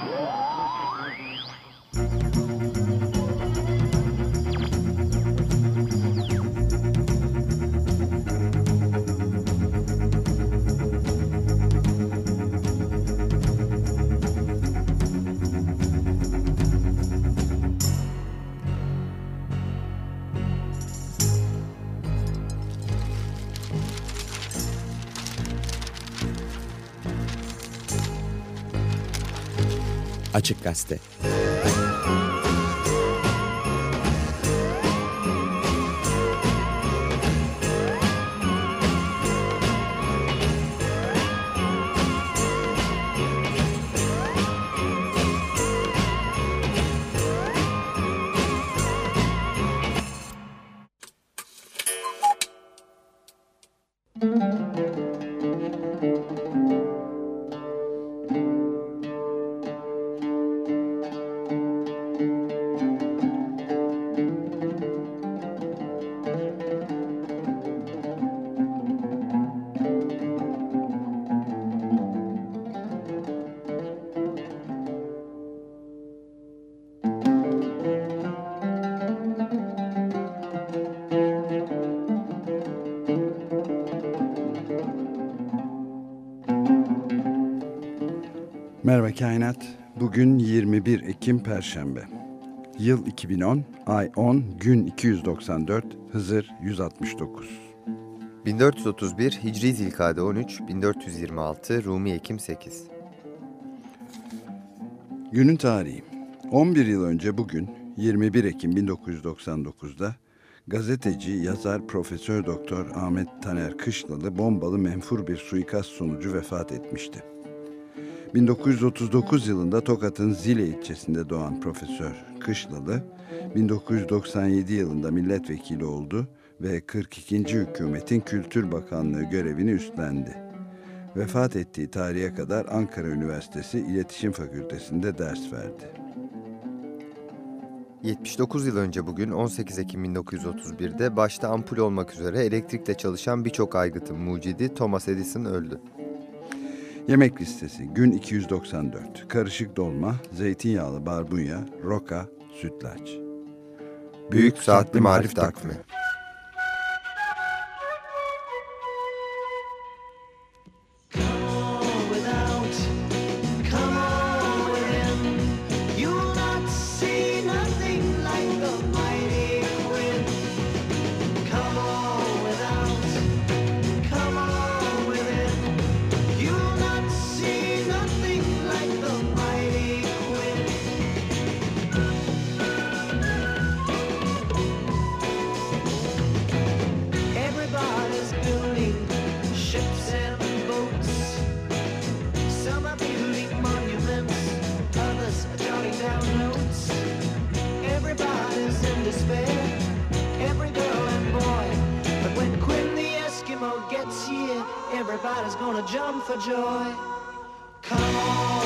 Oh! Açık Gazete. Merhaba Kainat. Bugün 21 Ekim Perşembe. Yıl 2010, ay 10, gün 294, Hızır 169. 1431 Hicri Zilkade 13, 1426 Rumi Ekim 8. Günün tarihi. 11 yıl önce bugün 21 Ekim 1999'da gazeteci, yazar, profesör doktor Ahmet Taner Kışlalı bombalı menfur bir suikast sonucu vefat etmişti. 1939 yılında Tokat'ın Zile ilçesinde doğan Profesör Kışlalı, 1997 yılında milletvekili oldu ve 42. hükümetin Kültür Bakanlığı görevini üstlendi. Vefat ettiği tarihe kadar Ankara Üniversitesi İletişim Fakültesi'nde ders verdi. 79 yıl önce bugün 18 Ekim 1931'de başta ampul olmak üzere elektrikle çalışan birçok aygıtın mucidi Thomas Edison öldü. Yemek listesi gün 294. Karışık dolma, zeytinyağlı barbunya, roka, sütlaç. Büyük Saatli Marif Takvimi gonna jump for joy. Come on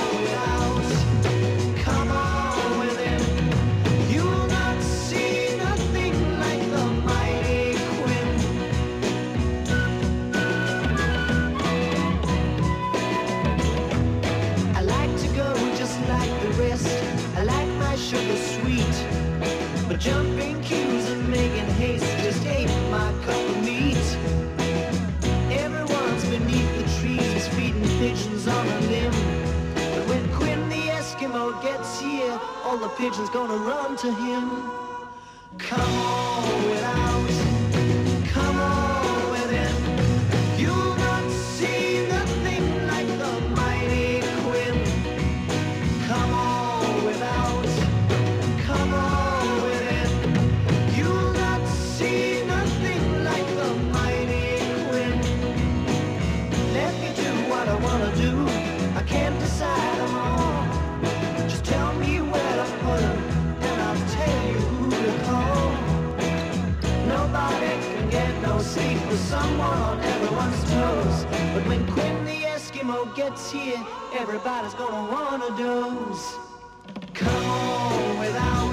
come on. You'll not see nothing like the mighty Quinn. I like to go just like the rest. I like my sugar sweet, but jumping the pigeons gonna run to him. Eskimo gets here, everybody's gonna wanna doze. Come on without,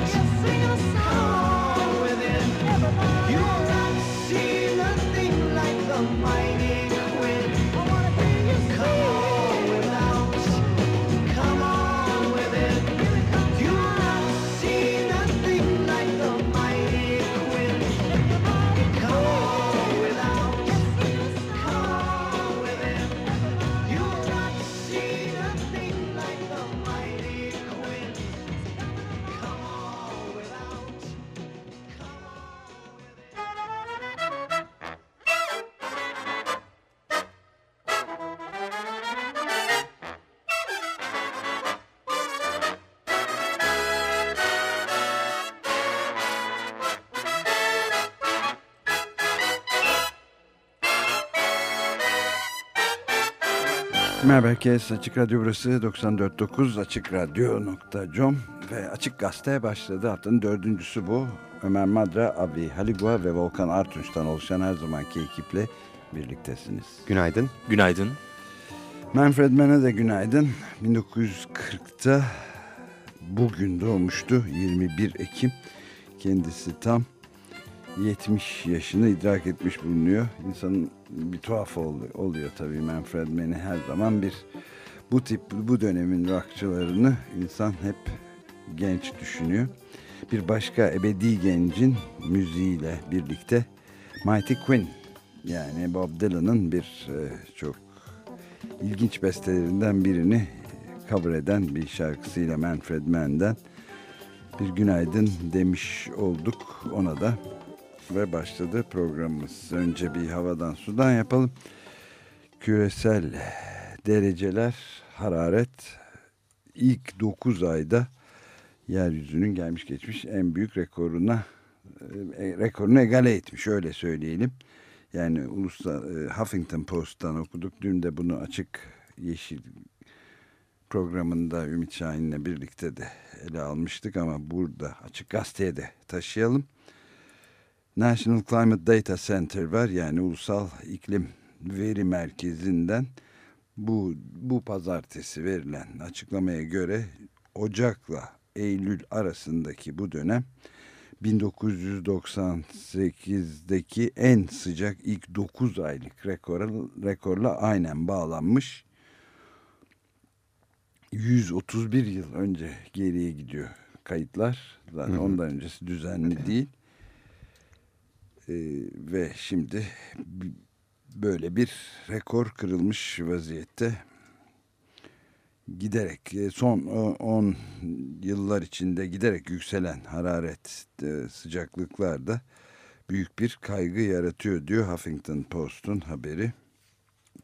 Herkes. Açık Radyo burası 94.9 AçıkRadyo.com ve Açık Gazete başladı. Haftanın dördüncüsü bu. Ömer Madra, Abi Haligua ve Volkan Artunç'tan oluşan her zamanki ekiple birliktesiniz. Günaydın. Günaydın. Manfred Mann'e de günaydın. 1940'ta bugün doğmuştu. 21 Ekim. Kendisi tam 70 yaşını idrak etmiş bulunuyor. İnsanın bir tuhaf oluyor, oluyor tabii Manfred Mann'i her zaman bir bu tip bu dönemin rockçılarını insan hep genç düşünüyor. Bir başka ebedi gencin müziğiyle birlikte Mighty Quinn yani Bob Dylan'ın bir e, çok ilginç bestelerinden birini cover eden bir şarkısıyla Manfred Mann'den bir günaydın demiş olduk ona da ve başladı programımız. Önce bir havadan sudan yapalım. Küresel dereceler, hararet ilk 9 ayda yeryüzünün gelmiş geçmiş en büyük rekoruna e, rekorunu egale etmiş öyle söyleyelim. Yani ulusal e, Huffington Post'tan okuduk. Dün de bunu açık yeşil programında Ümit Şahin'le birlikte de ele almıştık ama burada açık gazeteye de taşıyalım. National Climate Data Center var yani Ulusal İklim Veri Merkezi'nden bu, bu pazartesi verilen açıklamaya göre Ocak'la Eylül arasındaki bu dönem 1998'deki en sıcak ilk 9 aylık rekora, rekorla aynen bağlanmış. 131 yıl önce geriye gidiyor kayıtlar. Zaten ondan öncesi düzenli değil. Ee, ve şimdi böyle bir rekor kırılmış vaziyette giderek e, son 10 yıllar içinde giderek yükselen hararet e, sıcaklıklar da büyük bir kaygı yaratıyor diyor Huffington Post'un haberi.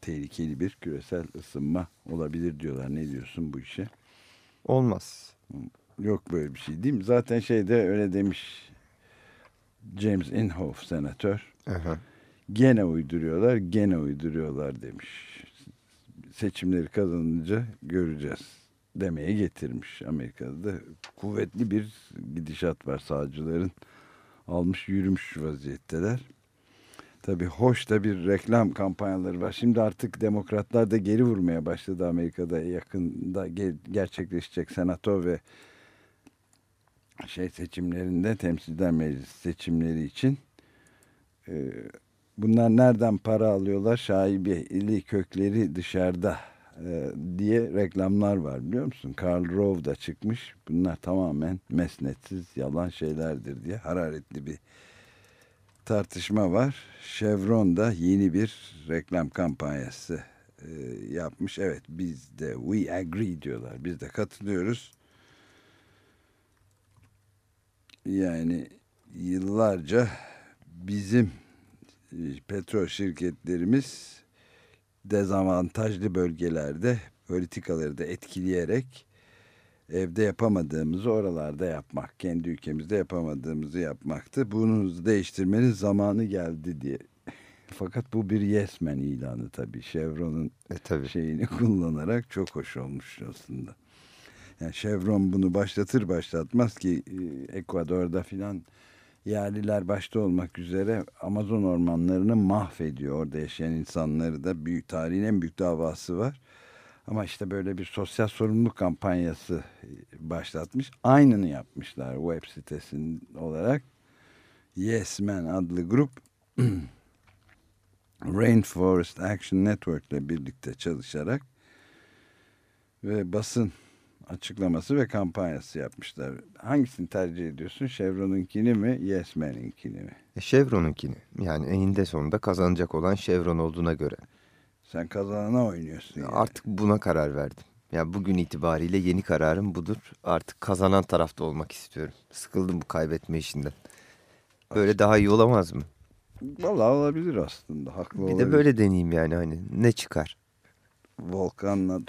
Tehlikeli bir küresel ısınma olabilir diyorlar. Ne diyorsun bu işe? Olmaz. Yok böyle bir şey değil mi? Zaten şeyde öyle demiş James Inhofe senatör. Aha. Gene uyduruyorlar, gene uyduruyorlar demiş. Seçimleri kazanınca göreceğiz demeye getirmiş. Amerika'da da kuvvetli bir gidişat var sağcıların. Almış yürümüş vaziyetteler. Tabii hoş da bir reklam kampanyaları var. Şimdi artık demokratlar da geri vurmaya başladı Amerika'da yakında gerçekleşecek senato ve şey seçimlerinde temsilciler meclisi seçimleri için e, bunlar nereden para alıyorlar şaibeli kökleri dışarıda e, diye reklamlar var biliyor musun? Karl Rove da çıkmış bunlar tamamen mesnetsiz yalan şeylerdir diye hararetli bir tartışma var. Chevron da yeni bir reklam kampanyası e, yapmış. Evet biz de we agree diyorlar. Biz de katılıyoruz. Yani yıllarca bizim e, petrol şirketlerimiz dezavantajlı bölgelerde politikaları da etkileyerek evde yapamadığımızı oralarda yapmak, kendi ülkemizde yapamadığımızı yapmaktı. Bunu değiştirmenin zamanı geldi diye. Fakat bu bir yes man ilanı tabii. Chevron'un e, tabii. şeyini kullanarak çok hoş olmuş aslında. Yani Chevron bunu başlatır başlatmaz ki e, Ekvador'da filan yerliler başta olmak üzere Amazon ormanlarını mahvediyor. Orada yaşayan insanları da büyük tarihin en büyük davası var. Ama işte böyle bir sosyal sorumluluk kampanyası başlatmış. Aynını yapmışlar web sitesinin olarak. Yes Man adlı grup Rainforest Action Network ile birlikte çalışarak ve basın açıklaması ve kampanyası yapmışlar. Hangisini tercih ediyorsun? Chevron'unkini mi, Yes Man'inkini mi? E, Chevron'unkini. Yani eninde sonunda kazanacak olan Chevron olduğuna göre. Sen kazanana oynuyorsun. Yani. Artık buna karar verdim. Yani bugün itibariyle yeni kararım budur. Artık kazanan tarafta olmak istiyorum. Sıkıldım bu kaybetme işinden. Böyle daha iyi olamaz mı? Vallahi olabilir aslında. Haklı bir olabilir. de böyle deneyeyim yani hani ne çıkar? Volkan'la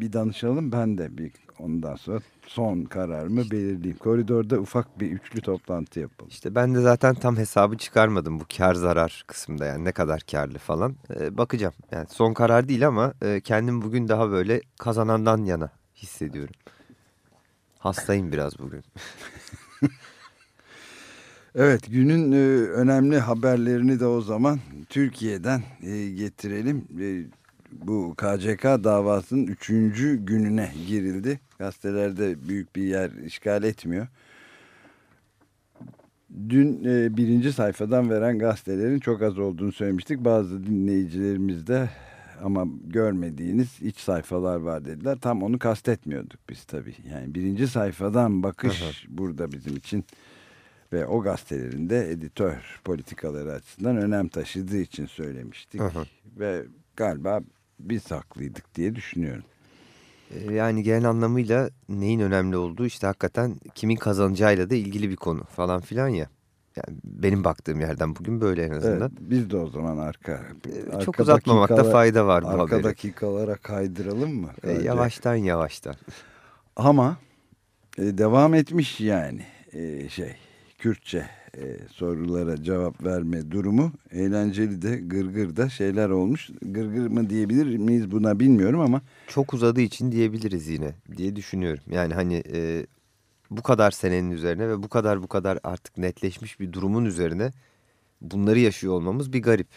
bir danışalım ben de bir ondan sonra son kararımı belirleyeyim. Koridorda ufak bir üçlü toplantı yapalım. İşte ben de zaten tam hesabı çıkarmadım bu kar zarar kısmında yani ne kadar karlı falan. Ee, bakacağım yani son karar değil ama e, kendim bugün daha böyle kazanandan yana hissediyorum. Hastayım biraz bugün. Evet günün e, önemli haberlerini de o zaman Türkiye'den e, getirelim. E, bu KCK davasının üçüncü gününe girildi. Gazetelerde büyük bir yer işgal etmiyor. Dün e, birinci sayfadan veren gazetelerin çok az olduğunu söylemiştik. Bazı dinleyicilerimiz de ama görmediğiniz iç sayfalar var dediler. Tam onu kastetmiyorduk biz tabii. Yani birinci sayfadan bakış hı. burada bizim için ve o gazetelerin de editör politikaları açısından önem taşıdığı için söylemiştik. Hı. Ve galiba biz haklıydık diye düşünüyorum. Ee, Yani genel anlamıyla neyin önemli olduğu işte hakikaten kimin kazanacağıyla da ilgili bir konu falan filan ya. Yani benim baktığım yerden bugün böyle en azından. Evet, biz de o zaman arka, Ee, arka Çok uzatmamakta fayda var bu Arka haberi. dakikalara kaydıralım mı? Önce? yavaştan yavaştan. Ama e, devam etmiş yani e, şey Kürtçe e, sorulara cevap verme durumu eğlenceli de gırgır da şeyler olmuş. Gırgır mı diyebilir miyiz buna bilmiyorum ama Çok uzadığı için diyebiliriz yine diye düşünüyorum. Yani hani e, bu kadar senenin üzerine ve bu kadar bu kadar artık netleşmiş bir durumun üzerine bunları yaşıyor olmamız bir garip.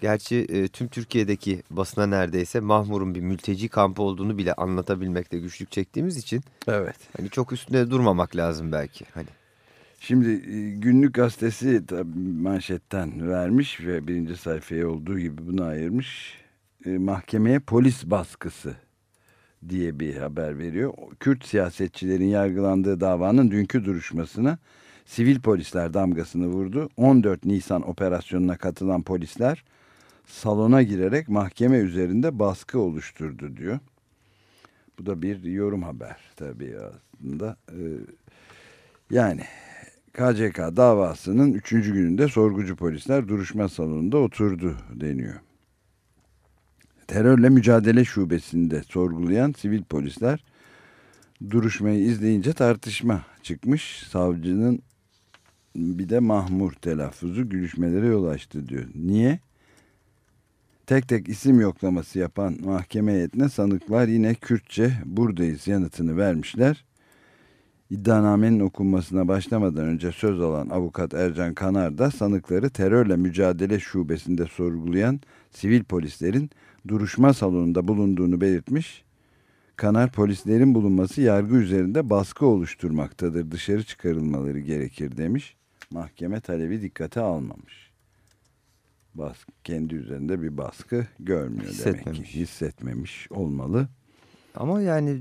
Gerçi e, tüm Türkiye'deki basına neredeyse Mahmur'un bir mülteci kampı olduğunu bile anlatabilmekte güçlük çektiğimiz için evet. hani çok üstüne durmamak lazım belki. Hani Şimdi e, günlük gazetesi tabii manşetten vermiş ve birinci sayfaya olduğu gibi bunu ayırmış. E, mahkemeye polis baskısı diye bir haber veriyor. Kürt siyasetçilerin yargılandığı davanın dünkü duruşmasına sivil polisler damgasını vurdu. 14 Nisan operasyonuna katılan polisler salona girerek mahkeme üzerinde baskı oluşturdu diyor. Bu da bir yorum haber tabii aslında. E, yani KCK davasının üçüncü gününde sorgucu polisler duruşma salonunda oturdu deniyor. Terörle mücadele şubesinde sorgulayan sivil polisler duruşmayı izleyince tartışma çıkmış. Savcının bir de mahmur telaffuzu gülüşmelere yol açtı diyor. Niye? Tek tek isim yoklaması yapan mahkeme heyetine sanıklar yine Kürtçe buradayız yanıtını vermişler. İddianamenin okunmasına başlamadan önce söz alan avukat Ercan Kanar da sanıkları terörle mücadele şubesinde sorgulayan sivil polislerin duruşma salonunda bulunduğunu belirtmiş. Kanar polislerin bulunması yargı üzerinde baskı oluşturmaktadır. Dışarı çıkarılmaları gerekir demiş. Mahkeme talebi dikkate almamış. Baskı, kendi üzerinde bir baskı görmüyor demek ki. Hissetmemiş. Hissetmemiş olmalı. ama yani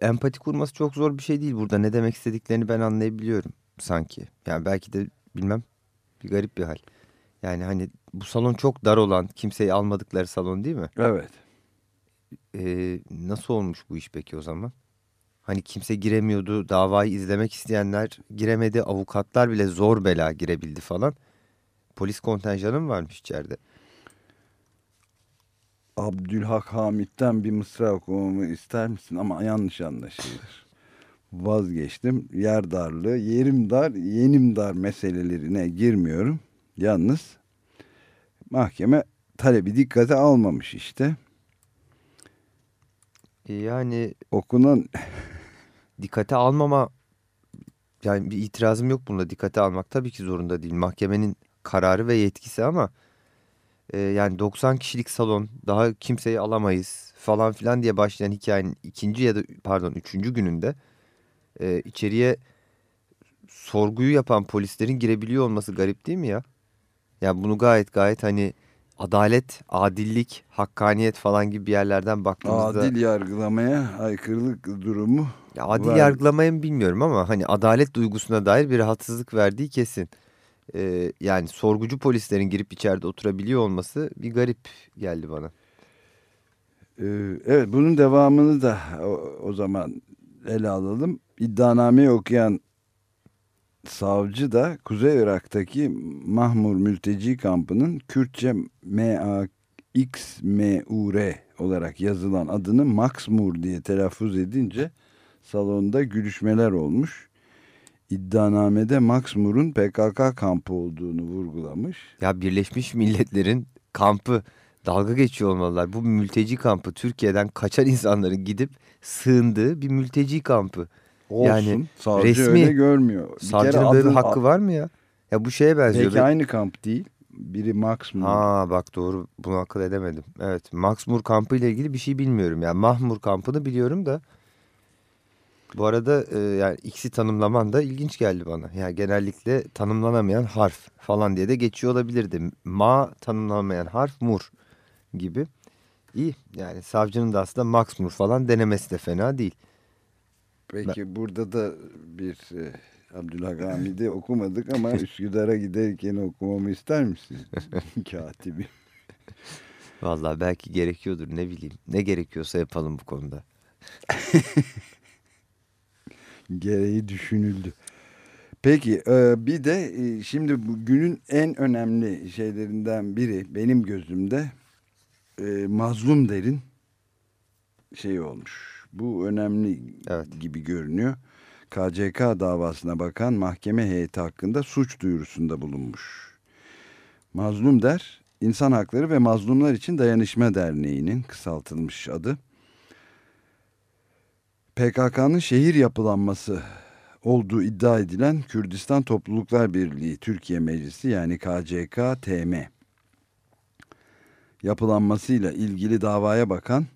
empati kurması çok zor bir şey değil burada. Ne demek istediklerini ben anlayabiliyorum sanki. Yani belki de bilmem bir garip bir hal. Yani hani bu salon çok dar olan kimseyi almadıkları salon değil mi? Evet. Ee, nasıl olmuş bu iş peki o zaman? Hani kimse giremiyordu, davayı izlemek isteyenler giremedi, avukatlar bile zor bela girebildi falan. Polis kontenjanı mı varmış içeride? Abdülhak Hamit'ten bir mısra okumamı ister misin? Ama yanlış anlaşılır. Vazgeçtim. Yer darlığı, yerim dar, yenim dar meselelerine girmiyorum. Yalnız mahkeme talebi dikkate almamış işte. Ee, Yani Okunan dikkate almama yani bir itirazım yok bunda dikkate almak tabii ki zorunda değil. Mahkemenin kararı ve yetkisi ama e, yani 90 kişilik salon daha kimseyi alamayız falan filan diye başlayan hikayenin ikinci ya da pardon üçüncü gününde e, içeriye sorguyu yapan polislerin girebiliyor olması garip değil mi ya? Yani bunu gayet gayet hani adalet, adillik, hakkaniyet falan gibi bir yerlerden baktığımızda... adil yargılamaya aykırılık durumu Ya adil var. yargılamayı bilmiyorum ama hani adalet duygusuna dair bir rahatsızlık verdiği kesin. Ee, yani sorgucu polislerin girip içeride oturabiliyor olması bir garip geldi bana. Evet bunun devamını da o, zaman ele alalım. İddianameyi okuyan savcı da Kuzey Irak'taki Mahmur mülteci kampının Kürtçe XMUR olarak yazılan adını Maxmur diye telaffuz edince salonda gülüşmeler olmuş. İddianamede Maxmur'un PKK kampı olduğunu vurgulamış. Ya Birleşmiş Milletler'in kampı dalga geçiyor olmalılar. Bu mülteci kampı Türkiye'den kaçan insanların gidip sığındığı bir mülteci kampı. Olsun. Yani Savcı resmi. öyle görmüyor. Bir Savcının böyle bir hakkı var mı ya? Ya bu şeye benziyor. Böyle- aynı kamp değil. Biri Maxmur. Ha bak doğru bunu akıl edemedim. Evet Maxmur kampı ile ilgili bir şey bilmiyorum. Yani Mahmur kampını biliyorum da. Bu arada e, yani ikisi tanımlaman da ilginç geldi bana. Yani genellikle tanımlanamayan harf falan diye de geçiyor olabilirdi. Ma tanımlanamayan harf mur gibi. İyi yani savcının da aslında Maxmur falan denemesi de fena değil. Peki burada da bir e, Abdülhagamid'i okumadık ama Üsküdar'a giderken okumamı ister misiniz? Katibi. Vallahi belki gerekiyordur ne bileyim. Ne gerekiyorsa yapalım bu konuda. Gereği düşünüldü. Peki e, bir de e, şimdi bu günün en önemli şeylerinden biri benim gözümde e, mazlum derin şey olmuş. Bu önemli Evet. gibi görünüyor. KCK davasına bakan mahkeme heyeti hakkında suç duyurusunda bulunmuş. Mazlum Der, İnsan Hakları ve Mazlumlar için Dayanışma Derneği'nin kısaltılmış adı. PKK'nın şehir yapılanması olduğu iddia edilen Kürdistan Topluluklar Birliği Türkiye Meclisi yani KCK-TM yapılanmasıyla ilgili davaya bakan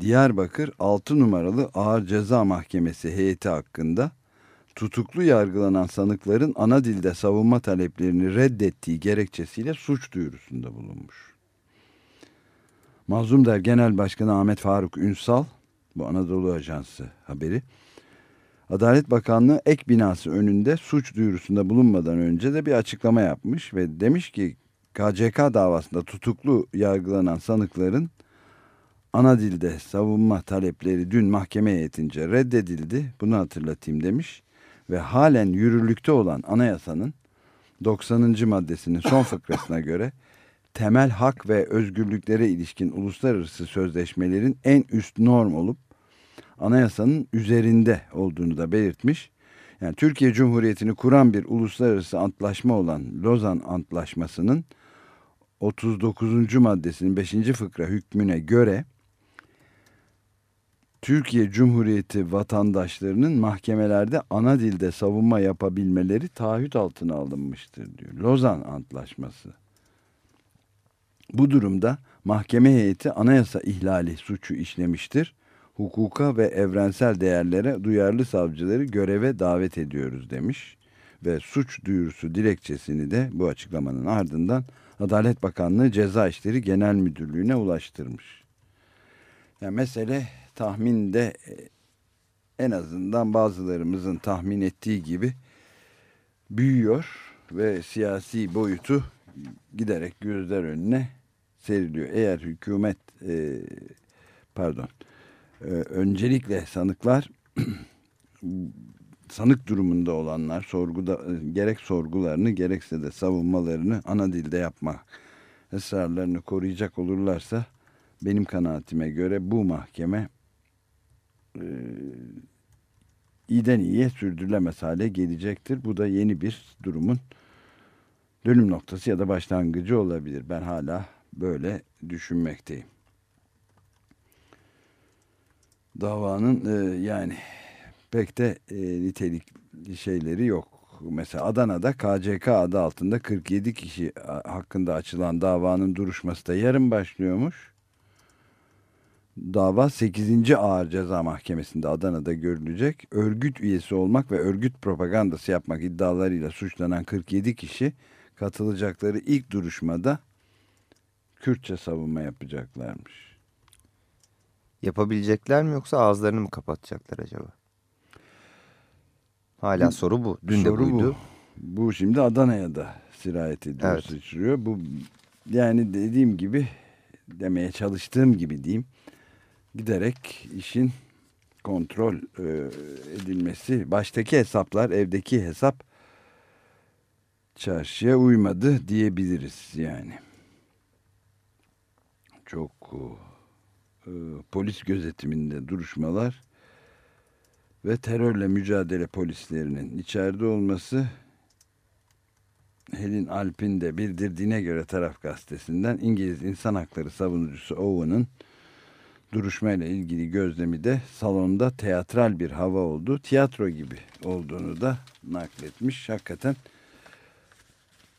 Diyarbakır 6 numaralı Ağır Ceza Mahkemesi heyeti hakkında tutuklu yargılanan sanıkların ana dilde savunma taleplerini reddettiği gerekçesiyle suç duyurusunda bulunmuş. Mazlum Der Genel Başkanı Ahmet Faruk Ünsal, bu Anadolu Ajansı haberi, Adalet Bakanlığı ek binası önünde suç duyurusunda bulunmadan önce de bir açıklama yapmış ve demiş ki KCK davasında tutuklu yargılanan sanıkların ana dilde savunma talepleri dün mahkeme heyetince reddedildi. Bunu hatırlatayım demiş ve halen yürürlükte olan anayasanın 90. maddesinin son fıkrasına göre temel hak ve özgürlüklere ilişkin uluslararası sözleşmelerin en üst norm olup anayasanın üzerinde olduğunu da belirtmiş. Yani Türkiye Cumhuriyeti'ni kuran bir uluslararası antlaşma olan Lozan Antlaşması'nın 39. maddesinin 5. fıkra hükmüne göre Türkiye Cumhuriyeti vatandaşlarının mahkemelerde ana dilde savunma yapabilmeleri taahhüt altına alınmıştır diyor. Lozan Antlaşması. Bu durumda mahkeme heyeti anayasa ihlali suçu işlemiştir. Hukuka ve evrensel değerlere duyarlı savcıları göreve davet ediyoruz demiş. Ve suç duyurusu dilekçesini de bu açıklamanın ardından Adalet Bakanlığı Ceza İşleri Genel Müdürlüğü'ne ulaştırmış. Yani mesele tahminde e, en azından bazılarımızın tahmin ettiği gibi büyüyor ve siyasi boyutu giderek gözler önüne seriliyor. Eğer hükümet e, pardon e, öncelikle sanıklar sanık durumunda olanlar sorguda e, gerek sorgularını gerekse de savunmalarını ana dilde yapma ısrarlarını koruyacak olurlarsa benim kanaatime göre bu mahkeme e, iyiden iyiye sürdürülemez hale gelecektir. Bu da yeni bir durumun dönüm noktası ya da başlangıcı olabilir. Ben hala böyle düşünmekteyim. Davanın e, yani pek de e, nitelikli şeyleri yok. Mesela Adana'da KCK adı altında 47 kişi hakkında açılan davanın duruşması da yarın başlıyormuş. Dava 8. Ağır Ceza Mahkemesi'nde Adana'da görülecek. Örgüt üyesi olmak ve örgüt propagandası yapmak iddialarıyla suçlanan 47 kişi katılacakları ilk duruşmada Kürtçe savunma yapacaklarmış. Yapabilecekler mi yoksa ağızlarını mı kapatacaklar acaba? Hala soru bu. Dün Soru de buydu. Bu. bu şimdi Adana'ya da sirayet ediyor, Evet. sıçrıyor. Bu yani dediğim gibi demeye çalıştığım gibi diyeyim. Giderek işin kontrol e, edilmesi, baştaki hesaplar, evdeki hesap çarşıya uymadı diyebiliriz yani. çok e, polis gözetiminde duruşmalar ve terörle mücadele polislerinin içeride olması Helin Alp'in de bildirdiğine göre taraf gazetesinden İngiliz insan hakları savunucusu Owen'ın duruşmayla ilgili gözlemi de salonda teatral bir hava oldu. Tiyatro gibi olduğunu da nakletmiş. Hakikaten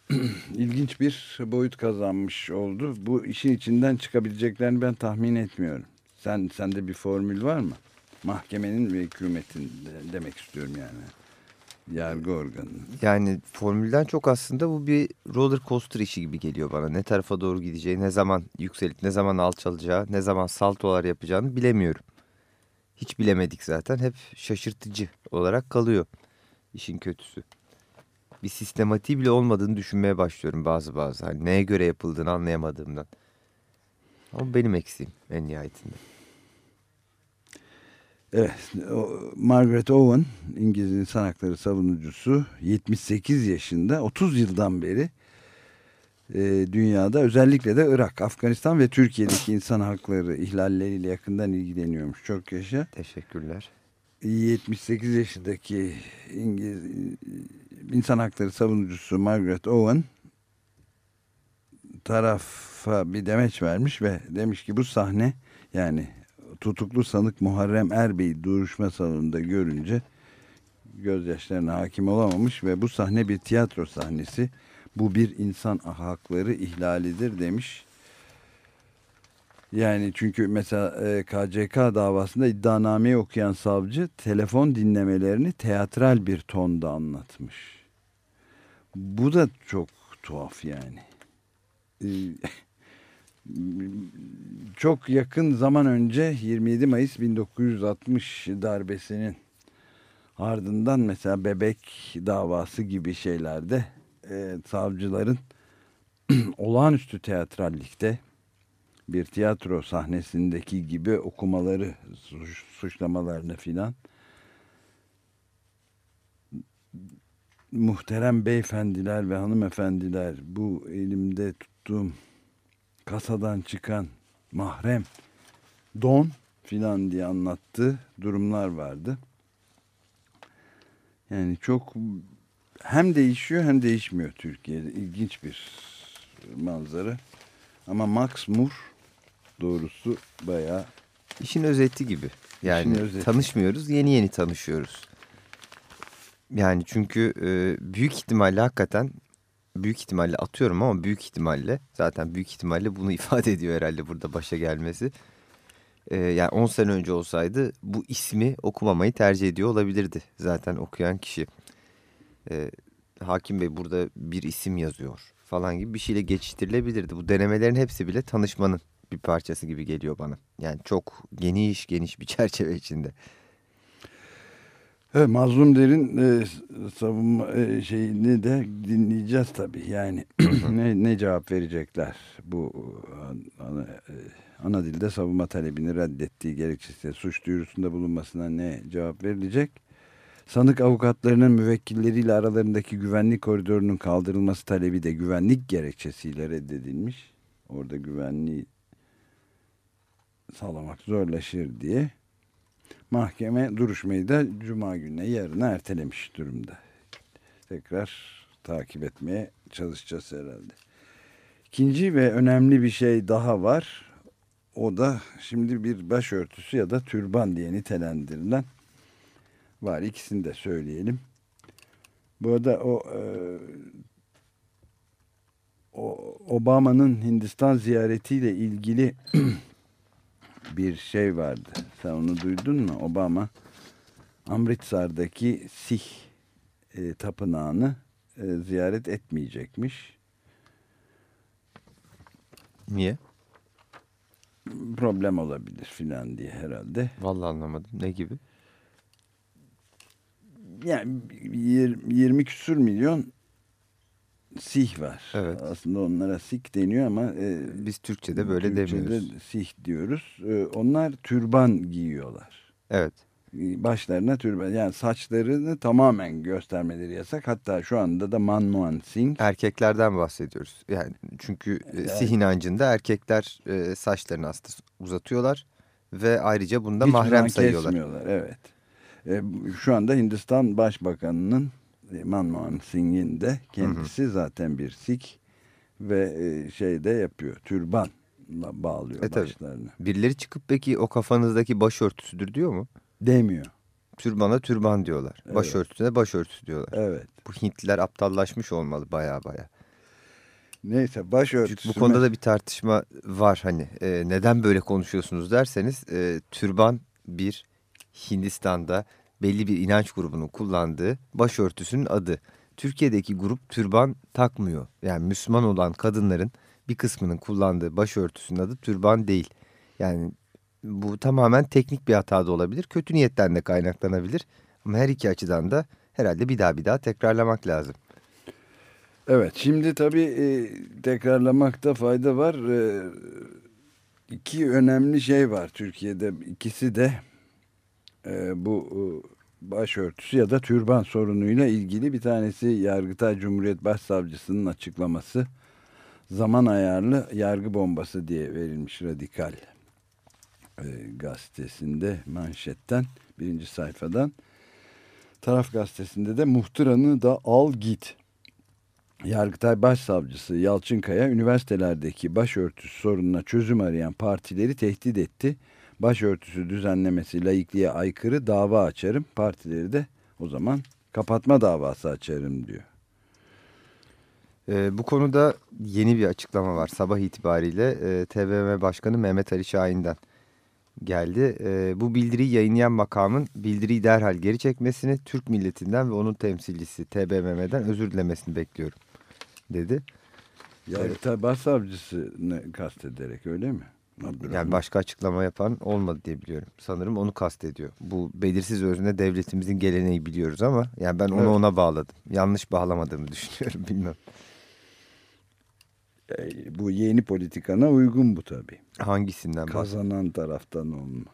ilginç bir boyut kazanmış oldu. Bu işin içinden çıkabileceklerini ben tahmin etmiyorum. Sen sende bir formül var mı? Mahkemenin ve hükümetin demek istiyorum yani. Yargı organının. Yani formülden çok aslında bu bir roller coaster işi gibi geliyor bana. Ne tarafa doğru gideceği, ne zaman yükselip ne zaman alçalacağı, ne zaman saltolar yapacağını bilemiyorum. Hiç bilemedik zaten. Hep şaşırtıcı olarak kalıyor işin kötüsü. Bir sistematiği bile olmadığını düşünmeye başlıyorum bazı bazı. Hani neye göre yapıldığını anlayamadığımdan. Ama benim eksiğim en nihayetinde. Evet, Margaret Owen, İngiliz insan hakları savunucusu, 78 yaşında, 30 yıldan beri e, dünyada özellikle de Irak, Afganistan ve Türkiye'deki insan hakları ihlalleriyle yakından ilgileniyormuş. Çok yaşa. Teşekkürler. 78 yaşındaki İngiliz insan hakları savunucusu Margaret Owen tarafa bir demeç vermiş ve demiş ki bu sahne yani tutuklu sanık Muharrem Erbey'i duruşma salonunda görünce gözyaşlarına hakim olamamış ve bu sahne bir tiyatro sahnesi. Bu bir insan hakları ihlalidir demiş. Yani çünkü mesela e, KCK davasında iddianameyi okuyan savcı telefon dinlemelerini teatral bir tonda anlatmış. Bu da çok tuhaf yani. E, çok yakın zaman önce 27 Mayıs 1960 darbesinin ardından mesela bebek davası gibi şeylerde e, savcıların olağanüstü teatrallikte bir tiyatro sahnesindeki gibi okumaları suç, suçlamalarını filan muhterem beyefendiler ve hanımefendiler bu elimde tuttuğum kasadan çıkan mahrem don filan diye anlattığı durumlar vardı. Yani çok hem değişiyor hem değişmiyor Türkiye'de. İlginç bir manzara. Ama Max Moore doğrusu bayağı İşin özeti gibi. Yani özeti. tanışmıyoruz, yeni yeni tanışıyoruz. Yani çünkü e, büyük ihtimalle hakikaten büyük ihtimalle atıyorum ama büyük ihtimalle zaten büyük ihtimalle bunu ifade ediyor herhalde burada başa gelmesi. E, yani 10 sene önce olsaydı bu ismi okumamayı tercih ediyor olabilirdi zaten okuyan kişi. E, Hakim Bey burada bir isim yazıyor falan gibi bir şeyle geçiştirilebilirdi. Bu denemelerin hepsi bile tanışmanın bir parçası gibi geliyor bana. Yani çok geniş geniş bir çerçeve içinde. Evet, Mazlum Der'in e, savunma e, şeyini de dinleyeceğiz tabii. Yani ne, ne cevap verecekler bu e, ana, e, ana dilde savunma talebini reddettiği gerekçesiyle suç duyurusunda bulunmasına ne cevap verilecek? Sanık avukatlarının müvekkilleriyle aralarındaki güvenlik koridorunun kaldırılması talebi de güvenlik gerekçesiyle reddedilmiş. Orada güvenliği sağlamak zorlaşır diye. Mahkeme duruşmayı da Cuma gününe yarına ertelemiş durumda. Tekrar takip etmeye çalışacağız herhalde. İkinci ve önemli bir şey daha var. O da şimdi bir başörtüsü ya da türban diye nitelendirilen var. İkisini de söyleyelim. Bu arada o, e, o Obama'nın Hindistan ziyaretiyle ilgili bir şey vardı. Sen onu duydun mu? Obama Amritsar'daki Sih e, tapınağını e, ziyaret etmeyecekmiş. Niye? Problem olabilir filan diye herhalde. Vallahi anlamadım. Ne gibi? Yani 20, 20 küsür milyon Sih var. Evet. Aslında onlara Sik deniyor ama e, Biz Türkçe'de böyle Türkçe'de demiyoruz. Sih diyoruz. E, onlar türban giyiyorlar. Evet. başlarına türban yani saçlarını tamamen göstermeleri yasak. Hatta şu anda da Manmohan Singh Erkeklerden bahsediyoruz. Yani çünkü e. Sih inancında erkekler e, saçlarını aslında uzatıyorlar ve ayrıca bunda hiçbir mahrem sayıyorlar. Evet. E, şu anda Hindistan Başbakanı'nın e, Manmohan Singh'in de kendisi zaten bir Sikh ve e, şey de yapıyor. Türbanla bağlıyor E, tabii. başlarını. Birileri çıkıp peki o kafanızdaki başörtüsüdür diyor mu? Demiyor. Türbana türban diyorlar. Evet. Başörtüsüne başörtüsü diyorlar. Evet. Bu Hintliler aptallaşmış olmalı baya baya. Neyse başörtüsü. Çünkü bu konuda da bir tartışma var hani e, neden böyle konuşuyorsunuz derseniz e, türban bir Hindistan'da belli bir inanç grubunun kullandığı başörtüsünün adı. Türkiye'deki grup türban takmıyor. Yani Müslüman olan kadınların bir kısmının kullandığı başörtüsünün adı türban değil. Yani bu tamamen teknik bir hata da olabilir. Kötü niyetten de kaynaklanabilir. Ama her iki açıdan da herhalde bir daha bir daha tekrarlamak lazım. Evet şimdi tabii e, tekrarlamakta fayda var. E, iki önemli şey var Türkiye'de. İkisi de e, bu e, başörtüsü ya da türban sorunuyla ilgili. Bir tanesi Yargıtay Cumhuriyet Başsavcısının açıklaması. Zaman ayarlı yargı bombası diye verilmiş radikal e, gazetesinde manşetten birinci sayfadan. Taraf gazetesinde de muhtıranı da al git. Yargıtay Başsavcısı Yalçınkaya üniversitelerdeki başörtüsü sorununa çözüm arayan partileri tehdit etti. Başörtüsü düzenlemesi laikliğe aykırı dava açarım. Partileri de o zaman kapatma davası açarım diyor. Ee, bu konuda yeni bir açıklama var. Sabah itibariyle e, TBMM Başkanı Mehmet Ali Şahin'den geldi. E, bu bildiriyi yayınlayan makamın bildiriyi derhal geri çekmesini, Türk milletinden ve onun temsilcisi TBMM'den özür dilemesini bekliyorum dedi. Yargıtay Başsavcısını kastederek öyle mi? Yani başka açıklama yapan olmadı diye biliyorum. Sanırım onu kastediyor. Bu belirsiz özne devletimizin geleneği biliyoruz ama yani ben onu Evet. ona bağladım. Yanlış bağlamadığımı düşünüyorum bilmem. E, bu yeni politikana uygun bu tabii. Hangisinden? Kazanan taraftan olma.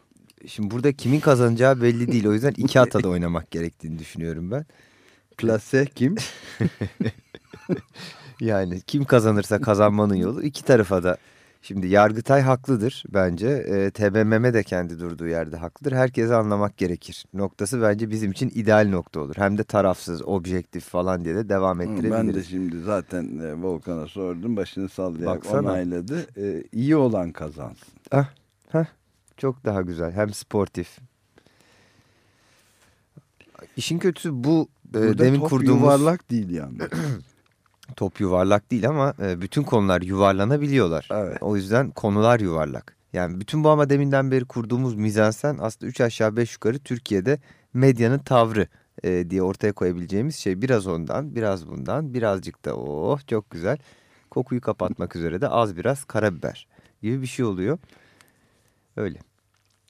Şimdi burada kimin kazanacağı belli değil. O yüzden iki hatada oynamak gerektiğini düşünüyorum ben. Plase kim? Yani kim kazanırsa kazanmanın yolu iki tarafa da. Şimdi Yargıtay haklıdır bence. E, TBMM de kendi durduğu yerde haklıdır. Herkese anlamak gerekir. Noktası bence bizim için ideal nokta olur. Hem de tarafsız, objektif falan diye de devam ettirebiliriz. Ben de şimdi zaten e, Volkan'a sordum. Başını sallayarak Baksana. onayladı. E, iyi olan kazansın. Ah, heh, çok daha güzel. Hem sportif. İşin kötüsü bu e, Burada demin top kurduğumuz yuvarlak değil yani. top yuvarlak değil ama e, bütün konular yuvarlanabiliyorlar. Evet. O yüzden konular yuvarlak. Yani bütün bu ama deminden beri kurduğumuz mizansen aslında 3 aşağı 5 yukarı Türkiye'de medyanın tavrı e, diye ortaya koyabileceğimiz şey biraz ondan, biraz bundan, birazcık da oh çok güzel. Kokuyu kapatmak üzere de az biraz karabiber gibi bir şey oluyor. Öyle.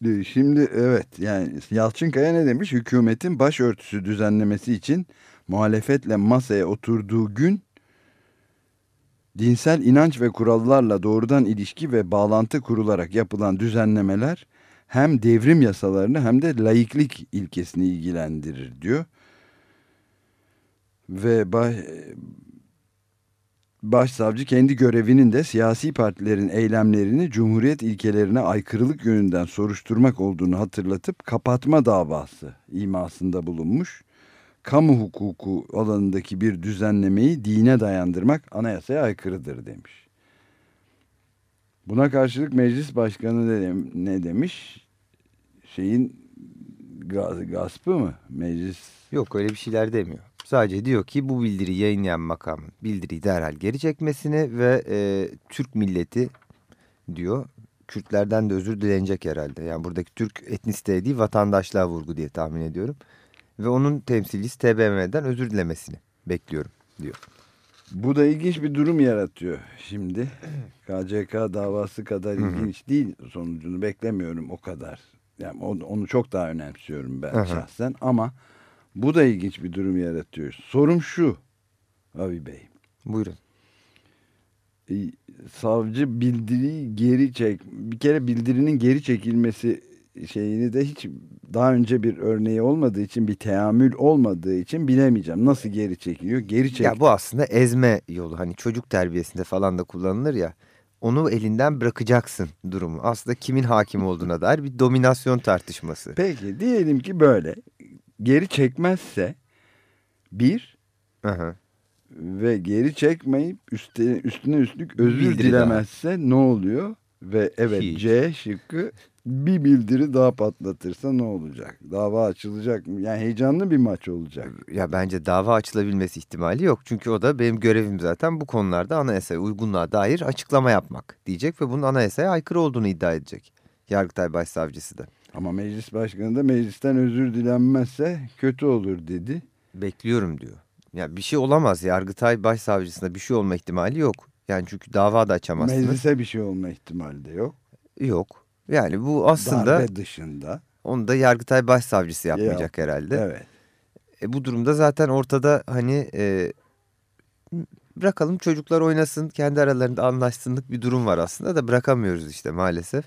E, Şimdi evet yani Yalçınkaya ne demiş? Hükümetin başörtüsü düzenlemesi için muhalefetle masaya oturduğu gün dinsel inanç ve kurallarla doğrudan ilişki ve bağlantı kurularak yapılan düzenlemeler hem devrim yasalarını hem de laiklik ilkesini ilgilendirir diyor. Ve baş, başsavcı kendi görevinin de siyasi partilerin eylemlerini cumhuriyet ilkelerine aykırılık yönünden soruşturmak olduğunu hatırlatıp kapatma davası imasında bulunmuş. Kamu hukuku alanındaki bir düzenlemeyi dine dayandırmak anayasaya aykırıdır demiş. Buna karşılık meclis başkanı ne demiş? Şeyin gaspı mı? Meclis Yok öyle bir şeyler demiyor. Sadece diyor ki bu bildiri yayınlayan makamın bildiriyi derhal geri çekmesini ve e, Türk milleti diyor Kürtlerden de özür dilenecek herhalde. Yani buradaki Türk etnisiteye değil vatandaşlığa vurgu diye tahmin ediyorum. Ve onun temsilcisi TBMM'den özür dilemesini bekliyorum diyor. Bu da ilginç bir durum yaratıyor şimdi. KCK davası kadar ilginç değil sonucunu beklemiyorum o kadar. Yani onu, onu çok daha önemsiyorum ben şahsen ama bu da ilginç bir durum yaratıyor. Sorum şu Avi Bey. Buyurun. Savcı bildiriyi geri çek bir kere bildirinin geri çekilmesi şeyini de hiç daha önce bir örneği olmadığı için bir teamül olmadığı için bilemeyeceğim. Nasıl geri çekiliyor? Geri çek. Ya bu aslında ezme yolu. Hani çocuk terbiyesinde falan da kullanılır ya. Onu elinden bırakacaksın durumu. Aslında kimin hakim olduğuna dair bir dominasyon tartışması. Peki diyelim ki böyle. Geri çekmezse bir Aha. ve geri çekmeyip üstüne, üstüne üstlük özür Bildiri dilemezse ne oluyor? Ve evet Hiç. C şıkkı bir bildiri daha patlatırsa ne olacak? Dava açılacak mı? Yani heyecanlı bir maç olacak. Ya bence dava açılabilmesi ihtimali yok. Çünkü o da benim görevim zaten bu konularda anayasaya uygunluğa dair açıklama yapmak diyecek ve bunun anayasaya aykırı olduğunu iddia edecek. Yargıtay Başsavcısı da. Ama meclis başkanı da meclisten özür dilenmezse kötü olur dedi. Bekliyorum diyor. Ya bir şey olamaz. Yargıtay Başsavcısına bir şey olma ihtimali yok. Yani çünkü dava da açamazsınız. Meclise bir şey olma ihtimali de yok. Yok. Yani bu aslında Darbe dışında. onu da Yargıtay Başsavcısı yapmayacak herhalde. Evet. E, bu durumda zaten ortada hani e, bırakalım çocuklar oynasın kendi aralarında anlaşsınlık bir durum var aslında da bırakamıyoruz işte maalesef.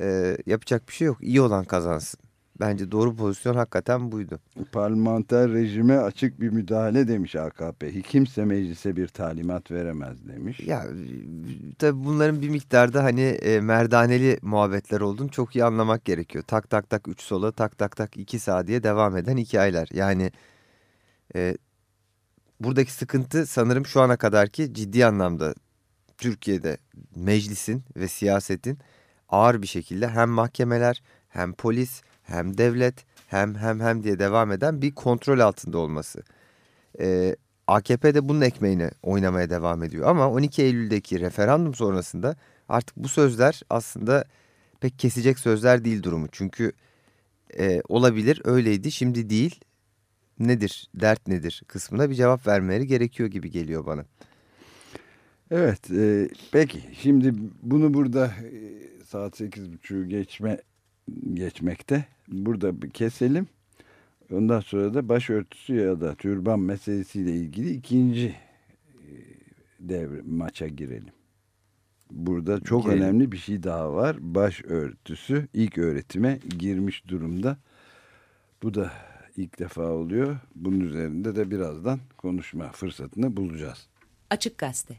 E, yapacak bir şey yok. İyi olan kazansın. Bence doğru pozisyon hakikaten buydu. Parlamenter rejime açık bir müdahale demiş AKP. Kimse meclise bir talimat veremez demiş. Ya tabii bunların bir miktarda hani e, merdaneli muhabbetler olduğunu çok iyi anlamak gerekiyor. Tak tak tak 3 sola tak tak tak 2 sağ diye devam eden hikayeler. Yani e, buradaki sıkıntı sanırım şu ana kadarki ciddi anlamda Türkiye'de meclisin ve siyasetin ağır bir şekilde hem mahkemeler hem polis hem devlet hem hem hem diye devam eden bir kontrol altında olması. Ee, AKP de bunun ekmeğini oynamaya devam ediyor ama 12 Eylül'deki referandum sonrasında artık bu sözler aslında pek kesecek sözler değil durumu. Çünkü e, olabilir öyleydi şimdi değil nedir dert nedir kısmına bir cevap vermeleri gerekiyor gibi geliyor bana. Evet. e, peki. Şimdi bunu burada e, saat 8.30'u geçme geçmekte. Burada bir keselim. Ondan sonra da başörtüsü ya da türban meselesiyle ilgili ikinci e, devre maça girelim. Burada çok Girelim. önemli bir şey daha var. Başörtüsü ilk öğretime girmiş durumda. Bu da ilk defa oluyor. Bunun üzerinde de birazdan konuşma fırsatını bulacağız. Açık Gazete.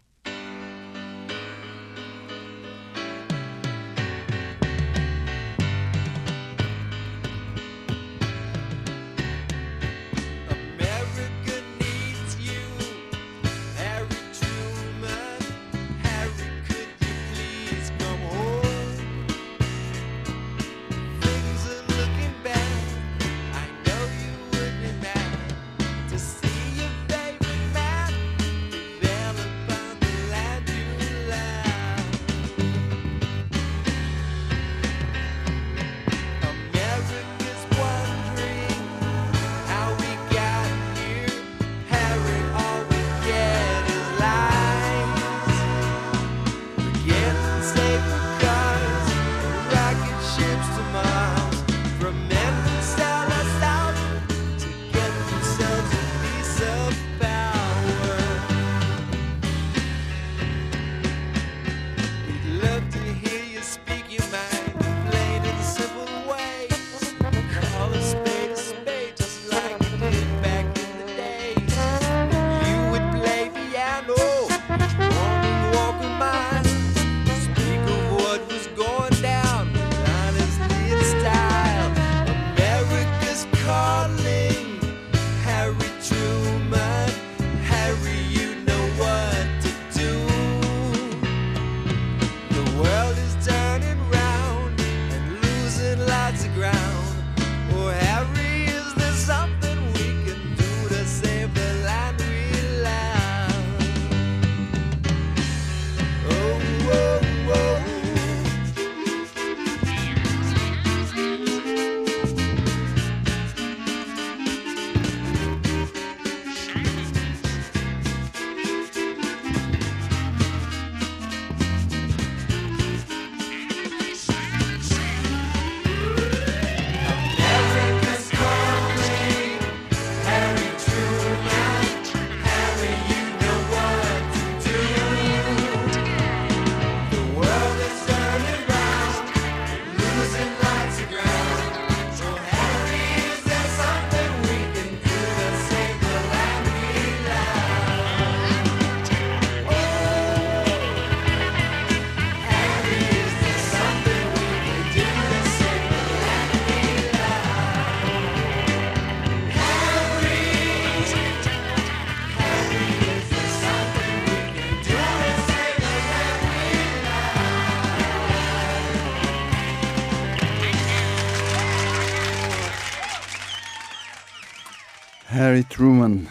Truman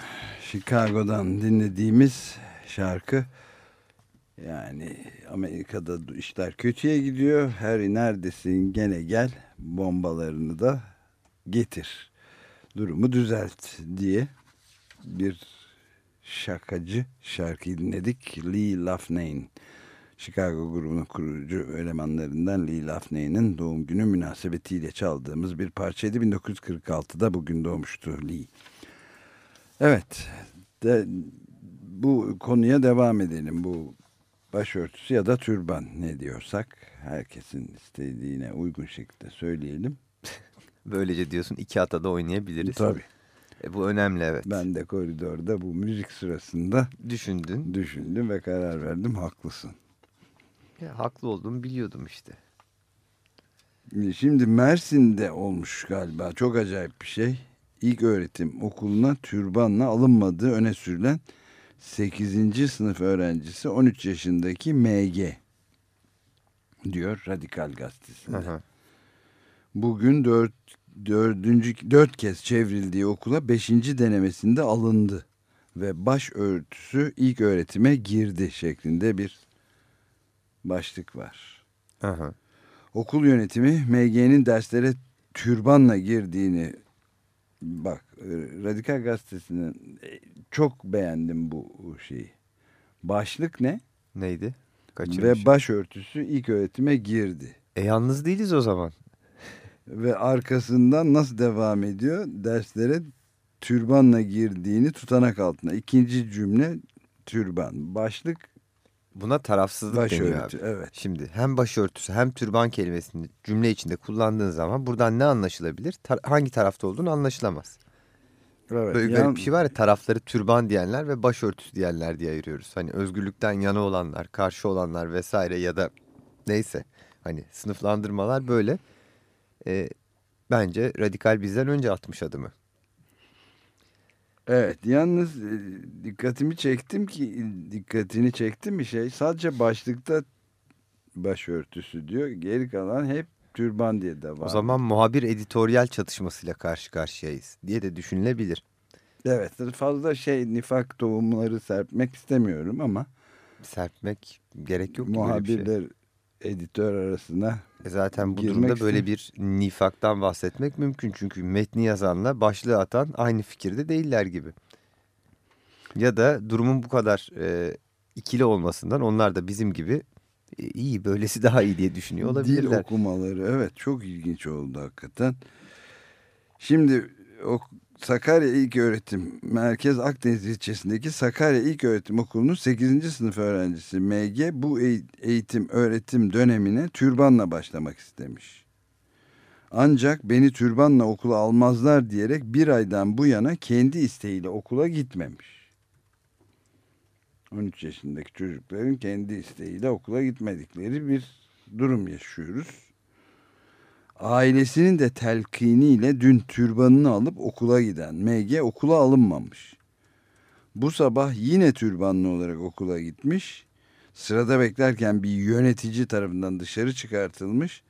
Chicago'dan dinlediğimiz şarkı yani Amerika'da işler kötüye gidiyor. Harry neredesin gene gel bombalarını da getir. Durumu düzelt diye bir şakacı şarkı dinledik. Lee Lafnane. Chicago grubunun kurucu elemanlarından Lee Lafnane'in doğum günü münasebetiyle çaldığımız bir parçaydı. 1946'da bugün doğmuştu Lee. Evet, de, bu konuya devam edelim. Bu başörtüsü ya da türban ne diyorsak herkesin istediğine uygun şekilde söyleyelim. Böylece diyorsun iki atada oynayabiliriz. Tabii. E, bu önemli evet. Ben de koridorda bu müzik sırasında Düşündün. düşündüm ve karar verdim. Haklısın. Ya, haklı olduğumu biliyordum işte. Şimdi Mersin'de olmuş galiba çok acayip bir şey. İlk öğretim okuluna türbanla alınmadığı öne sürülen 8. sınıf öğrencisi 13 yaşındaki MG diyor Radikal Gazetesi'nde. Aha. Bugün 4 dördüncü dört kez çevrildiği okula 5. denemesinde alındı ve baş örtüsü ilk öğretime girdi şeklinde bir başlık var. Aha. Okul yönetimi MG'nin derslere türbanla girdiğini bak e, Radikal Gazetesi'nin e, çok beğendim bu şeyi. Başlık ne? Neydi? Ve Kaçırmışım. başörtüsü ilk öğretime girdi. E yalnız değiliz o zaman. Ve arkasından nasıl devam ediyor? Derslere türbanla girdiğini tutanak altına. İkinci cümle türban. Başlık Buna tarafsızlık deniyor başörtü. abi. Evet. Şimdi hem başörtüsü hem türban kelimesini cümle içinde kullandığın zaman buradan ne anlaşılabilir? Ta- hangi tarafta olduğunu anlaşılamaz. evet. Böyle yan- bir şey var ya tarafları türban diyenler ve başörtüsü diyenler diye ayırıyoruz. Hani özgürlükten yana olanlar, karşı olanlar vesaire ya da neyse. Hani sınıflandırmalar böyle. E, bence radikal bizden önce atmış adımı. Evet yalnız dikkatimi çektim ki dikkatini çektim bir şey sadece başlıkta başörtüsü diyor geri kalan hep türban diye devam. O zaman muhabir editoryal çatışmasıyla karşı karşıyayız diye de düşünülebilir. Evet fazla şey nifak tohumları serpmek istemiyorum ama Serpmek gerek yok şey. muhabirler editör arasına E Zaten bu durumda böyle istem- bir nifaktan bahsetmek mümkün. Çünkü metni yazanla başlığı atan aynı fikirde değiller gibi. Ya da durumun bu kadar e, ikili olmasından onlar da bizim gibi e, iyi böylesi daha iyi diye düşünüyor Dil olabilirler. okumaları evet çok ilginç oldu hakikaten. Şimdi o Sakarya İlköğretim Merkez Akdeniz ilçesindeki Sakarya İlköğretim Okulu'nun 8. sınıf öğrencisi MG bu eğ- eğitim öğretim dönemine türbanla başlamak istemiş. Ancak beni türbanla okula almazlar diyerek bir aydan bu yana kendi isteğiyle okula gitmemiş. 13 yaşındaki çocukların kendi isteğiyle okula gitmedikleri bir durum yaşıyoruz. Ailesinin de telkiniyle dün türbanını alıp okula giden MG okula alınmamış. Bu sabah yine türbanlı olarak okula gitmiş. Sırada beklerken bir yönetici tarafından dışarı çıkartılmış.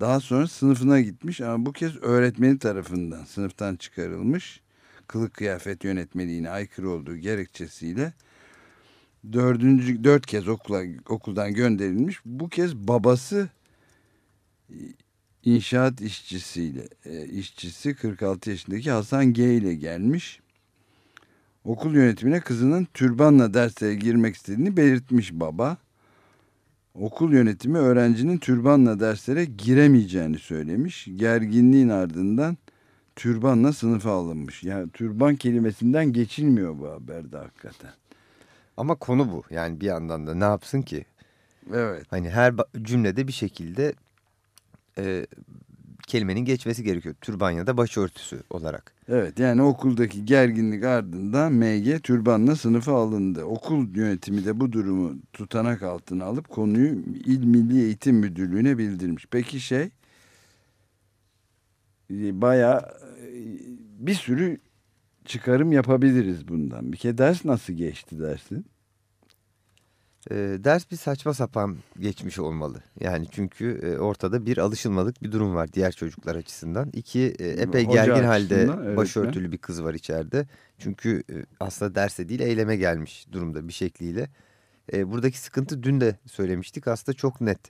Daha sonra sınıfına gitmiş ama bu kez öğretmeni tarafından sınıftan çıkarılmış. Kılık kıyafet yönetmeliğine aykırı olduğu gerekçesiyle dördüncü dört kez okula okuldan gönderilmiş. Bu kez babası inşaat işçisiyle e, işçisi 46 yaşındaki Hasan G ile gelmiş. Okul yönetimine kızının türbanla derslere girmek istediğini belirtmiş baba. Okul yönetimi öğrencinin türbanla derslere giremeyeceğini söylemiş. Gerginliğin ardından türbanla sınıfa alınmış. Yani türban kelimesinden geçilmiyor bu haberde hakikaten. Ama konu bu. Yani bir yandan da ne yapsın ki? Evet. Hani her cümlede bir şekilde e, kelimenin geçmesi gerekiyor. Türban ya da başörtüsü olarak. Evet yani okuldaki gerginlik ardından MG türbanla sınıfa alındı. Okul yönetimi de bu durumu tutanak altına alıp konuyu İl Milli Eğitim Müdürlüğü'ne bildirmiş. Peki şey e, bayağı e, bir sürü çıkarım yapabiliriz bundan. Bir kere ders nasıl geçti dersin? E, ders bir saçma sapan geçmiş olmalı. Yani çünkü e, ortada bir alışılmadık bir durum var diğer çocuklar açısından. İki e, epey Hoca gergin halde öğretmen. başörtülü bir kız var içeride. Çünkü e, aslında derse değil eyleme gelmiş durumda bir şekliyle. E, buradaki sıkıntı dün de söylemiştik aslında çok net.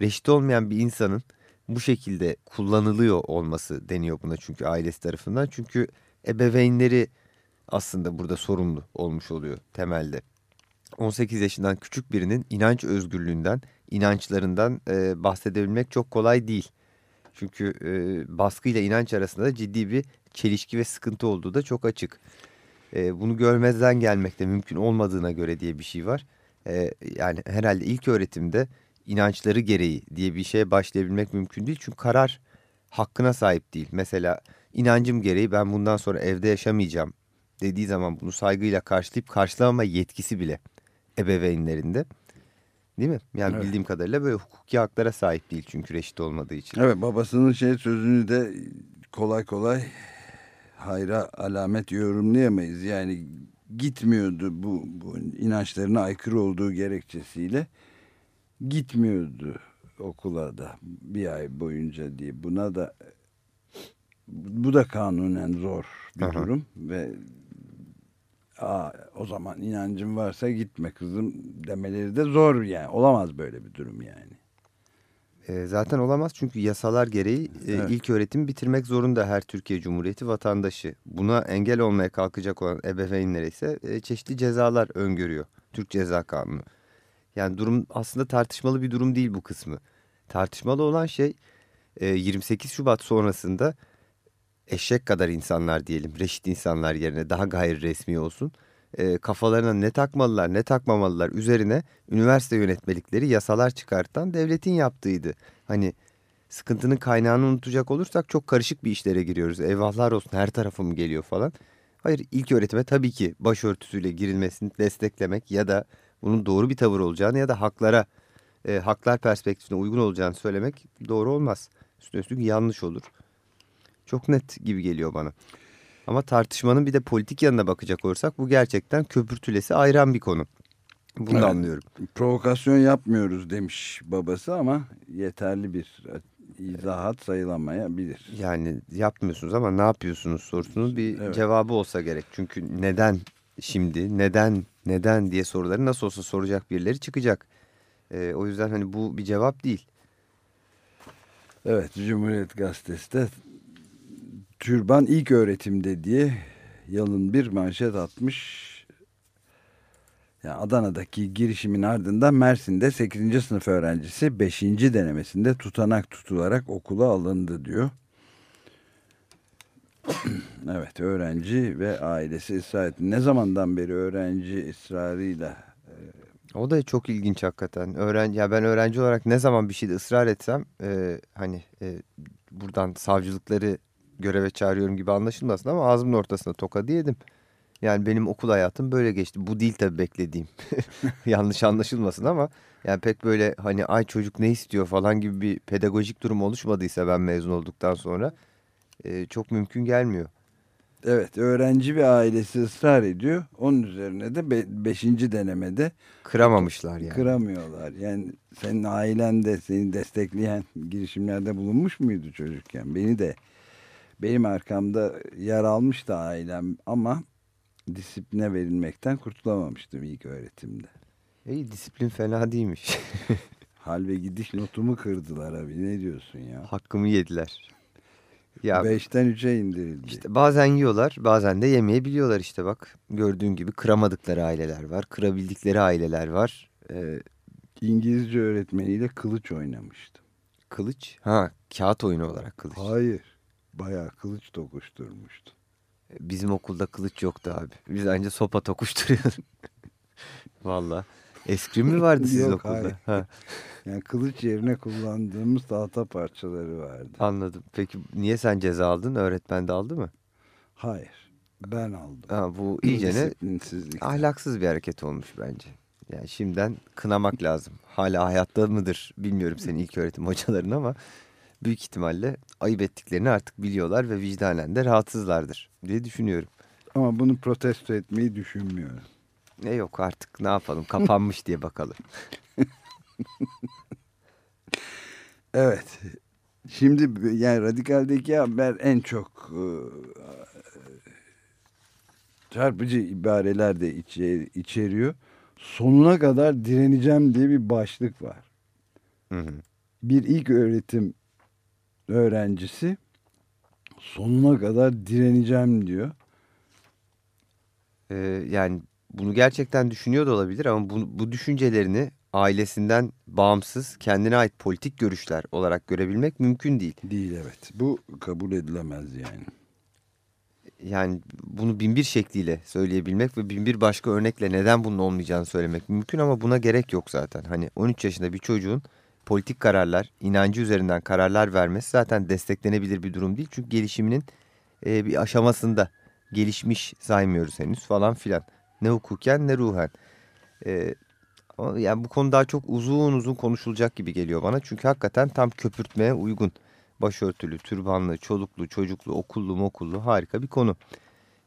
Reşit olmayan bir insanın bu şekilde kullanılıyor olması deniyor buna çünkü ailesi tarafından. Çünkü ebeveynleri aslında burada sorumlu olmuş oluyor temelde. 18 yaşından küçük birinin inanç özgürlüğünden, inançlarından e, bahsedebilmek çok kolay değil. Çünkü e, baskıyla inanç arasında da ciddi bir çelişki ve sıkıntı olduğu da çok açık. E, bunu görmezden gelmek de mümkün olmadığına göre diye bir şey var. E, yani herhalde ilk öğretimde inançları gereği diye bir şeye başlayabilmek mümkün değil. Çünkü karar hakkına sahip değil. Mesela inancım gereği ben bundan sonra evde yaşamayacağım dediği zaman bunu saygıyla karşılayıp karşılamama yetkisi bile ebeveynlerinde. Değil mi? Yani Evet. bildiğim kadarıyla böyle hukuki haklara sahip değil çünkü reşit olmadığı için. Evet babasının şey sözünü de kolay kolay hayra alamet yorumlayamayız. Yani gitmiyordu bu, bu inançlarına aykırı olduğu gerekçesiyle gitmiyordu okula da bir ay boyunca diye buna da bu da kanunen zor bir Aha. durum ve Aa, o zaman inancın varsa gitme kızım demeleri de zor yani olamaz böyle bir durum yani. E, zaten olamaz çünkü yasalar gereği e, Evet. ilk öğretim bitirmek zorunda her Türkiye Cumhuriyeti vatandaşı. Buna engel olmaya kalkacak olan ebeveynlere ise e, çeşitli cezalar öngörüyor Türk Ceza Kanunu. Yani durum aslında tartışmalı bir durum değil bu kısmı. Tartışmalı olan şey e, 28 Şubat sonrasında eşek kadar insanlar diyelim reşit insanlar yerine daha gayri resmi olsun. E, kafalarına ne takmalılar ne takmamalılar üzerine üniversite yönetmelikleri yasalar çıkartan devletin yaptığıydı. Hani sıkıntının kaynağını unutacak olursak çok karışık bir işlere giriyoruz. Eyvahlar olsun her tarafım geliyor falan. Hayır ilk öğretime tabii ki başörtüsüyle girilmesini desteklemek ya da bunun doğru bir tavır olacağını ya da haklara e, haklar perspektifine uygun olacağını söylemek doğru olmaz. Üstüne üstlük yanlış olur. Çok net gibi geliyor bana. Ama tartışmanın bir de politik yanına bakacak olursak bu gerçekten köpürtülesi ayıran bir konu. Bunu Evet. anlıyorum. provokasyon yapmıyoruz demiş babası ama yeterli bir izahat sayılamayabilir. Yani yapmıyorsunuz ama ne yapıyorsunuz sorusunun bir Evet. cevabı olsa gerek. Çünkü neden şimdi, neden, neden diye soruları nasıl olsa soracak birileri çıkacak. Ee, o yüzden hani bu bir cevap değil. Evet Cumhuriyet Gazetesi de türban ilk öğretimde diye yalın bir manşet atmış. Yani Adana'daki girişimin ardından Mersin'de 8. sınıf öğrencisi 5. denemesinde tutanak tutularak okula alındı diyor. evet öğrenci ve ailesi ısrar etti. Ne zamandan beri öğrenci ısrarıyla O da çok ilginç hakikaten. Öğrenci, ya ben öğrenci olarak ne zaman bir şeyde ısrar etsem e, hani e, buradan savcılıkları göreve çağırıyorum gibi anlaşılmasın ama ağzımın ortasına tokadı yedim. Yani benim okul hayatım böyle geçti. Bu değil tabii beklediğim. Yanlış anlaşılmasın ama yani pek böyle hani ay çocuk ne istiyor falan gibi bir pedagojik durum oluşmadıysa ben mezun olduktan sonra e, çok mümkün gelmiyor. Evet öğrenci ve ailesi ısrar ediyor. Onun üzerine de 5. denemede Kıramamışlar yani. kıramıyorlar. Yani senin ailen de seni destekleyen girişimlerde bulunmuş muydu çocukken? Beni de benim arkamda yer almıştı ailem ama disipline verilmekten kurtulamamıştım ilk öğretimde. İyi disiplin fena değilmiş. Hal ve gidiş notumu kırdılar abi ne diyorsun ya? Hakkımı yediler. Ya Beşten üçe indirildi. İşte bazen yiyorlar bazen de yemeyebiliyorlar işte bak. Gördüğün gibi kıramadıkları aileler var. Kırabildikleri aileler var. Ee, İngilizce öğretmeniyle kılıç oynamıştım. kılıç. Ha kağıt oyunu olarak kılıç. Hayır. Bayağı kılıç tokuşturmuştum. Bizim okulda kılıç yoktu abi. Biz anca sopa tokuşturuyorduk. Valla. Eskrim mi vardı sizin Yok, okulda? hayır. Ha, Yani kılıç yerine kullandığımız tahta parçaları vardı. anladım. Peki niye sen ceza aldın? Öğretmen de aldı mı? Hayır. Ben aldım. Ha, bu iyicene Disiplinsizlik. ahlaksız bir hareket olmuş bence. Yani şimdiden kınamak lazım. Hala hayatta mıdır bilmiyorum senin ilk öğretim hocaların ama büyük ihtimalle ayıp ettiklerini artık biliyorlar ve vicdanen de rahatsızlardır diye düşünüyorum. Ama bunu protesto etmeyi düşünmüyorum. Ne yok artık ne yapalım kapanmış diye bakalım. Evet. Şimdi yani radikaldeki haber en çok e, çarpıcı ibareler de içer, içeriyor. Sonuna kadar direneceğim diye bir başlık var. Hı hı. Bir ilk öğretim öğrencisi sonuna kadar direneceğim diyor. Ee, yani bunu gerçekten düşünüyor da olabilir ama bu, bu düşüncelerini ailesinden bağımsız kendine ait politik görüşler olarak görebilmek mümkün değil. Değil evet. Bu kabul edilemez yani. Yani bunu bin bir şekliyle söyleyebilmek ve bin bir başka örnekle neden bunun olmayacağını söylemek mümkün ama buna gerek yok zaten. Hani 13 yaşında bir çocuğun politik kararlar, inancı üzerinden kararlar vermesi zaten desteklenebilir bir durum değil. Çünkü gelişiminin e, bir aşamasında gelişmiş saymıyoruz henüz falan filan. Ne hukuken ne ruhen. E, ama yani bu konu daha çok uzun uzun konuşulacak gibi geliyor bana. Çünkü hakikaten tam köpürtmeye uygun. Başörtülü, türbanlı, çoluklu, çocuklu, okullu, mokullu harika bir konu.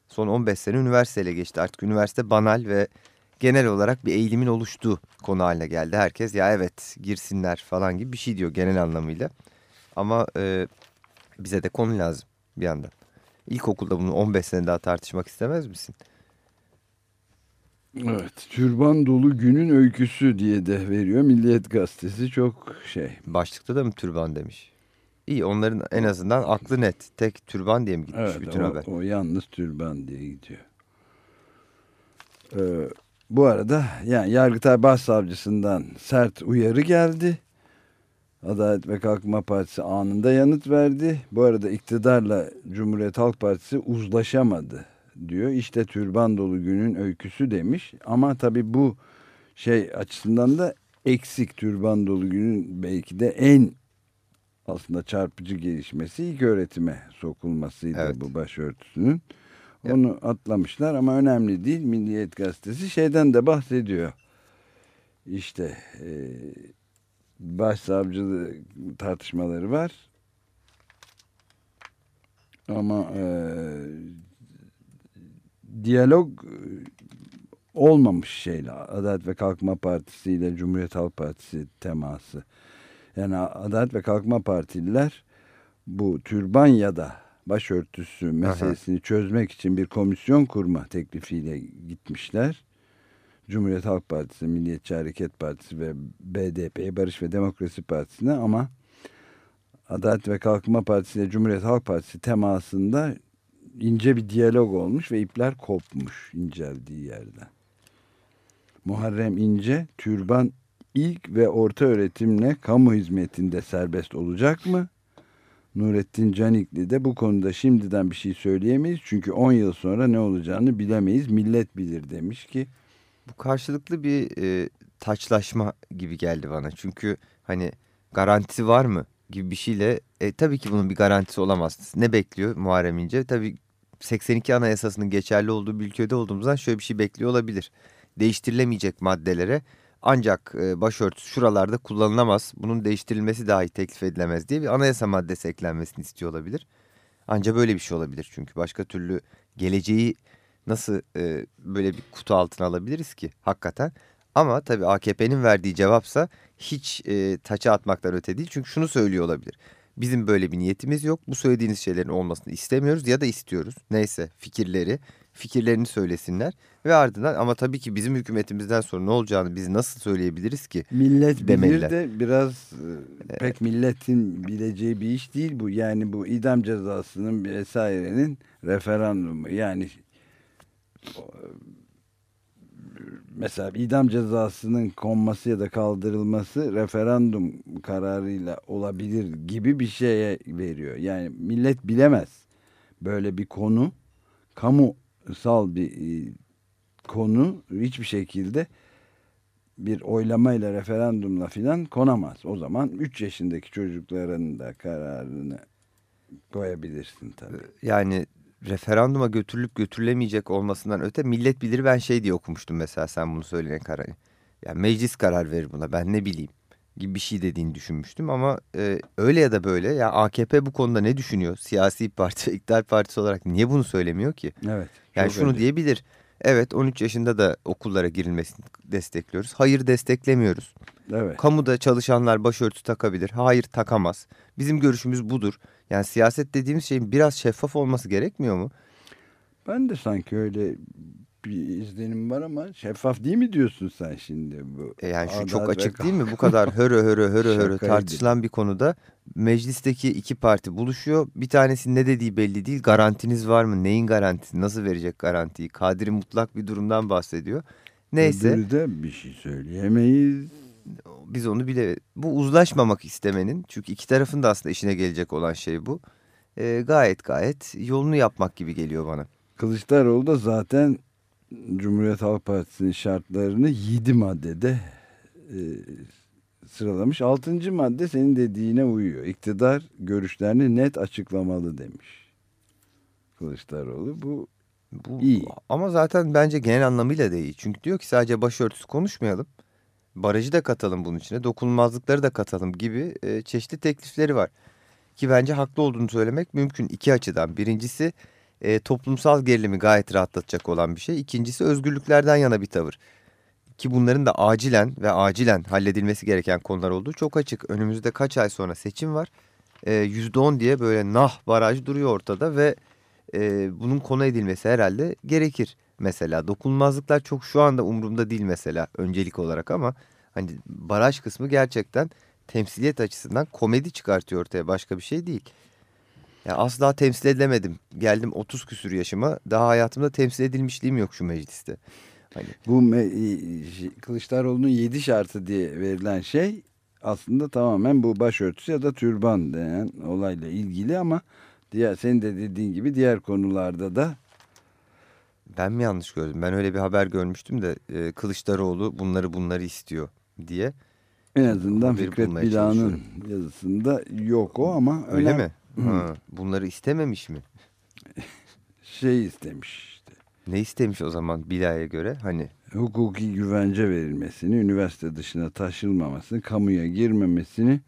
Son 15 sene üniversiteyle geçti. Artık üniversite banal ve genel olarak bir eğilimin oluştuğu konu haline geldi. Herkes ya evet girsinler falan gibi bir şey diyor genel anlamıyla. Ama e, bize de konu lazım bir yandan. İlkokulda bunu 15 sene daha tartışmak istemez misin? Evet. Türban dolu günün öyküsü diye de veriyor. Milliyet gazetesi çok şey. Başlıkta da mı türban demiş? İyi onların en azından aklı net. Tek türban diye mi gitmiş Evet bütün o, haber? o yalnız türban diye gidiyor. Ee, bu arada yani Yargıtay Başsavcısından sert uyarı geldi. Adalet ve Kalkınma Partisi anında yanıt verdi. Bu arada iktidarla Cumhuriyet Halk Partisi uzlaşamadı diyor. İşte türban dolu günün öyküsü demiş. Ama tabii bu şey açısından da eksik türban dolu günün belki de en aslında çarpıcı gelişmesi ilk öğretime sokulmasıydı Evet. bu başörtüsünün. Onu atlamışlar ama önemli değil. Milliyet Gazetesi şeyden de bahsediyor. İşte e, başsavcılığı tartışmaları var. Ama e, diyalog e, olmamış şeyle Adalet ve Kalkınma Partisi ile Cumhuriyet Halk Partisi teması. Yani Adalet ve Kalkınma Partililer bu türban ya da başörtüsü meselesini çözmek için bir komisyon kurma teklifiyle gitmişler. Cumhuriyet Halk Partisi, Milliyetçi Hareket Partisi ve BDP, Barış ve Demokrasi Partisi'ne ama Adalet ve Kalkınma Partisi ile Cumhuriyet Halk Partisi temasında ince bir diyalog olmuş ve ipler kopmuş inceldiği yerden. Muharrem İnce, türban ilk ve orta öğretimle kamu hizmetinde serbest olacak mı? Nurettin Canikli de bu konuda şimdiden bir şey söyleyemeyiz. Çünkü 10 yıl sonra ne olacağını bilemeyiz. Millet bilir demiş ki. Bu karşılıklı bir e, taçlaşma gibi geldi bana. Çünkü hani garantisi var mı gibi bir şeyle e, tabii ki bunun bir garantisi olamaz. Ne bekliyor Muharrem İnce? Tabii 82 Anayasası'nın geçerli olduğu bir ülkede olduğumuzdan şöyle bir şey bekliyor olabilir. Değiştirilemeyecek maddelere ancak e, başörtüsü şuralarda kullanılamaz. Bunun değiştirilmesi dahi teklif edilemez diye bir anayasa maddesi eklenmesini istiyor olabilir. Ancak böyle bir şey olabilir çünkü başka türlü geleceği nasıl e, böyle bir kutu altına alabiliriz ki hakikaten. Ama tabii AKP'nin verdiği cevapsa hiç e, taça atmaktan öte değil. Çünkü şunu söylüyor olabilir. Bizim böyle bir niyetimiz yok. Bu söylediğiniz şeylerin olmasını istemiyoruz ya da istiyoruz. Neyse fikirleri, fikirlerini söylesinler. Ve ardından ama tabii ki bizim hükümetimizden sonra ne olacağını biz nasıl söyleyebiliriz ki? Millet bilir Demeliler. de biraz e, pek milletin bileceği bir iş değil bu. Yani bu idam cezasının vesairenin referandumu. Yani mesela idam cezasının konması ya da kaldırılması referandum kararıyla olabilir gibi bir şeye veriyor. Yani millet bilemez. Böyle bir konu kamusal bir e, konu hiçbir şekilde bir oylamayla referandumla filan konamaz. O zaman 3 yaşındaki çocukların da kararını koyabilirsin tabii. Yani referanduma götürülüp götürülemeyecek olmasından öte millet bilir ben şey diye okumuştum mesela sen bunu söyleyen kararı. Yani meclis karar verir buna ben ne bileyim gibi bir şey dediğini düşünmüştüm ama e, öyle ya da böyle ya AKP bu konuda ne düşünüyor? Siyasi parti iktidar partisi olarak niye bunu söylemiyor ki? Evet. Yani şunu öyle. diyebilir. Evet 13 yaşında da okullara girilmesini destekliyoruz. Hayır desteklemiyoruz. Evet. Kamuda çalışanlar başörtüsü takabilir. Hayır takamaz. Bizim görüşümüz budur. Yani siyaset dediğimiz şeyin biraz şeffaf olması gerekmiyor mu? Ben de sanki öyle bir izlenim var ama şeffaf değil mi diyorsun sen şimdi? Bu E yani şu çok açık değil mi? Bu kadar hörö hörö hörö hörö tartışılan bir konuda meclisteki iki parti buluşuyor. Bir tanesi ne dediği belli değil. Garantiniz var mı? Neyin garantisi? Nasıl verecek garantiyi? Kadri mutlak bir durumdan bahsediyor. Neyse Öbürü de bir şey söyleyemeyiz. biz onu bile bu uzlaşmamak istemenin çünkü iki tarafın da aslında işine gelecek olan şey bu. E, gayet gayet yolunu yapmak gibi geliyor bana. Kılıçdaroğlu da zaten Cumhuriyet Halk Partisi'nin şartlarını 7 maddede e, sıralamış. 6. madde senin dediğine uyuyor. İktidar görüşlerini net açıklamalı demiş. Kılıçdaroğlu bu Bu, İyi. Ama zaten bence genel anlamıyla da iyi. Çünkü diyor ki sadece başörtüsü konuşmayalım. Barajı da katalım bunun içine. Dokunulmazlıkları da katalım gibi e, çeşitli teklifleri var. Ki bence haklı olduğunu söylemek mümkün iki açıdan. Birincisi e, toplumsal gerilimi gayet rahatlatacak olan bir şey. İkincisi özgürlüklerden yana bir tavır. Ki bunların da acilen ve acilen halledilmesi gereken konular olduğu çok açık. Önümüzde kaç ay sonra seçim var. E, %10 diye böyle nah baraj duruyor ortada ve e, bunun konu edilmesi herhalde gerekir. Mesela dokunulmazlıklar çok şu anda umurumda değil mesela öncelik olarak ama hani baraj kısmı gerçekten temsiliyet açısından komedi çıkartıyor ortaya başka bir şey değil. Ya asla temsil edilemedim. Geldim 30 küsür yaşıma daha hayatımda temsil edilmişliğim yok şu mecliste. Hani bu Kılıçdaroğlu'nun 7 şartı diye verilen şey aslında tamamen bu başörtüsü ya da türban denen olayla ilgili ama diğer senin de dediğin gibi diğer konularda da ben mi yanlış gördüm? Ben öyle bir haber görmüştüm de e, Kılıçdaroğlu bunları bunları istiyor diye. en azından Haberi Fikret Bila'nın yazısında yok o ama Öyle önem- mi? Ha, bunları istememiş mi? şey istemiş işte. Ne istemiş o zaman Bilal'e göre? Hani Hukuki güvence verilmesini, üniversite dışına taşılmamasını, kamuya girmemesini,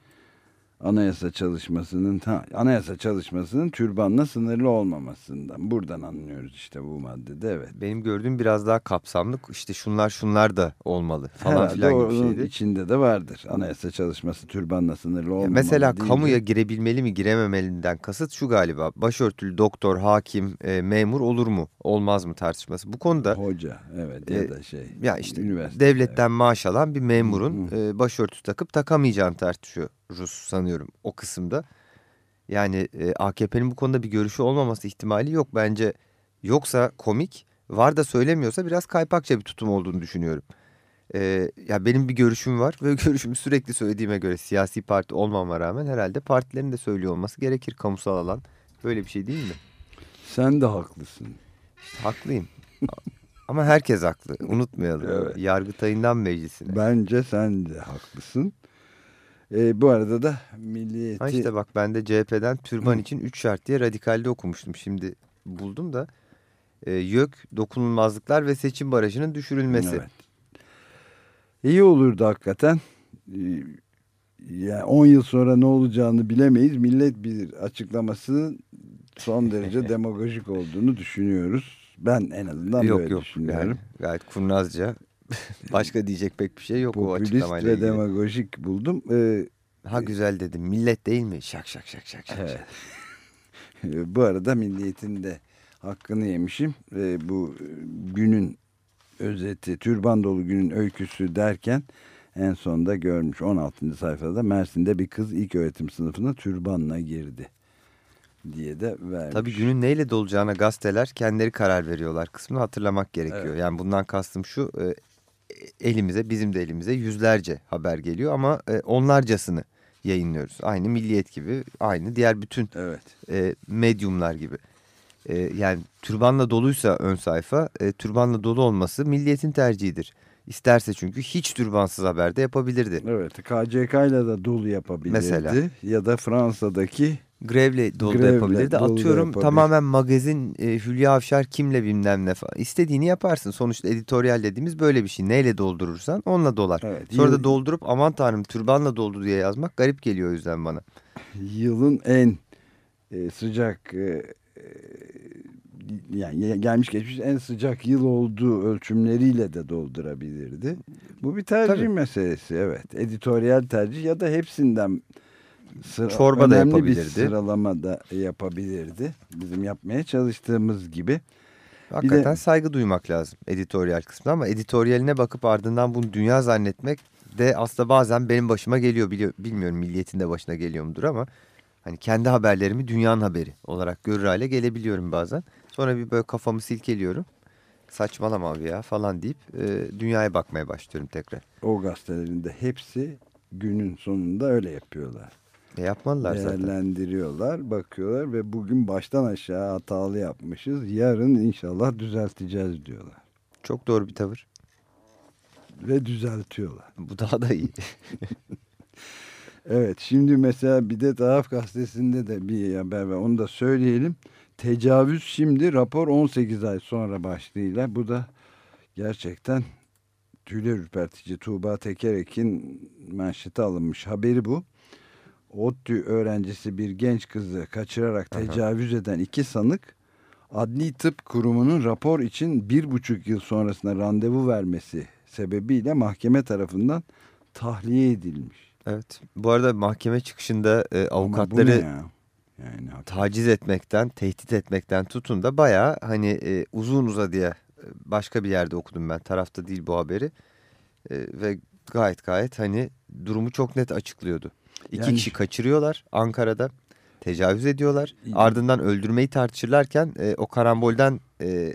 anayasa çalışmasının ha, anayasa çalışmasının türbanla sınırlı olmamasından. Buradan anlıyoruz işte bu maddede evet. benim gördüğüm biraz daha kapsamlı işte şunlar şunlar da olmalı falan Herhalde filan gibi şeydi. içinde de vardır. Anayasa çalışması türbanla sınırlı olmamalı. mesela değil kamuya de- girebilmeli mi girememelinden kasıt şu galiba. Başörtülü doktor, hakim, e, memur olur mu olmaz mı tartışması. Bu konuda hoca evet ya E, da şey. ya işte devletten maaş alan bir memurun e, başörtüsü takıp takamayacağını tartışıyoruz sanıyorum o kısımda. Yani e, AKP'nin bu konuda bir görüşü olmaması ihtimali yok bence. Yoksa komik, var da söylemiyorsa biraz kaypakça bir tutum olduğunu düşünüyorum. E, ya benim bir görüşüm var ve görüşümü sürekli söylediğime göre siyasi parti olmama rağmen herhalde partilerin de söylüyor olması gerekir kamusal alan. Böyle bir şey değil mi? Sen de haklısın. İşte haklıyım. Ama herkes haklı. Unutmayalım. Evet. Yargıtayından meclisine. Bence sen de haklısın. E, bu arada da milliyeti... Ha işte bak ben de CHP'den türban için 3 şart diye radikalde okumuştum. Şimdi buldum da e, YÖK, dokunulmazlıklar ve seçim barajının düşürülmesi. Evet. İyi olurdu hakikaten. Ee, Yani 10 yıl sonra ne olacağını bilemeyiz. Millet bir açıklamasının son derece demagojik olduğunu düşünüyoruz. Ben en azından yok böyle yok düşünüyorum. yani gayet kurnazca. Başka diyecek pek bir şey yok o Popülist açıklamayla ve ilgili. demagojik buldum. Ee, Ha güzel dedim. Millet değil mi? Şak şak şak şak şak. Evet. bu arada milliyetin de hakkını yemişim. Ee, bu günün özeti, türban dolu günün öyküsü derken en sonda görmüş 16. sayfada Mersin'de bir kız ilk öğretim sınıfına türbanla girdi diye de vermiş. Tabii günün neyle dolacağına gazeteler kendileri karar veriyorlar kısmını hatırlamak gerekiyor. Evet. Yani bundan kastım şu e, elimize bizim de elimize yüzlerce haber geliyor ama e, onlarcasını yayınlıyoruz. Aynı Milliyet gibi aynı diğer bütün Evet. e, medyumlar gibi. E, yani türbanla doluysa ön sayfa e, türbanla dolu olması Milliyet'in tercihidir. İsterse çünkü hiç türbansız haber de yapabilirdi. Evet. KCK ile de dolu yapabilirdi. Mesela. Ya da Fransa'daki Grevle dolu da Grevle yapabilirdi. dolu da Atıyorum yapabilir. tamamen magazin e, Hülya Avşar kimle bilmem ne falan. İstediğini yaparsın. Sonuçta editoryal dediğimiz böyle bir şey. Neyle doldurursan onunla dolar. Evet, Sonra yıl- da doldurup aman tanrım türbanla doldu diye yazmak garip geliyor o yüzden bana. yılın en e, sıcak e, e, yani gelmiş geçmiş en sıcak yıl olduğu ölçümleriyle de doldurabilirdi. Bu bir tercih Tabii. meselesi evet. Editoryal tercih ya da hepsinden sıra, Çorba da önemli bir yapabilirdi. sıralama da yapabilirdi. Bizim yapmaya çalıştığımız gibi. Hakikaten saygı duymak lazım editoryal kısmına ama editöryaline bakıp ardından bunu dünya zannetmek de aslında bazen benim başıma geliyor. Biliyor, bilmiyorum milliyetin de başına geliyor mudur ama hani kendi haberlerimi dünyanın haberi olarak görür hale gelebiliyorum bazen. Sonra bir böyle kafamı silkeliyorum. Saçmalama abi ya falan deyip e, dünyaya bakmaya başlıyorum tekrar. O gazetelerinde hepsi günün sonunda öyle yapıyorlar. E yapmalılar zaten. Değerlendiriyorlar, bakıyorlar ve bugün baştan aşağı hatalı yapmışız. Yarın inşallah düzelteceğiz diyorlar. Çok doğru bir tavır. Ve düzeltiyorlar. Bu daha da iyi. Evet şimdi mesela bir de Taraf Gazetesi'nde de bir haber var onu da söyleyelim. Tecavüz şimdi rapor 18 ay sonra başlığıyla bu da gerçekten tüyler ürpertici Tuğba Tekerek'in manşete alınmış haberi bu. ODTÜ öğrencisi bir genç kızı kaçırarak tecavüz eden iki sanık Adli Tıp Kurumu'nun rapor için bir buçuk yıl sonrasında randevu vermesi sebebiyle mahkeme tarafından tahliye edilmiş. evet. Bu arada mahkeme çıkışında e, avukatları ya? Yani taciz etmekten, tehdit etmekten tutun da bayağı hani e, uzun uzadıya e, başka bir yerde okudum ben. Tarafta değil bu haberi. E, ve gayet gayet hani durumu çok net açıklıyordu. İki Yani- kişi kaçırıyorlar Ankara'da. Tecavüz ediyorlar. Ardından öldürmeyi tartışırlarken e, o karambolden e,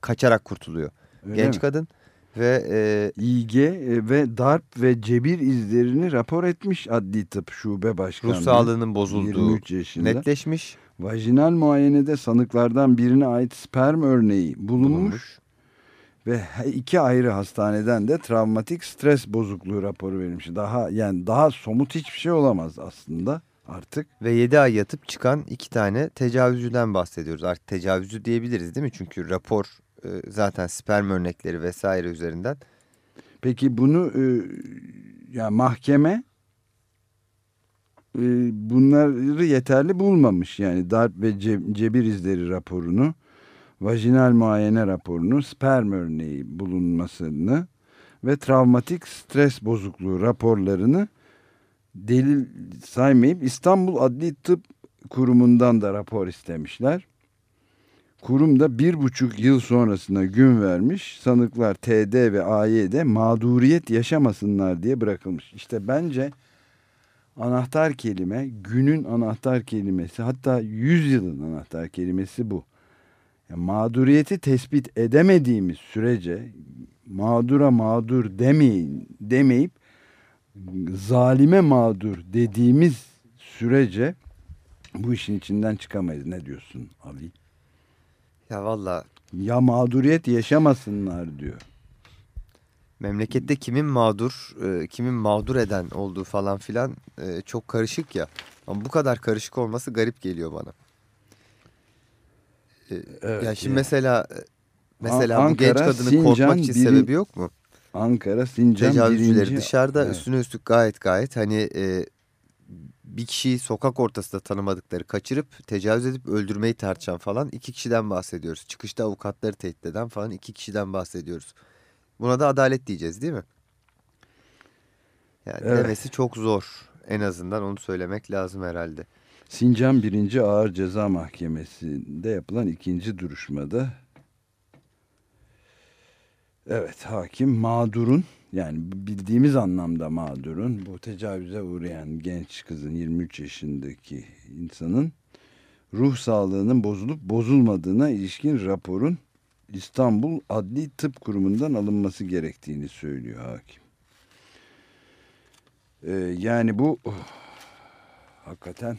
kaçarak kurtuluyor. Öyle Genç mi? kadın ve e, İG e, ve darp ve cebir izlerini rapor etmiş Adli Tıp Şube Başkanı. ruh sağlığının bozulduğu 23 yaşında. netleşmiş. Vajinal muayenede sanıklardan birine ait sperm örneği bulunmuş, bulunmuş. Ve iki ayrı hastaneden de travmatik stres bozukluğu raporu verilmiş. Daha yani daha somut hiçbir şey olamaz aslında artık. Ve 7 ay yatıp çıkan iki tane tecavüzcüden bahsediyoruz. Artık tecavüzcü diyebiliriz değil mi? Çünkü rapor e, zaten sperm örnekleri vesaire üzerinden. Peki bunu e, ya mahkeme e, bunları yeterli bulmamış. Yani darp ve ce- cebir izleri raporunu, vajinal muayene raporunu, sperm örneği bulunmasını ve travmatik stres bozukluğu raporlarını delil saymayıp İstanbul Adli Tıp Kurumu'ndan da rapor istemişler. Kurum da bir buçuk yıl sonrasına gün vermiş. Sanıklar TD ve AY'de mağduriyet yaşamasınlar diye bırakılmış. İşte bence anahtar kelime, günün anahtar kelimesi hatta yüzyılın anahtar kelimesi bu. Yani mağduriyeti tespit edemediğimiz sürece mağdura mağdur demeyin, demeyip zalime mağdur dediğimiz sürece bu işin içinden çıkamayız. Ne diyorsun Ali? Ya valla Ya mağduriyet yaşamasınlar diyor. memlekette kimin mağdur, e, kimin mağdur eden olduğu falan filan e, çok karışık ya. Ama bu kadar karışık olması garip geliyor bana. E, Evet, ya şimdi yani. mesela e, mesela An- bu genç Ankara, kadını Sincan, korkmak için biri- sebebi yok mu? Ankara, Sincan Tecavüzcüleri birinci- dışarıda Evet. üstüne üstlük gayet gayet hani e, bir kişiyi sokak ortasında tanımadıkları kaçırıp tecavüz edip öldürmeyi tartışan falan iki kişiden bahsediyoruz. Çıkışta avukatları tehdit eden falan iki kişiden bahsediyoruz. Buna da adalet diyeceğiz değil mi? Yani Evet. demesi çok zor. En azından onu söylemek lazım herhalde. Sincan 1. Ağır Ceza Mahkemesi'nde yapılan ikinci duruşmada evet hakim mağdurun yani bildiğimiz anlamda mağdurun bu tecavüze uğrayan genç kızın 23 yaşındaki insanın ruh sağlığının bozulup bozulmadığına ilişkin raporun İstanbul Adli Tıp Kurumu'ndan alınması gerektiğini söylüyor hakim. Ee, yani bu oh, hakikaten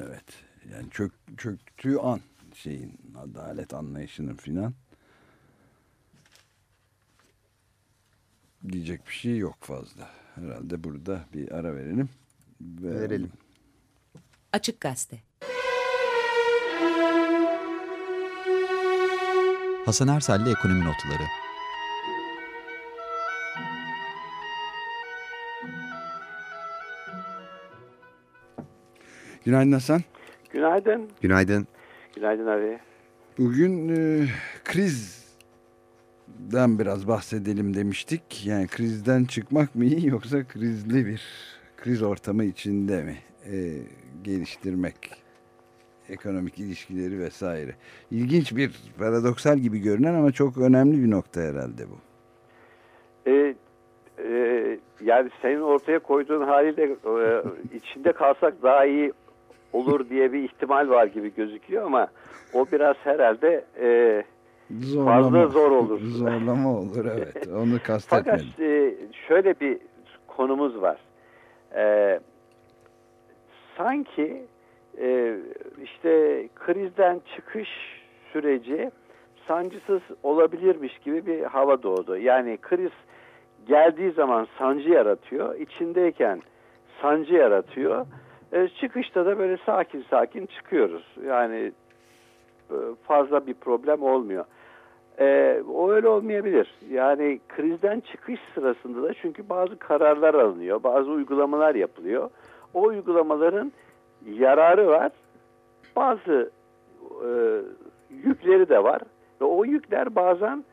Evet. Yani çök, çöktüğü an şeyin adalet anlayışının filan diyecek bir şey yok fazla. Herhalde burada bir ara verelim. Ve Verelim. Açık Gazete. Hasan Ersel'le Ekonomi Notları Günaydın Hasan. Günaydın. Günaydın. Günaydın abi. Bugün e, krizden biraz bahsedelim demiştik. Yani krizden çıkmak mı iyi yoksa krizli bir kriz ortamı içinde mi e, geliştirmek ekonomik ilişkileri vesaire. İlginç bir paradoksal gibi görünen ama çok önemli bir nokta herhalde bu. Ee, e, yani senin ortaya koyduğun haliyle e, içinde kalsak daha iyi olur diye bir ihtimal var gibi gözüküyor ama o biraz herhalde e, fazla zor olur. Zorlama olur evet. Onu Fakat kastetmedim. e, şöyle bir konumuz var. E, sanki e, işte krizden çıkış süreci sancısız olabilirmiş gibi bir hava doğdu. Yani kriz geldiği zaman sancı yaratıyor, içindeyken sancı yaratıyor. E, çıkışta da böyle sakin sakin çıkıyoruz. Yani e, fazla bir problem olmuyor. E, o öyle olmayabilir. Yani krizden çıkış sırasında da çünkü bazı kararlar alınıyor, bazı uygulamalar yapılıyor. O uygulamaların yararı var, bazı e, yükleri de var ve o yükler bazen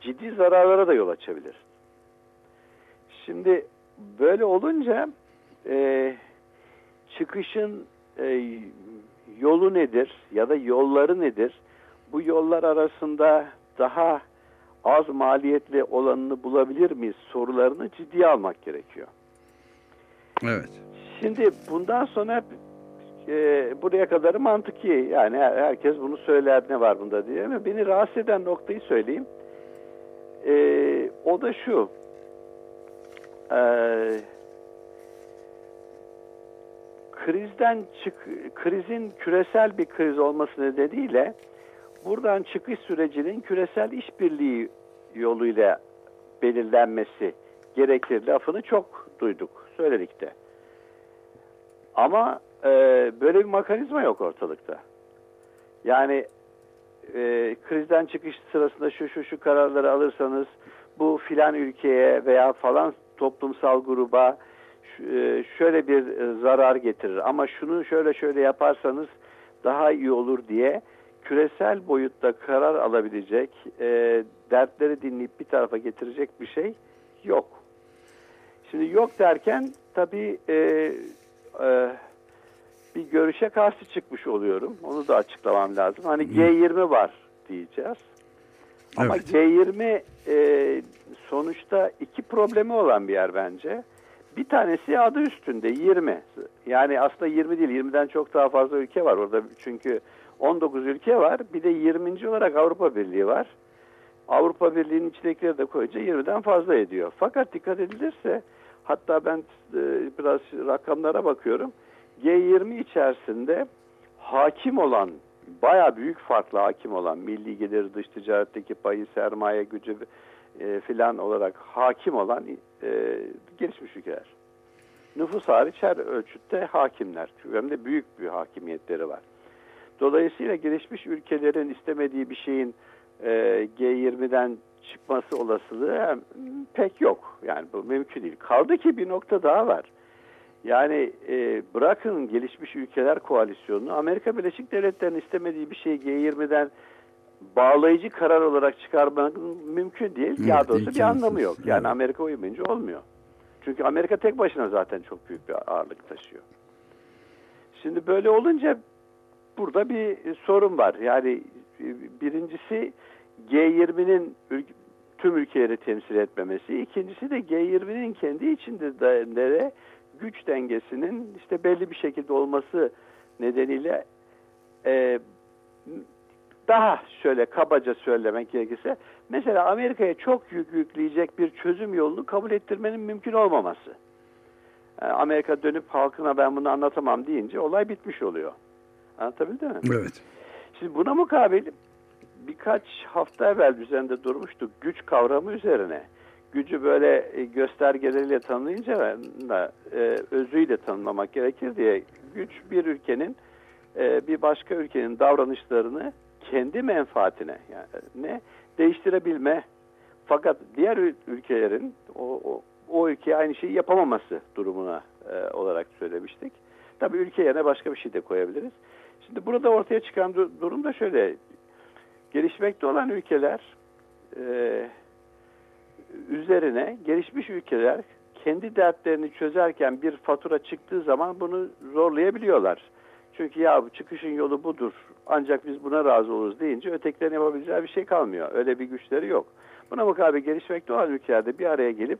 ciddi zararlara da yol açabilir. Şimdi böyle olunca e, çıkışın e, yolu nedir ya da yolları nedir? Bu yollar arasında daha az maliyetli olanını bulabilir miyiz sorularını ciddiye almak gerekiyor. Evet. Şimdi bundan sonra e, buraya kadar mantıki yani her- herkes bunu söyler ne var bunda diye ama beni rahatsız eden noktayı söyleyeyim. E, o da şu. E, krizden çık krizin küresel bir kriz olması nedeniyle buradan çıkış sürecinin küresel işbirliği yoluyla belirlenmesi gerekir lafını çok duyduk, söyledik de. Ama e, böyle bir mekanizma yok ortalıkta. Yani e, krizden çıkış sırasında şu şu şu kararları alırsanız bu filan ülkeye veya falan toplumsal gruba şöyle bir e, zarar getirir ama şunu şöyle şöyle yaparsanız daha iyi olur diye küresel boyutta karar alabilecek, e, dertleri dinleyip bir tarafa getirecek bir şey yok. Şimdi yok derken tabii e, e, bir görüşe karşı çıkmış oluyorum. Onu da açıklamam lazım. Hani G20 var diyeceğiz. Ama Evet. G20 e, sonuçta iki problemi olan bir yer bence. Bir tanesi adı üstünde 20. Yani aslında 20 değil 20'den çok daha fazla ülke var orada. Çünkü 19 ülke var. Bir de 20. olarak Avrupa Birliği var. Avrupa Birliği'nin içindekileri de koyunca 20'den fazla ediyor. Fakat dikkat edilirse hatta ben e, biraz rakamlara bakıyorum. G20 içerisinde hakim olan baya büyük farklı hakim olan milli gelir dış ticaretteki payı sermaye gücü e, filan olarak hakim olan e, gelişmiş ülkeler. Nüfus hariç her ölçütte hakimler. Hem de büyük bir hakimiyetleri var. Dolayısıyla gelişmiş ülkelerin istemediği bir şeyin e, G20'den çıkması olasılığı hem, pek yok. Yani bu mümkün değil. Kaldı ki bir nokta daha var. Yani e, bırakın gelişmiş ülkeler koalisyonunu Amerika Birleşik Devletleri'nin istemediği bir şeyi G20'den bağlayıcı karar olarak çıkarmak mümkün değil. Evet, ya doğrusu bir imkansız. anlamı yok. Yani Evet. Amerika uymayınca olmuyor. Çünkü Amerika tek başına zaten çok büyük bir ağırlık taşıyor. Şimdi böyle olunca burada bir sorun var. Yani e, birincisi G20'nin ül- tüm ülkeleri temsil etmemesi. İkincisi de G20'nin kendi içinde de de güç dengesinin işte belli bir şekilde olması nedeniyle e, daha şöyle kabaca söylemek gerekirse mesela Amerika'ya çok yük yükleyecek bir çözüm yolunu kabul ettirmenin mümkün olmaması. Yani Amerika dönüp halkına ben bunu anlatamam deyince olay bitmiş oluyor. Anlatabildim mi? Evet. Şimdi buna mukabil birkaç hafta evvel üzerinde durmuştuk güç kavramı üzerine. Gücü böyle e, göstergeleriyle tanıyınca da e, özüyle tanımlamak gerekir diye güç bir ülkenin e, bir başka ülkenin davranışlarını kendi menfaatine yani ne değiştirebilme fakat diğer ül- ülkelerin o, o, o ülkeye aynı şeyi yapamaması durumuna e, olarak söylemiştik. Tabii ülke yerine başka bir şey de koyabiliriz. Şimdi burada ortaya çıkan du- durum da şöyle. Gelişmekte olan ülkeler e, üzerine gelişmiş ülkeler kendi dertlerini çözerken bir fatura çıktığı zaman bunu zorlayabiliyorlar. Çünkü ya çıkışın yolu budur ancak biz buna razı oluruz deyince ötekilerin yapabileceği bir şey kalmıyor. Öyle bir güçleri yok. Buna mukabil gelişmekte olan ülkelerde bir araya gelip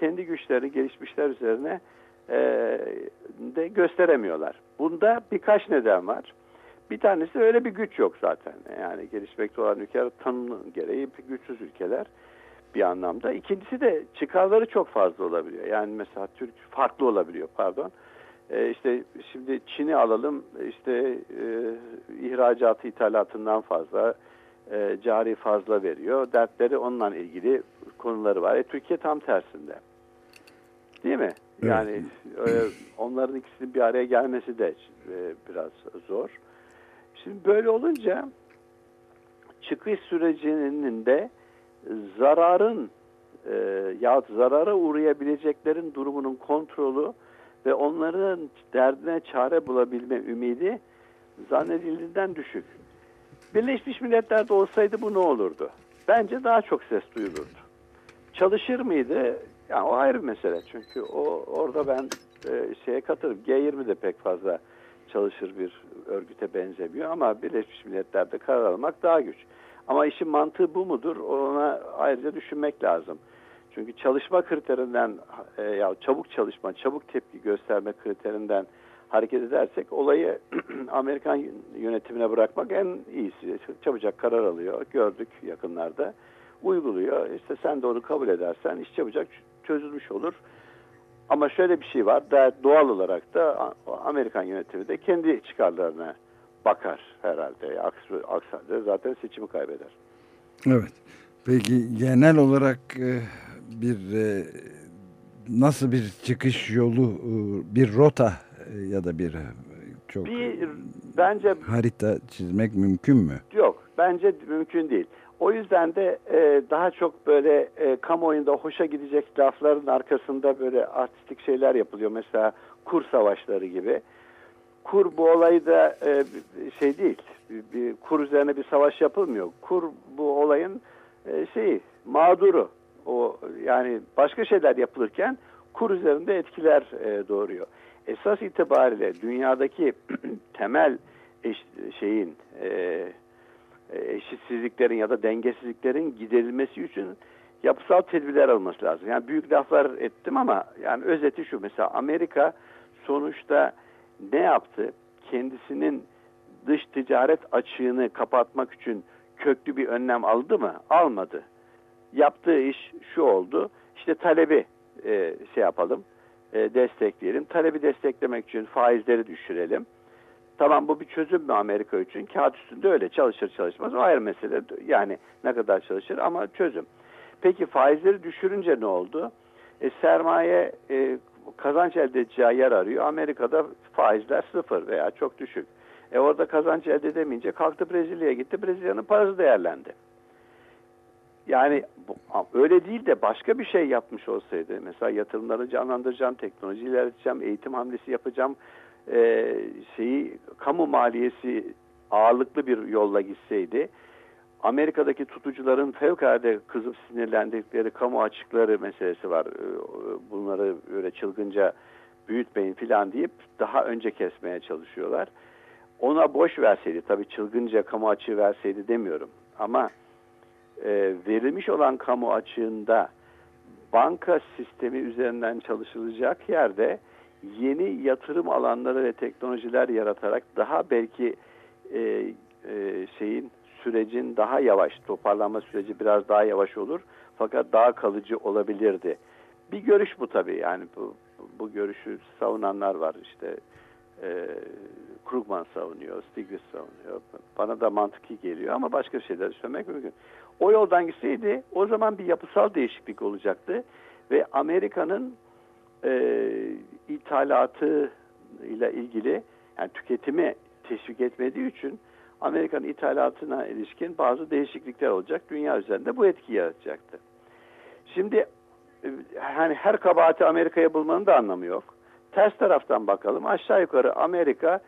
kendi güçlerini gelişmişler üzerine e, de gösteremiyorlar. Bunda birkaç neden var. Bir tanesi öyle bir güç yok zaten. Yani gelişmekte olan ülkeler tanım gereği güçsüz ülkeler bir anlamda. İkincisi de çıkarları çok fazla olabiliyor. Yani mesela Türk farklı olabiliyor pardon. Ee, işte şimdi Çin'i alalım işte e, ihracatı ithalatından fazla e, cari fazla veriyor. Dertleri onunla ilgili konuları var. E, Türkiye tam tersinde. Değil mi? Evet. Yani e, onların ikisinin bir araya gelmesi de e, biraz zor. Şimdi böyle olunca çıkış sürecinin de zararın e, ya zarara uğrayabileceklerin durumunun kontrolü ve onların derdine çare bulabilme ümidi zannedildiğinden düşük. Birleşmiş Milletler'de olsaydı bu ne olurdu? Bence daha çok ses duyulurdu. Çalışır mıydı? Yani o ayrı bir mesele. Çünkü o orada ben e, şeye katılırım. G20 de pek fazla çalışır bir örgüte benzemiyor ama Birleşmiş Milletler'de karar almak daha güç. Ama işin mantığı bu mudur? Ona ayrıca düşünmek lazım. Çünkü çalışma kriterinden e, ya çabuk çalışma, çabuk tepki gösterme kriterinden hareket edersek olayı Amerikan yönetimine bırakmak en iyisi. Çabucak karar alıyor. Gördük yakınlarda. Uyguluyor. İşte sen de onu kabul edersen iş çabucak çözülmüş olur. Ama şöyle bir şey var. Doğal olarak da Amerikan yönetimi de kendi çıkarlarına bakar herhalde. Aksi, zaten seçimi kaybeder. Evet. Peki genel olarak e, bir e, nasıl bir çıkış yolu, e, bir rota e, ya da bir çok Bir bence harita çizmek mümkün mü? yok. Bence mümkün değil. O yüzden de e, daha çok böyle e, kamuoyunda hoşa gidecek lafların arkasında böyle artistik şeyler yapılıyor. Mesela kur savaşları gibi. Kur bu olayı da e, şey değil. Bir, bir kur üzerine bir savaş yapılmıyor. Kur bu olayın e, şeyi mağduru. O yani başka şeyler yapılırken kur üzerinde etkiler e, doğuruyor. Esas itibariyle dünyadaki temel eş, şeyin e, eşitsizliklerin ya da dengesizliklerin giderilmesi için yapısal tedbirler alması lazım. Yani büyük laflar ettim ama yani özeti şu mesela Amerika sonuçta ne yaptı? Kendisinin dış ticaret açığını kapatmak için köklü bir önlem aldı mı? Almadı. Yaptığı iş şu oldu. İşte talebi e, şey yapalım, e, destekleyelim. Talebi desteklemek için faizleri düşürelim. Tamam bu bir çözüm mü Amerika için? Kağıt üstünde öyle çalışır çalışmaz. O ayrı mesele. Yani ne kadar çalışır ama çözüm. Peki faizleri düşürünce ne oldu? E, sermaye e, kazanç elde edeceği yer arıyor. Amerika'da faizler sıfır veya çok düşük. E orada kazanç elde edemeyince kalktı Brezilya'ya gitti. Brezilya'nın parası değerlendi. Yani öyle değil de başka bir şey yapmış olsaydı. Mesela yatırımları canlandıracağım, teknoloji ilerleteceğim, eğitim hamlesi yapacağım. E, şeyi kamu maliyesi ağırlıklı bir yolla gitseydi Amerika'daki tutucuların fevkalade kızıp sinirlendikleri kamu açıkları meselesi var. Bunları öyle çılgınca büyütmeyin filan deyip daha önce kesmeye çalışıyorlar. Ona boş verseydi tabii çılgınca kamu açığı verseydi demiyorum. Ama e, verilmiş olan kamu açığında banka sistemi üzerinden çalışılacak yerde yeni yatırım alanları ve teknolojiler yaratarak daha belki e, e, şeyin sürecin daha yavaş toparlanma süreci biraz daha yavaş olur fakat daha kalıcı olabilirdi. Bir görüş bu tabii yani bu, bu görüşü savunanlar var işte e, Krugman savunuyor, Stiglitz savunuyor. Bana da mantıklı geliyor ama başka şeyler söylemek mümkün. O yoldan gitseydi o zaman bir yapısal değişiklik olacaktı ve Amerika'nın e, ithalatı ile ilgili yani tüketimi teşvik etmediği için Amerika'nın ithalatına ilişkin bazı değişiklikler olacak. Dünya üzerinde bu etki yaratacaktı. Şimdi hani her kabahati Amerika'ya bulmanın da anlamı yok. ters taraftan bakalım. Aşağı yukarı Amerika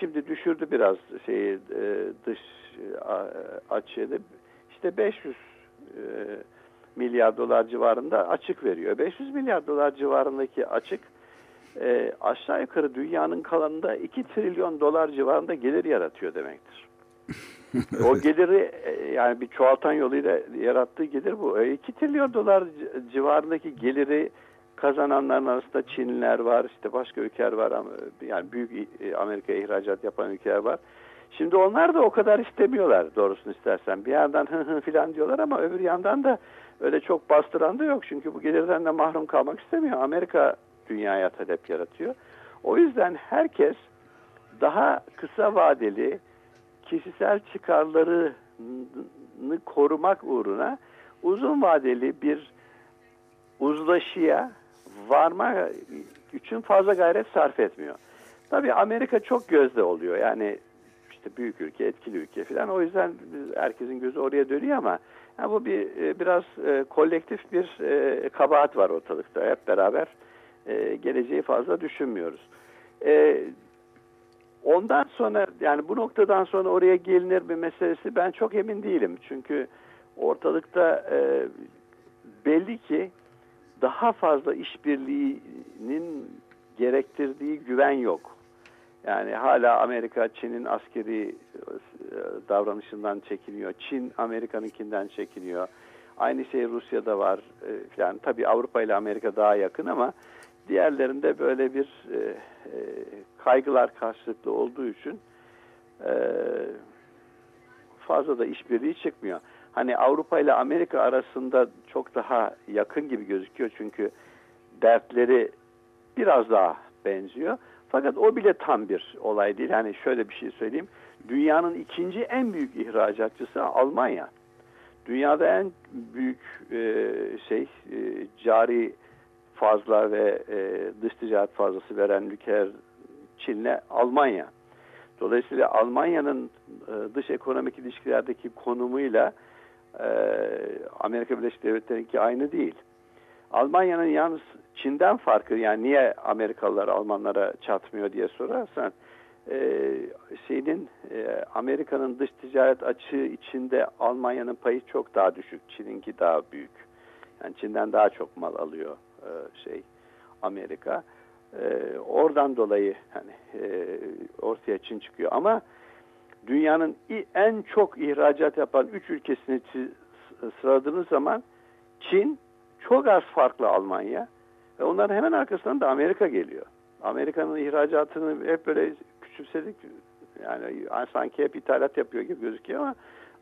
şimdi düşürdü biraz şeyi e, dış e, a- açığı da işte 500 e, milyar dolar civarında açık veriyor. 500 milyar dolar civarındaki açık e, aşağı yukarı dünyanın kalanında 2 trilyon dolar civarında gelir yaratıyor demektir. O geliri e, yani bir çoğaltan yoluyla yarattığı gelir bu. E, 2 trilyon dolar civarındaki geliri kazananların arasında Çinliler var, işte başka ülkeler var ama yani büyük e, Amerika'ya ihracat yapan ülkeler var. Şimdi onlar da o kadar istemiyorlar doğrusunu istersen. Bir yandan hı hı filan diyorlar ama öbür yandan da öyle çok bastıran da yok. Çünkü bu gelirden de mahrum kalmak istemiyor. Amerika dünyaya talep yaratıyor. O yüzden herkes daha kısa vadeli kişisel çıkarlarını korumak uğruna uzun vadeli bir uzlaşıya varma için fazla gayret sarf etmiyor. Tabii Amerika çok gözde oluyor. Yani işte büyük ülke, etkili ülke falan. O yüzden biz- herkesin gözü oraya dönüyor ama ya bu bir e, biraz e, kolektif bir e, kabahat var ortalıkta. Hep beraber e, geleceği fazla düşünmüyoruz. E, ondan sonra yani bu noktadan sonra oraya gelinir bir meselesi ben çok emin değilim. Çünkü ortalıkta e, belli ki daha fazla işbirliğinin gerektirdiği güven yok. Yani hala Amerika Çin'in askeri e, davranışından çekiniyor. Çin Amerika'nınkinden çekiniyor. Aynı şey Rusya'da var. E, Yani tabii Avrupa ile Amerika daha yakın ama diğerlerinde böyle bir e, e, kaygılar karşılıklı olduğu için e, fazla da işbirliği çıkmıyor. Hani Avrupa ile Amerika arasında çok daha yakın gibi gözüküyor çünkü dertleri biraz daha benziyor. Fakat o bile tam bir olay değil. Hani şöyle bir şey söyleyeyim. Dünyanın ikinci en büyük ihracatçısı Almanya. Dünyada en büyük e, şey e, cari fazla ve e, dış ticaret fazlası veren ülkeler Çin'le Almanya. Dolayısıyla Almanya'nın e, dış ekonomik ilişkilerdeki konumuyla e, Amerika Birleşik Devletleri'ninki aynı değil. Almanya'nın yalnız Çin'den farkı yani niye Amerikalılar Almanlara çatmıyor diye sorarsan e, şeyin e, Amerika'nın dış ticaret açığı içinde Almanya'nın payı çok daha düşük. Çin'inki daha büyük. Yani Çin'den daha çok mal alıyor e, şey Amerika. E, oradan dolayı hani e, ortaya Çin çıkıyor ama dünyanın en çok ihracat yapan üç ülkesini sıraladığınız zaman Çin çok az farklı Almanya ve onların hemen arkasından da Amerika geliyor. Amerika'nın ihracatını hep böyle küçümsedik. Yani sanki hep ithalat yapıyor gibi gözüküyor ama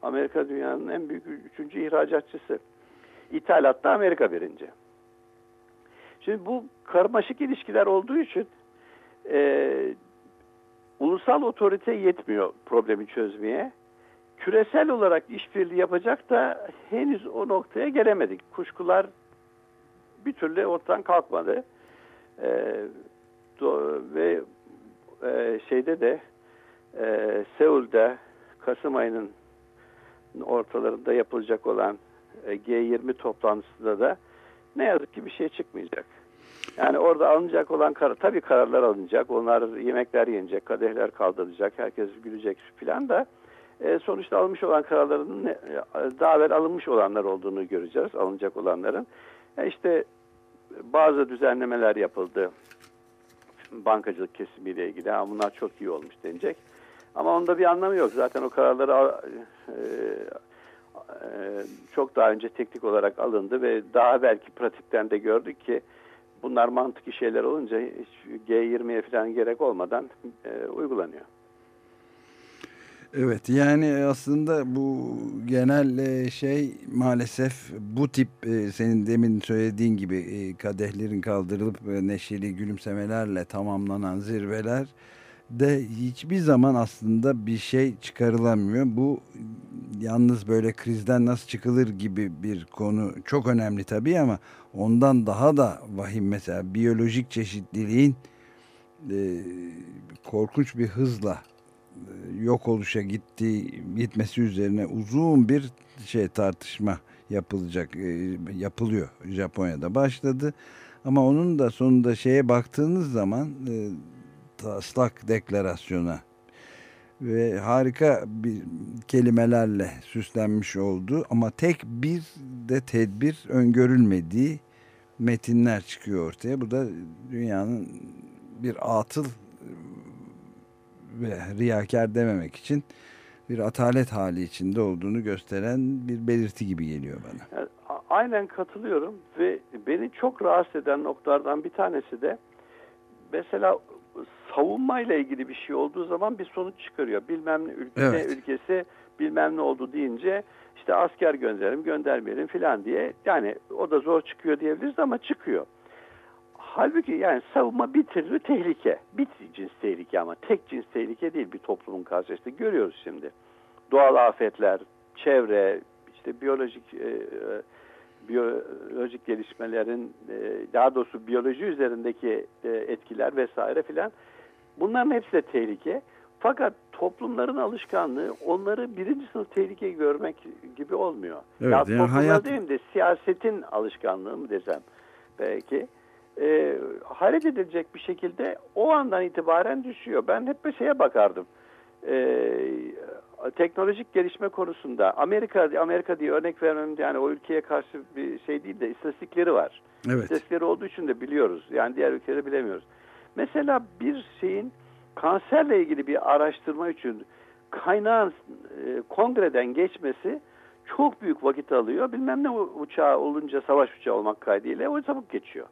Amerika dünyanın en büyük üçüncü ihracatçısı. İthalatta Amerika birinci. Şimdi bu karmaşık ilişkiler olduğu için e, ulusal otorite yetmiyor problemi çözmeye. Küresel olarak işbirliği yapacak da henüz o noktaya gelemedik. Kuşkular bir türlü ortadan kalkmadı. E, do, ve e, şeyde de e, Seul'de Kasım ayının ortalarında yapılacak olan e, G20 toplantısında da ne yazık ki bir şey çıkmayacak. Yani orada alınacak olan karar, tabii kararlar alınacak, onlar yemekler yenecek, kadehler kaldırılacak, herkes gülecek filan da e, sonuçta alınmış olan kararların ne- daha evvel alınmış olanlar olduğunu göreceğiz, alınacak olanların. E işte bazı düzenlemeler yapıldı bankacılık kesimiyle ilgili. Ha, bunlar çok iyi olmuş denecek. Ama onda bir anlamı yok. Zaten o kararları e, e, çok daha önce teknik olarak alındı ve daha belki pratikten de gördük ki bunlar mantıklı şeyler olunca hiç G20'ye falan gerek olmadan e, uygulanıyor. Evet yani aslında bu genel e, şey maalesef bu tip e, senin demin söylediğin gibi e, kadehlerin kaldırılıp neşeli gülümsemelerle tamamlanan zirveler de hiçbir zaman aslında bir şey çıkarılamıyor. Bu yalnız böyle krizden nasıl çıkılır gibi bir konu çok önemli tabii ama ondan daha da vahim mesela biyolojik çeşitliliğin e, korkunç bir hızla yok oluşa gittiği gitmesi üzerine uzun bir şey tartışma yapılacak e, yapılıyor. Japonya'da başladı. Ama onun da sonunda şeye baktığınız zaman e, taslak deklarasyona ve harika bir kelimelerle süslenmiş oldu. Ama tek bir de tedbir öngörülmediği metinler çıkıyor ortaya. Bu da dünyanın bir atıl ve riyakar dememek için bir atalet hali içinde olduğunu gösteren bir belirti gibi geliyor bana. Yani a- aynen katılıyorum ve beni çok rahatsız eden noktalardan bir tanesi de mesela savunmayla ilgili bir şey olduğu zaman bir sonuç çıkarıyor. Bilmem ne ülke, Evet. ülkesi bilmem ne oldu deyince işte asker gönderelim göndermeyelim filan diye yani o da zor çıkıyor diyebiliriz ama çıkıyor. Halbuki yani savunma bir türlü tehlike. Bir cins tehlike ama tek cins tehlike değil bir toplumun karşısında. Görüyoruz şimdi. Doğal afetler, çevre, işte biyolojik e, e, biyolojik gelişmelerin e, daha doğrusu biyoloji üzerindeki e, etkiler vesaire filan bunların hepsi de tehlike. Fakat toplumların alışkanlığı onları birinci sınıf tehlike görmek gibi olmuyor. Evet, ya yani toplumlar hayat- değil de siyasetin alışkanlığı mı desem belki. E, hareket edilecek bir şekilde o andan itibaren düşüyor. Ben hep bir şeye bakardım. E, teknolojik gelişme konusunda Amerika Amerika diye örnek vermem yani o ülkeye karşı bir şey değil de istatistikleri var. Evet. İstatistikleri olduğu için de biliyoruz. Yani diğer ülkeleri bilemiyoruz. Mesela bir şeyin kanserle ilgili bir araştırma için kaynağın e, kongreden geçmesi çok büyük vakit alıyor. Bilmem ne uçağı olunca savaş uçağı olmak kaydıyla o çabuk geçiyor.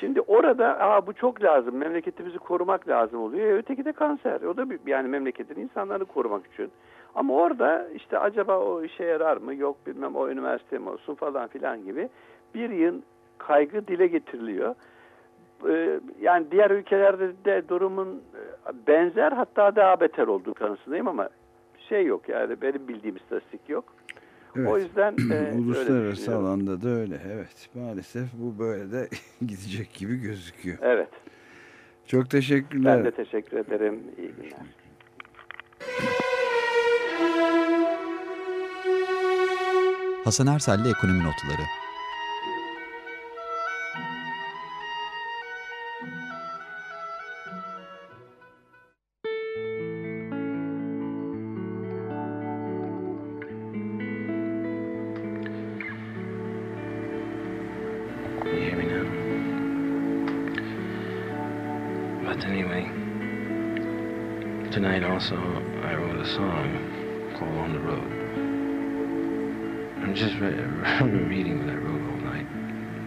Şimdi orada Aa, bu çok lazım. Memleketimizi korumak lazım oluyor. E, öteki de kanser. O da bir, yani memleketin insanlarını korumak için. Ama orada işte acaba o işe yarar mı? Yok bilmem o üniversite mi olsun falan filan gibi bir yıl kaygı dile getiriliyor. Ee, yani diğer ülkelerde de durumun e, benzer hatta daha beter olduğu kanısındayım ama şey yok yani benim bildiğim istatistik yok. Evet. O yüzden e, Uluslararası alanda da öyle. Evet. Maalesef bu böyle de gidecek gibi gözüküyor. Evet. Çok teşekkürler. Ben de teşekkür ederim. İyi günler. Hasan Ersel'le Ekonomi Notları also I wrote a song called On the Road. I'm just re- reading what I wrote all night.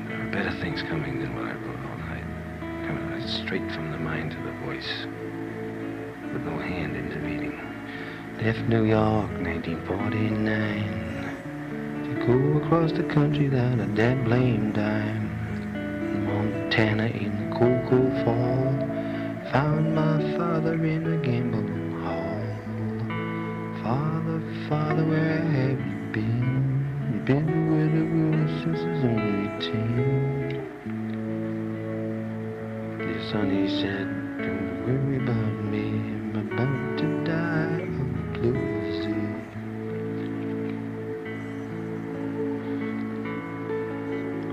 There are better things coming than what I wrote all night. Coming straight from the mind to the voice, with no hand intervening. Left New York, 1949 to go across the country without a dead blame dime. Montana in the cold, cold fall. Found my father in a Father, where have you been? You've been with a girl since I was only ten. Dear son, he said, don't worry about me. I'm about to die of blues.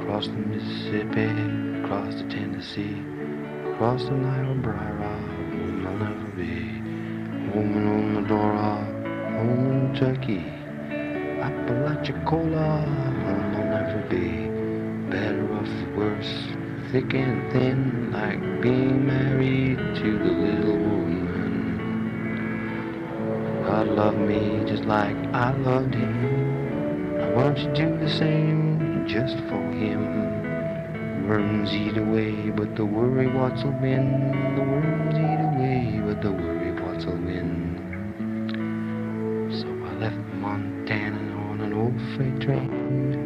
Across the Mississippi, across the Tennessee, across the Niobrara, home Turkey, Apalachicola, home I'll never be. Better off, worse, thick and thin, like being married to the little woman. God loved me just like I loved him. Now won't you do the same just for him? Worms eat away, but the worry what's will win. The worms freight train.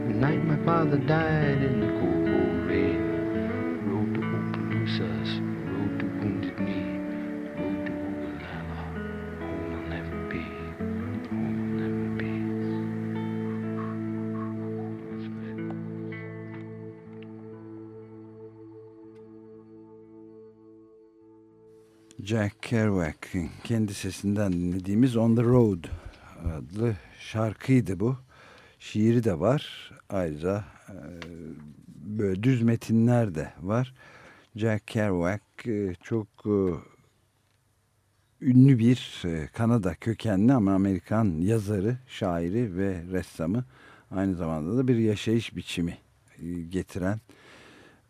The night my father died in the cold, cold rain. Road to Opelousas, road to Wounded Knee, road to Oglala. Home I'll never be, home I'll never be. Jack Kerouac'in kendi sesinden dinlediğimiz On the Road adlı şarkıydı bu. Şiiri de var. Ayrıca e, böyle düz metinler de var. Jack Kerouac e, çok e, ünlü bir e, Kanada kökenli ama Amerikan yazarı, şairi ve ressamı. Aynı zamanda da bir yaşayış biçimi e, getiren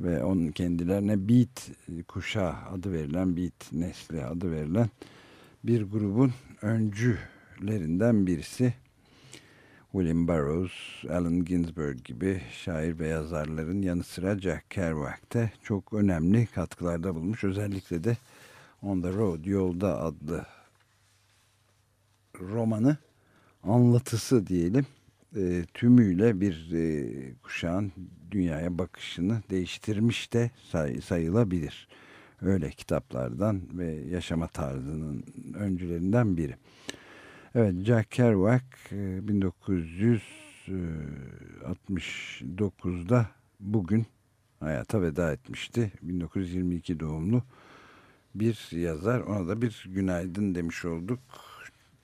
ve onun kendilerine Beat kuşağı adı verilen, Beat nesli adı verilen bir grubun öncülerinden birisi. William Burroughs, Allen Ginsberg gibi şair ve yazarların yanı sıra Jack Kerouac de çok önemli katkılarda bulmuş. Özellikle de On the Road, Yolda adlı romanı anlatısı diyelim e, tümüyle bir e, kuşağın dünyaya bakışını değiştirmiş de say, sayılabilir. Öyle kitaplardan ve yaşama tarzının öncülerinden biri. Evet Jack Kerouac e, 1969'da bugün hayata veda etmişti. 1922 doğumlu bir yazar. Ona da bir günaydın demiş olduk.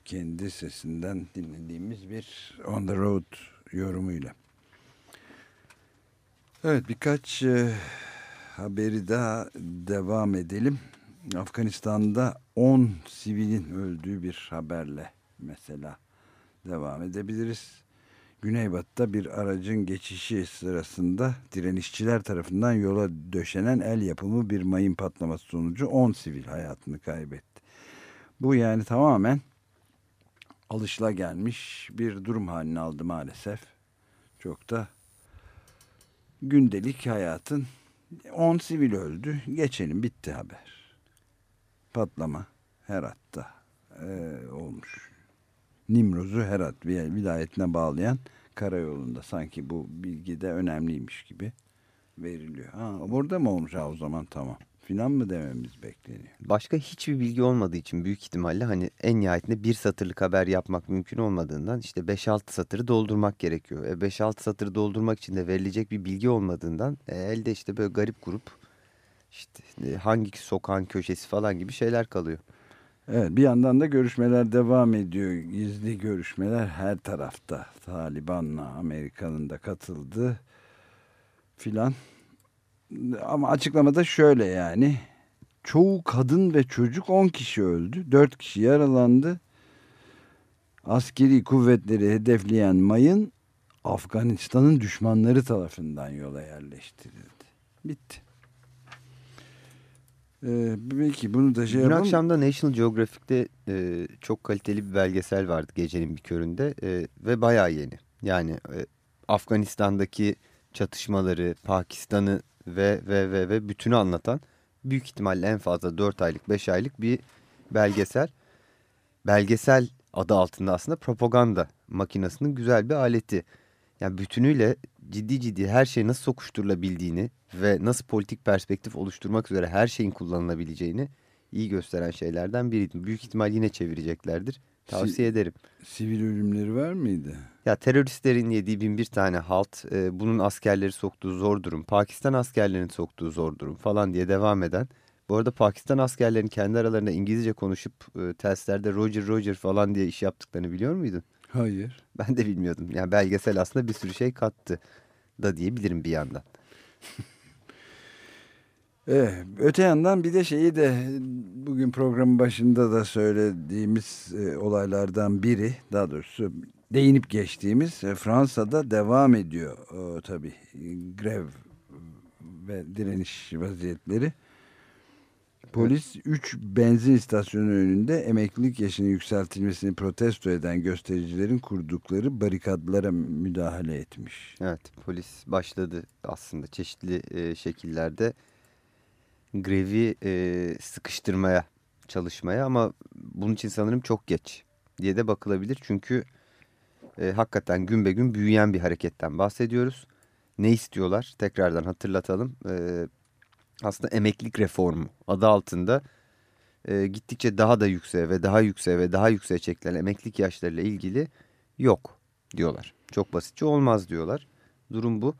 Kendi sesinden dinlediğimiz bir On the Road yorumuyla. Evet birkaç e, haberi daha devam edelim. Afganistan'da 10 sivilin öldüğü bir haberle mesela devam edebiliriz. Güneybatı'da bir aracın geçişi sırasında direnişçiler tarafından yola döşenen el yapımı bir mayın patlaması sonucu 10 sivil hayatını kaybetti. Bu yani tamamen alışılagelmiş bir durum haline aldı maalesef. Çok da gündelik hayatın 10 sivil öldü. Geçelim bitti haber. Patlama Herat'ta e, olmuş. Nimroz'u Herat vilayetine bağlayan karayolunda sanki bu bilgi de önemliymiş gibi veriliyor. Ha, burada mı olmuş ha o zaman tamam. Filan mı dememiz bekleniyor? Başka hiçbir bilgi olmadığı için büyük ihtimalle hani en nihayetinde bir satırlık haber yapmak mümkün olmadığından işte 5-6 satırı doldurmak gerekiyor. E 5-6 satırı doldurmak için de verilecek bir bilgi olmadığından e, elde işte böyle garip grup işte e, hangi sokağın köşesi falan gibi şeyler kalıyor. Evet bir yandan da görüşmeler devam ediyor. Gizli görüşmeler her tarafta. Taliban'la Amerika'nın da katıldı filan. Ama açıklamada şöyle yani. Çoğu kadın ve çocuk 10 kişi öldü. 4 kişi yaralandı. Askeri kuvvetleri hedefleyen mayın Afganistan'ın düşmanları tarafından yola yerleştirildi. Bitti. Ee, belki bunu da şey Dün yapalım. akşam da National Geographic'te e, çok kaliteli bir belgesel vardı gecenin bir köründe e, ve bayağı yeni. Yani e, Afganistan'daki çatışmaları, Pakistan'ı ve ve ve ve bütünü anlatan büyük ihtimalle en fazla 4 aylık 5 aylık bir belgesel. Belgesel adı altında aslında propaganda makinesinin güzel bir aleti. Yani bütünüyle ciddi ciddi her şey nasıl sokuşturulabildiğini ve nasıl politik perspektif oluşturmak üzere her şeyin kullanılabileceğini iyi gösteren şeylerden biriydi. Büyük ihtimal yine çevireceklerdir. Tavsiye ederim. Sivil ölümleri var mıydı? Ya teröristlerin yediği bin bir tane halt, e, bunun askerleri soktuğu zor durum, Pakistan askerlerinin soktuğu zor durum falan diye devam eden. Bu arada Pakistan askerlerinin kendi aralarında İngilizce konuşup e, testlerde Roger Roger falan diye iş yaptıklarını biliyor muydun? Hayır. Ben de bilmiyordum. Yani belgesel aslında bir sürü şey kattı da diyebilirim bir yandan. Evet, öte yandan bir de şeyi de bugün programın başında da söylediğimiz e, olaylardan biri daha doğrusu değinip geçtiğimiz e, Fransa'da devam ediyor o, tabii grev ve direniş vaziyetleri. Polis 3 benzin istasyonu önünde emeklilik yaşının yükseltilmesini protesto eden göstericilerin kurdukları barikatlara müdahale etmiş. Evet polis başladı aslında çeşitli e, şekillerde grevi e, sıkıştırmaya çalışmaya ama bunun için sanırım çok geç diye de bakılabilir. Çünkü e, hakikaten gün be gün büyüyen bir hareketten bahsediyoruz. Ne istiyorlar? Tekrardan hatırlatalım. E, aslında emeklilik reformu adı altında e, gittikçe daha da yükseğe ve daha yükseğe ve daha yükseğe çekilen emeklilik yaşlarıyla ilgili yok diyorlar. Çok basitçe olmaz diyorlar. Durum bu.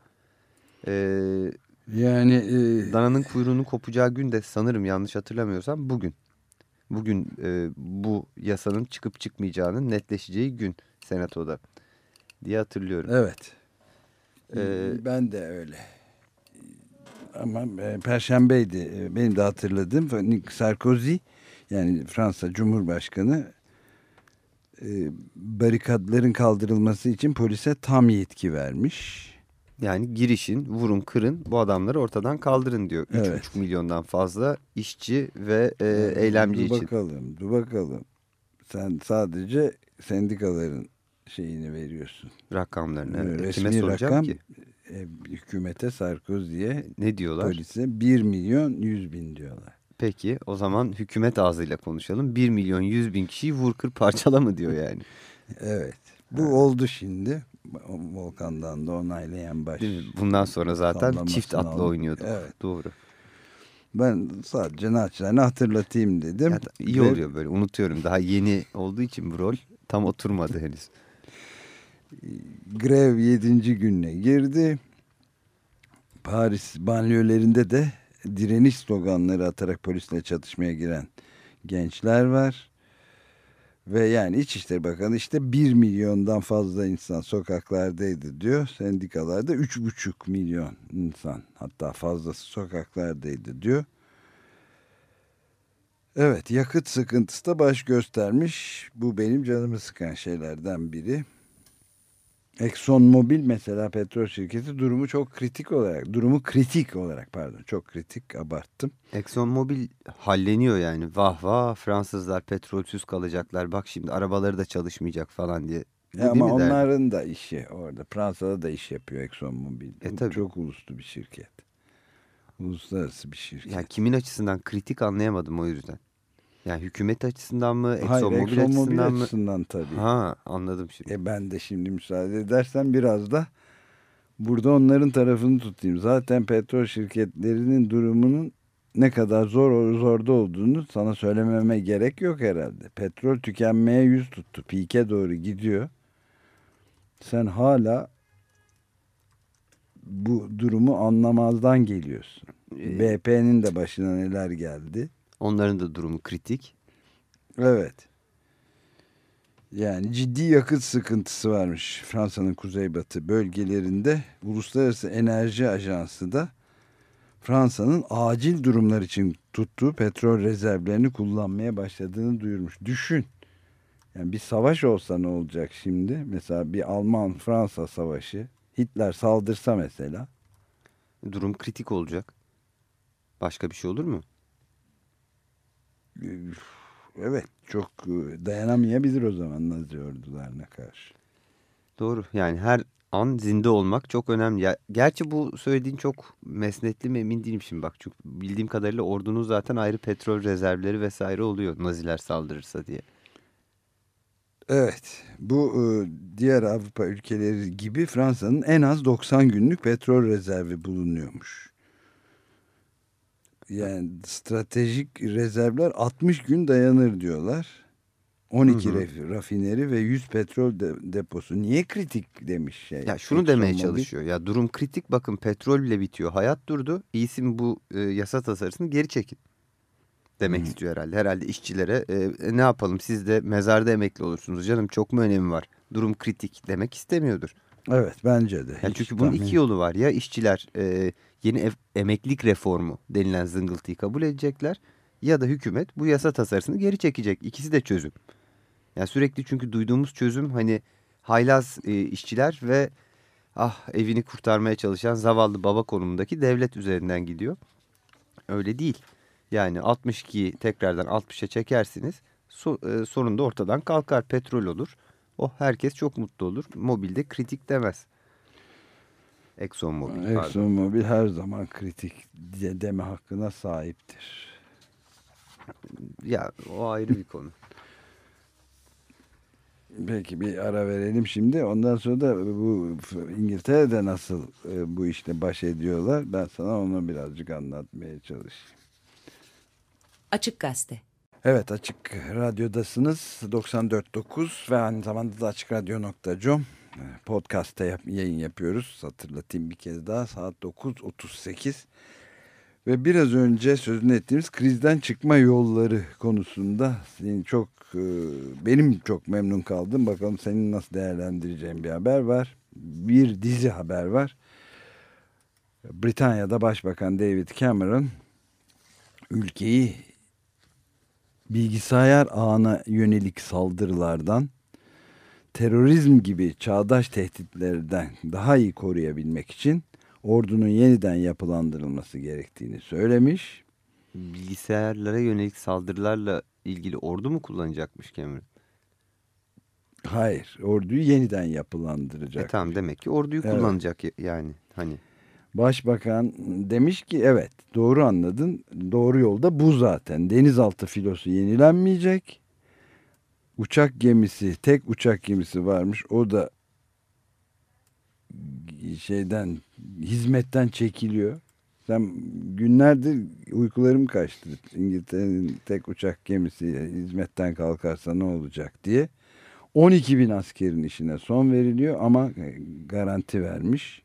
Eee Yani e, Dananın kuyruğunu kopacağı gün de sanırım yanlış hatırlamıyorsam bugün. Bugün e, bu yasanın çıkıp çıkmayacağının netleşeceği gün senatoda. diye hatırlıyorum. Evet. Ee, ben de öyle. Ama e, Perşembeydi e, benim de hatırladığım Nick Sarkozy yani Fransa Cumhurbaşkanı e, barikatların kaldırılması için polise tam yetki vermiş. Yani girişin, vurun, kırın bu adamları ortadan kaldırın diyor. 3,5 Evet. milyondan fazla işçi ve e, eylemci dur için. bakalım, dur bakalım. Sen sadece sendikaların şeyini veriyorsun. Rakamlarını. Evet. resmi Kime soracağım rakam, ki? E, hükümete Sarkozy'ye Ne diyorlar? polise 1 milyon 100 bin diyorlar. Peki o zaman hükümet ağzıyla konuşalım. 1 milyon 100 bin kişiyi vur kır parçala mı diyor yani. Evet. Bu oldu şimdi. Volkan'dan da onaylayan baş. Bundan sonra zaten çift atlı aldık. oynuyorduk. Evet. Doğru. Ben sadece naçizane hatırlatayım dedim. Ya, iyi Ve oluyor böyle unutuyorum. Daha yeni olduğu için bu rol tam oturmadı henüz. Grev 7. gününe girdi. Paris banliyölerinde de direniş sloganları atarak polisle çatışmaya giren gençler var. Ve yani İçişleri Bakanı işte 1 milyondan fazla insan sokaklardaydı diyor. Sendikalarda 3,5 milyon insan hatta fazlası sokaklardaydı diyor. Evet yakıt sıkıntısı da baş göstermiş. Bu benim canımı sıkan şeylerden biri. Exxon Mobil mesela petrol şirketi durumu çok kritik olarak, durumu kritik olarak pardon çok kritik abarttım. Exxon Mobil halleniyor yani. Vah vah Fransızlar petrolsüz kalacaklar. Bak şimdi arabaları da çalışmayacak falan diye. Ya ama mi onların da işi orada. Fransa'da da iş yapıyor Exxon Mobil. E, tabii. Çok uluslu bir şirket. Uluslararası bir şirket. Yani kimin açısından kritik anlayamadım o yüzden. Yani hükümet açısından mı, Hayır Mobil Exxon Mobil açısından mı? açısından tabii. Ha anladım şimdi. E ben de şimdi müsaade edersen biraz da burada onların tarafını tutayım. Zaten petrol şirketlerinin durumunun ne kadar zor zorda olduğunu sana söylememe gerek yok herhalde. Petrol tükenmeye yüz tuttu. Pike doğru gidiyor. Sen hala bu durumu anlamazdan geliyorsun. Ee, BP'nin de başına neler geldi. Onların da durumu kritik. Evet. Yani ciddi yakıt sıkıntısı varmış Fransa'nın kuzeybatı bölgelerinde. Uluslararası Enerji Ajansı da Fransa'nın acil durumlar için tuttuğu petrol rezervlerini kullanmaya başladığını duyurmuş. Düşün. Yani bir savaş olsa ne olacak şimdi? Mesela bir Alman-Fransa savaşı. Hitler saldırsa mesela. Durum kritik olacak. Başka bir şey olur mu? Evet çok e, dayanamayabilir o zaman Nazi ordularına karşı. Doğru. Yani her an zinde olmak çok önemli. Ya, gerçi bu söylediğin çok mesnetli mi emin değilim şimdi bak. Çünkü bildiğim kadarıyla ordunun zaten ayrı petrol rezervleri vesaire oluyor Naziler saldırırsa diye. Evet, bu e, diğer Avrupa ülkeleri gibi Fransa'nın en az 90 günlük petrol rezervi bulunuyormuş. Yani stratejik rezervler 60 gün dayanır diyorlar. 12 Hı hı. raf- rafineri ve 100 petrol de- deposu. Niye kritik demiş şey. Ya şunu Exxon demeye Mobil. çalışıyor. Ya durum kritik bakın petrol bile bitiyor. Hayat durdu. İyisi mi bu e, yasa tasarısını geri çekin. Demek istiyor herhalde. Herhalde işçilere e, e, ne yapalım siz de mezarda emekli olursunuz canım çok mu önemi var? Durum kritik demek istemiyordur. Evet bence de. Yani çünkü bunun iki yolu var. Ya işçiler e, yeni ev- emeklilik reformu denilen zıngıltıyı kabul edecekler. Ya da hükümet bu yasa tasarısını geri çekecek. İkisi de çözüm. Yani sürekli çünkü duyduğumuz çözüm hani haylaz e, işçiler ve ah evini kurtarmaya çalışan zavallı baba konumundaki devlet üzerinden gidiyor. Öyle değil. Yani 62'yi tekrardan 60'a çekersiniz. So- e, sonunda ortadan kalkar petrol olur. Oh herkes çok mutlu olur. Mobilde kritik demez. Exxon Mobil. Exxon Mobil her zaman kritik deme hakkına sahiptir. Ya o ayrı bir konu. Peki bir ara verelim şimdi. Ondan sonra da bu İngiltere'de nasıl e, bu işle baş ediyorlar. Ben sana onu birazcık anlatmaya çalışayım. Açık Gazete. Evet Açık Radyo'dasınız. 94.9 ve aynı zamanda da açıkradyo.com podcast'ta yap- yayın yapıyoruz. Hatırlatayım bir kez daha saat 9.38 Ve biraz önce sözünü ettiğimiz krizden çıkma yolları konusunda senin çok e, benim çok memnun kaldım. Bakalım senin nasıl değerlendireceğin bir haber var. Bir dizi haber var. Britanya'da Başbakan David Cameron ülkeyi bilgisayar ağına yönelik saldırılardan terörizm gibi çağdaş tehditlerden daha iyi koruyabilmek için ordunun yeniden yapılandırılması gerektiğini söylemiş. Bilgisayarlara yönelik saldırılarla ilgili ordu mu kullanacakmış Cameron? Hayır, orduyu yeniden E yapılandıracak. tamam demek ki orduyu Evet. kullanacak ya- yani hani. Başbakan demiş ki evet doğru anladın. Doğru yolda bu zaten. Denizaltı filosu yenilenmeyecek. Uçak gemisi, tek uçak gemisi varmış. O da şeyden hizmetten çekiliyor. Sen günlerdir uykularım kaçtı. İngiltere'nin tek uçak gemisi hizmetten kalkarsa ne olacak diye. 12 bin askerin işine son veriliyor ama garanti vermiş.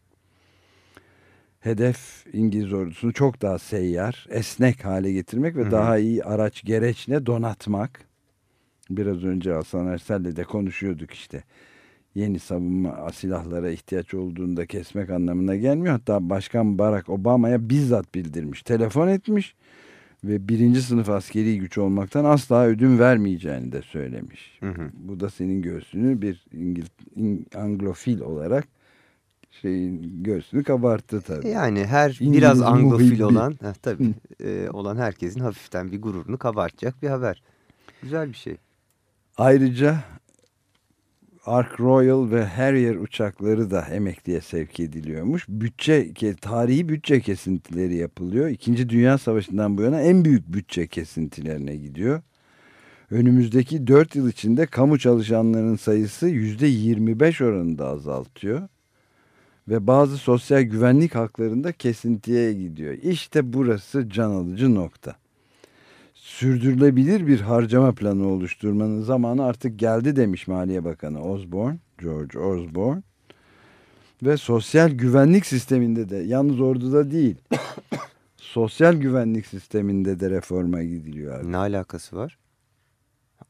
Hedef İngiliz ordusunu çok daha seyyar, esnek hale getirmek ve Hı hı. daha iyi araç gereçle donatmak. Biraz önce Hasan Ersel'le de konuşuyorduk işte. Yeni savunma silahlara ihtiyaç olduğunda kesmek anlamına gelmiyor. Hatta Başkan Barack Obama'ya bizzat bildirmiş. Telefon etmiş ve birinci sınıf askeri güç olmaktan asla ödün vermeyeceğini de söylemiş. Hı hı. Bu da senin göğsünü bir İngil İng- Anglofil olarak şeyin göğsünü kabarttı tabii. Yani her İngiliz biraz anglofil muhibbi. olan heh, tabii e, olan herkesin hafiften bir gururunu kabartacak bir haber. Güzel bir şey. Ayrıca Ark Royal ve Harrier uçakları da emekliye sevk ediliyormuş. Bütçe, tarihi bütçe kesintileri yapılıyor. İkinci Dünya Savaşı'ndan bu yana en büyük bütçe kesintilerine gidiyor. Önümüzdeki 4 yıl içinde kamu çalışanlarının sayısı %25 oranında azaltıyor. Ve bazı sosyal güvenlik haklarında kesintiye gidiyor. İşte burası can alıcı nokta sürdürülebilir bir harcama planı oluşturmanın zamanı artık geldi demiş Maliye Bakanı Osborne, George Osborne. Ve sosyal güvenlik sisteminde de yalnız orduda değil sosyal güvenlik sisteminde de reforma gidiliyor artık. Ne alakası var?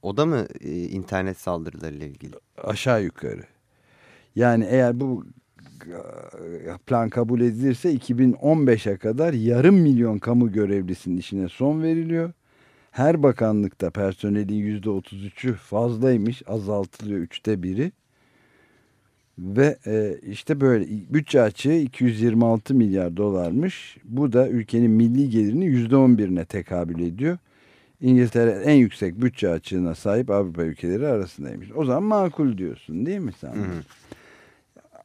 O da mı e, internet saldırılarıyla ilgili? aşağı yukarı. Yani eğer bu e, plan kabul edilirse 2015'e kadar yarım milyon kamu görevlisinin işine son veriliyor. Her bakanlıkta personelin %33'ü fazlaymış, azaltılıyor üçte biri. Ve e, işte böyle bütçe açığı 226 milyar dolarmış. Bu da ülkenin milli gelirinin %11'ine tekabül ediyor. İngiltere en yüksek bütçe açığına sahip Avrupa ülkeleri arasındaymış. O zaman makul diyorsun değil mi sen? Hı hı.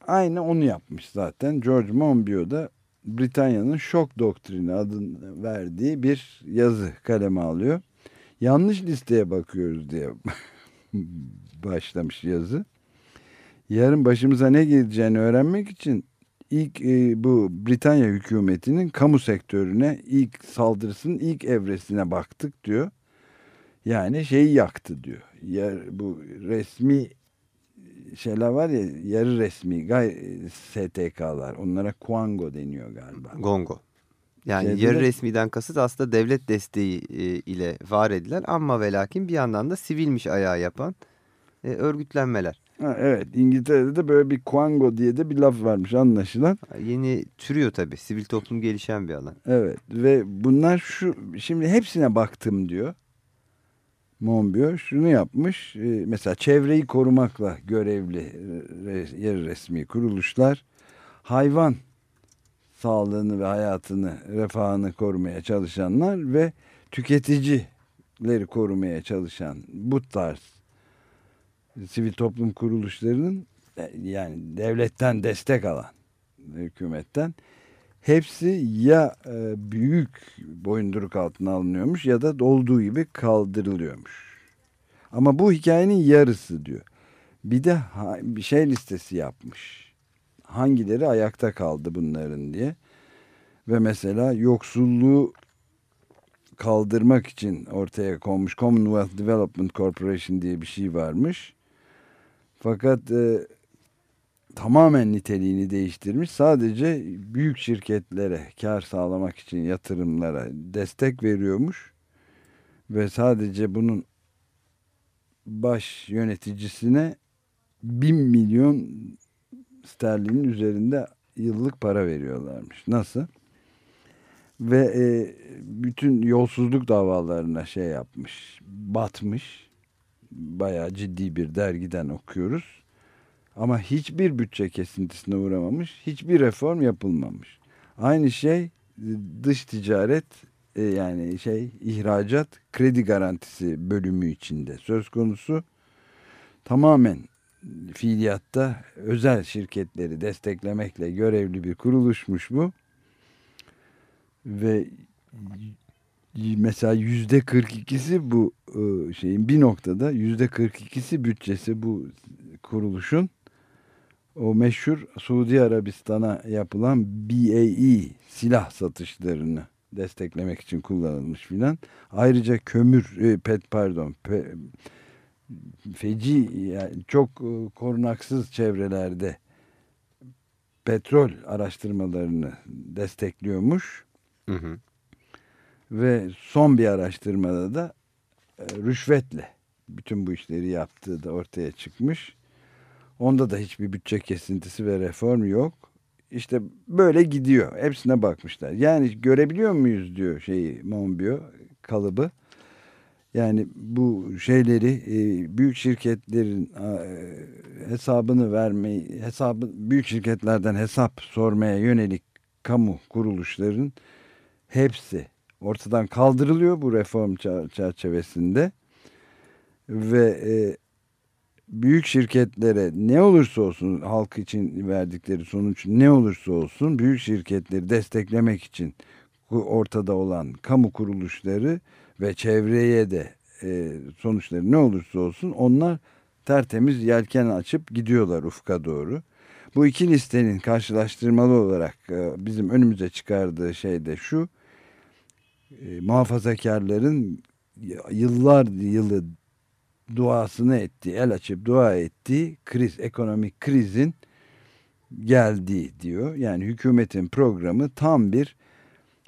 Aynı onu yapmış zaten. George Monbiot da Britanya'nın şok doktrini adını verdiği bir yazı kaleme alıyor. Yanlış listeye bakıyoruz diye başlamış yazı. Yarın başımıza ne geleceğini öğrenmek için ilk e, bu Britanya hükümetinin kamu sektörüne ilk saldırısının ilk evresine baktık diyor. Yani şeyi yaktı diyor. Yer, bu resmi şeyler var ya yarı resmi gay STK'lar onlara Kuango deniyor galiba. Gongo. Yani Şeyde yarı de- resmiden kasıt aslında devlet desteği e, ile var edilen ama ve lakin bir yandan da sivilmiş ayağı yapan e, örgütlenmeler. Ha, evet İngiltere'de de böyle bir Kuango diye de bir laf varmış anlaşılan. Yeni türüyor tabii. Sivil toplum gelişen bir alan. Evet ve bunlar şu şimdi hepsine baktım diyor. Monbiot şunu yapmış. e, Mesela çevreyi korumakla görevli e, yarı resmi kuruluşlar hayvan sağlığını ve hayatını, refahını korumaya çalışanlar ve tüketicileri korumaya çalışan bu tarz sivil toplum kuruluşlarının e, yani devletten destek alan hükümetten hepsi ya e, büyük boyunduruk altına alınıyormuş ya da olduğu gibi kaldırılıyormuş. Ama bu hikayenin yarısı diyor. Bir de bir şey listesi yapmış. Hangileri ayakta kaldı bunların diye. Ve mesela yoksulluğu kaldırmak için ortaya konmuş Commonwealth Development Corporation diye bir şey varmış. Fakat e, tamamen niteliğini değiştirmiş. Sadece büyük şirketlere kar sağlamak için yatırımlara destek veriyormuş. Ve sadece bunun baş yöneticisine 1000 milyon sterlinin üzerinde yıllık para veriyorlarmış. Nasıl? Ve e, bütün yolsuzluk davalarına şey yapmış, batmış. Bayağı ciddi bir dergiden okuyoruz. Ama hiçbir bütçe kesintisine uğramamış, hiçbir reform yapılmamış. Aynı şey dış ticaret e, yani şey ihracat kredi garantisi bölümü içinde söz konusu. Tamamen fiiliyatta özel şirketleri desteklemekle görevli bir kuruluşmuş bu. Ve mesela yüzde 42'si bu e, şeyin bir noktada yüzde 42'si bütçesi bu kuruluşun o meşhur Suudi Arabistan'a yapılan BAE silah satışlarını desteklemek için kullanılmış filan. Ayrıca kömür, e, pet pardon, pe, feci yani çok e, korunaksız çevrelerde petrol araştırmalarını destekliyormuş. Hı hı. Ve son bir araştırmada da e, rüşvetle bütün bu işleri yaptığı da ortaya çıkmış. Onda da hiçbir bütçe kesintisi ve reform yok. İşte böyle gidiyor. Hepsine bakmışlar. Yani görebiliyor muyuz diyor şeyi Monbiot kalıbı. Yani bu şeyleri e, büyük şirketlerin e, hesabını vermeyi, hesabı büyük şirketlerden hesap sormaya yönelik kamu kuruluşların hepsi ortadan kaldırılıyor bu reform çerçevesinde ve e, büyük şirketlere ne olursa olsun halk için verdikleri sonuç ne olursa olsun büyük şirketleri desteklemek için ortada olan kamu kuruluşları ve çevreye de e, sonuçları ne olursa olsun onlar tertemiz yelken açıp gidiyorlar ufka doğru. Bu iki listenin karşılaştırmalı olarak e, bizim önümüze çıkardığı şey de şu. E, muhafazakarların yıllar yılı duasını etti, el açıp dua etti, kriz, ekonomik krizin geldiği diyor. Yani hükümetin programı tam bir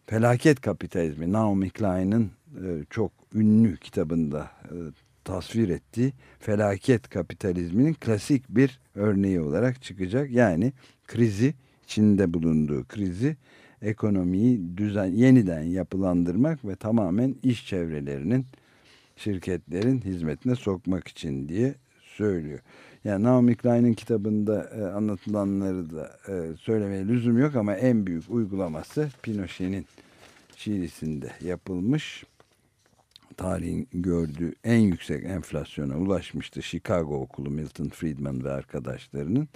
felaket kapitalizmi. Naomi Klein'in e, çok ünlü kitabında e, tasvir ettiği felaket kapitalizminin klasik bir örneği olarak çıkacak. Yani krizi, içinde bulunduğu krizi ekonomiyi düzen yeniden yapılandırmak ve tamamen iş çevrelerinin şirketlerin hizmetine sokmak için diye söylüyor. Yani Naomi Klein'in kitabında e, anlatılanları da e, söylemeye lüzum yok ama en büyük uygulaması Pinochet'in Şili'sinde yapılmış. Tarihin gördüğü en yüksek enflasyona ulaşmıştı Chicago okulu Milton Friedman ve arkadaşlarının.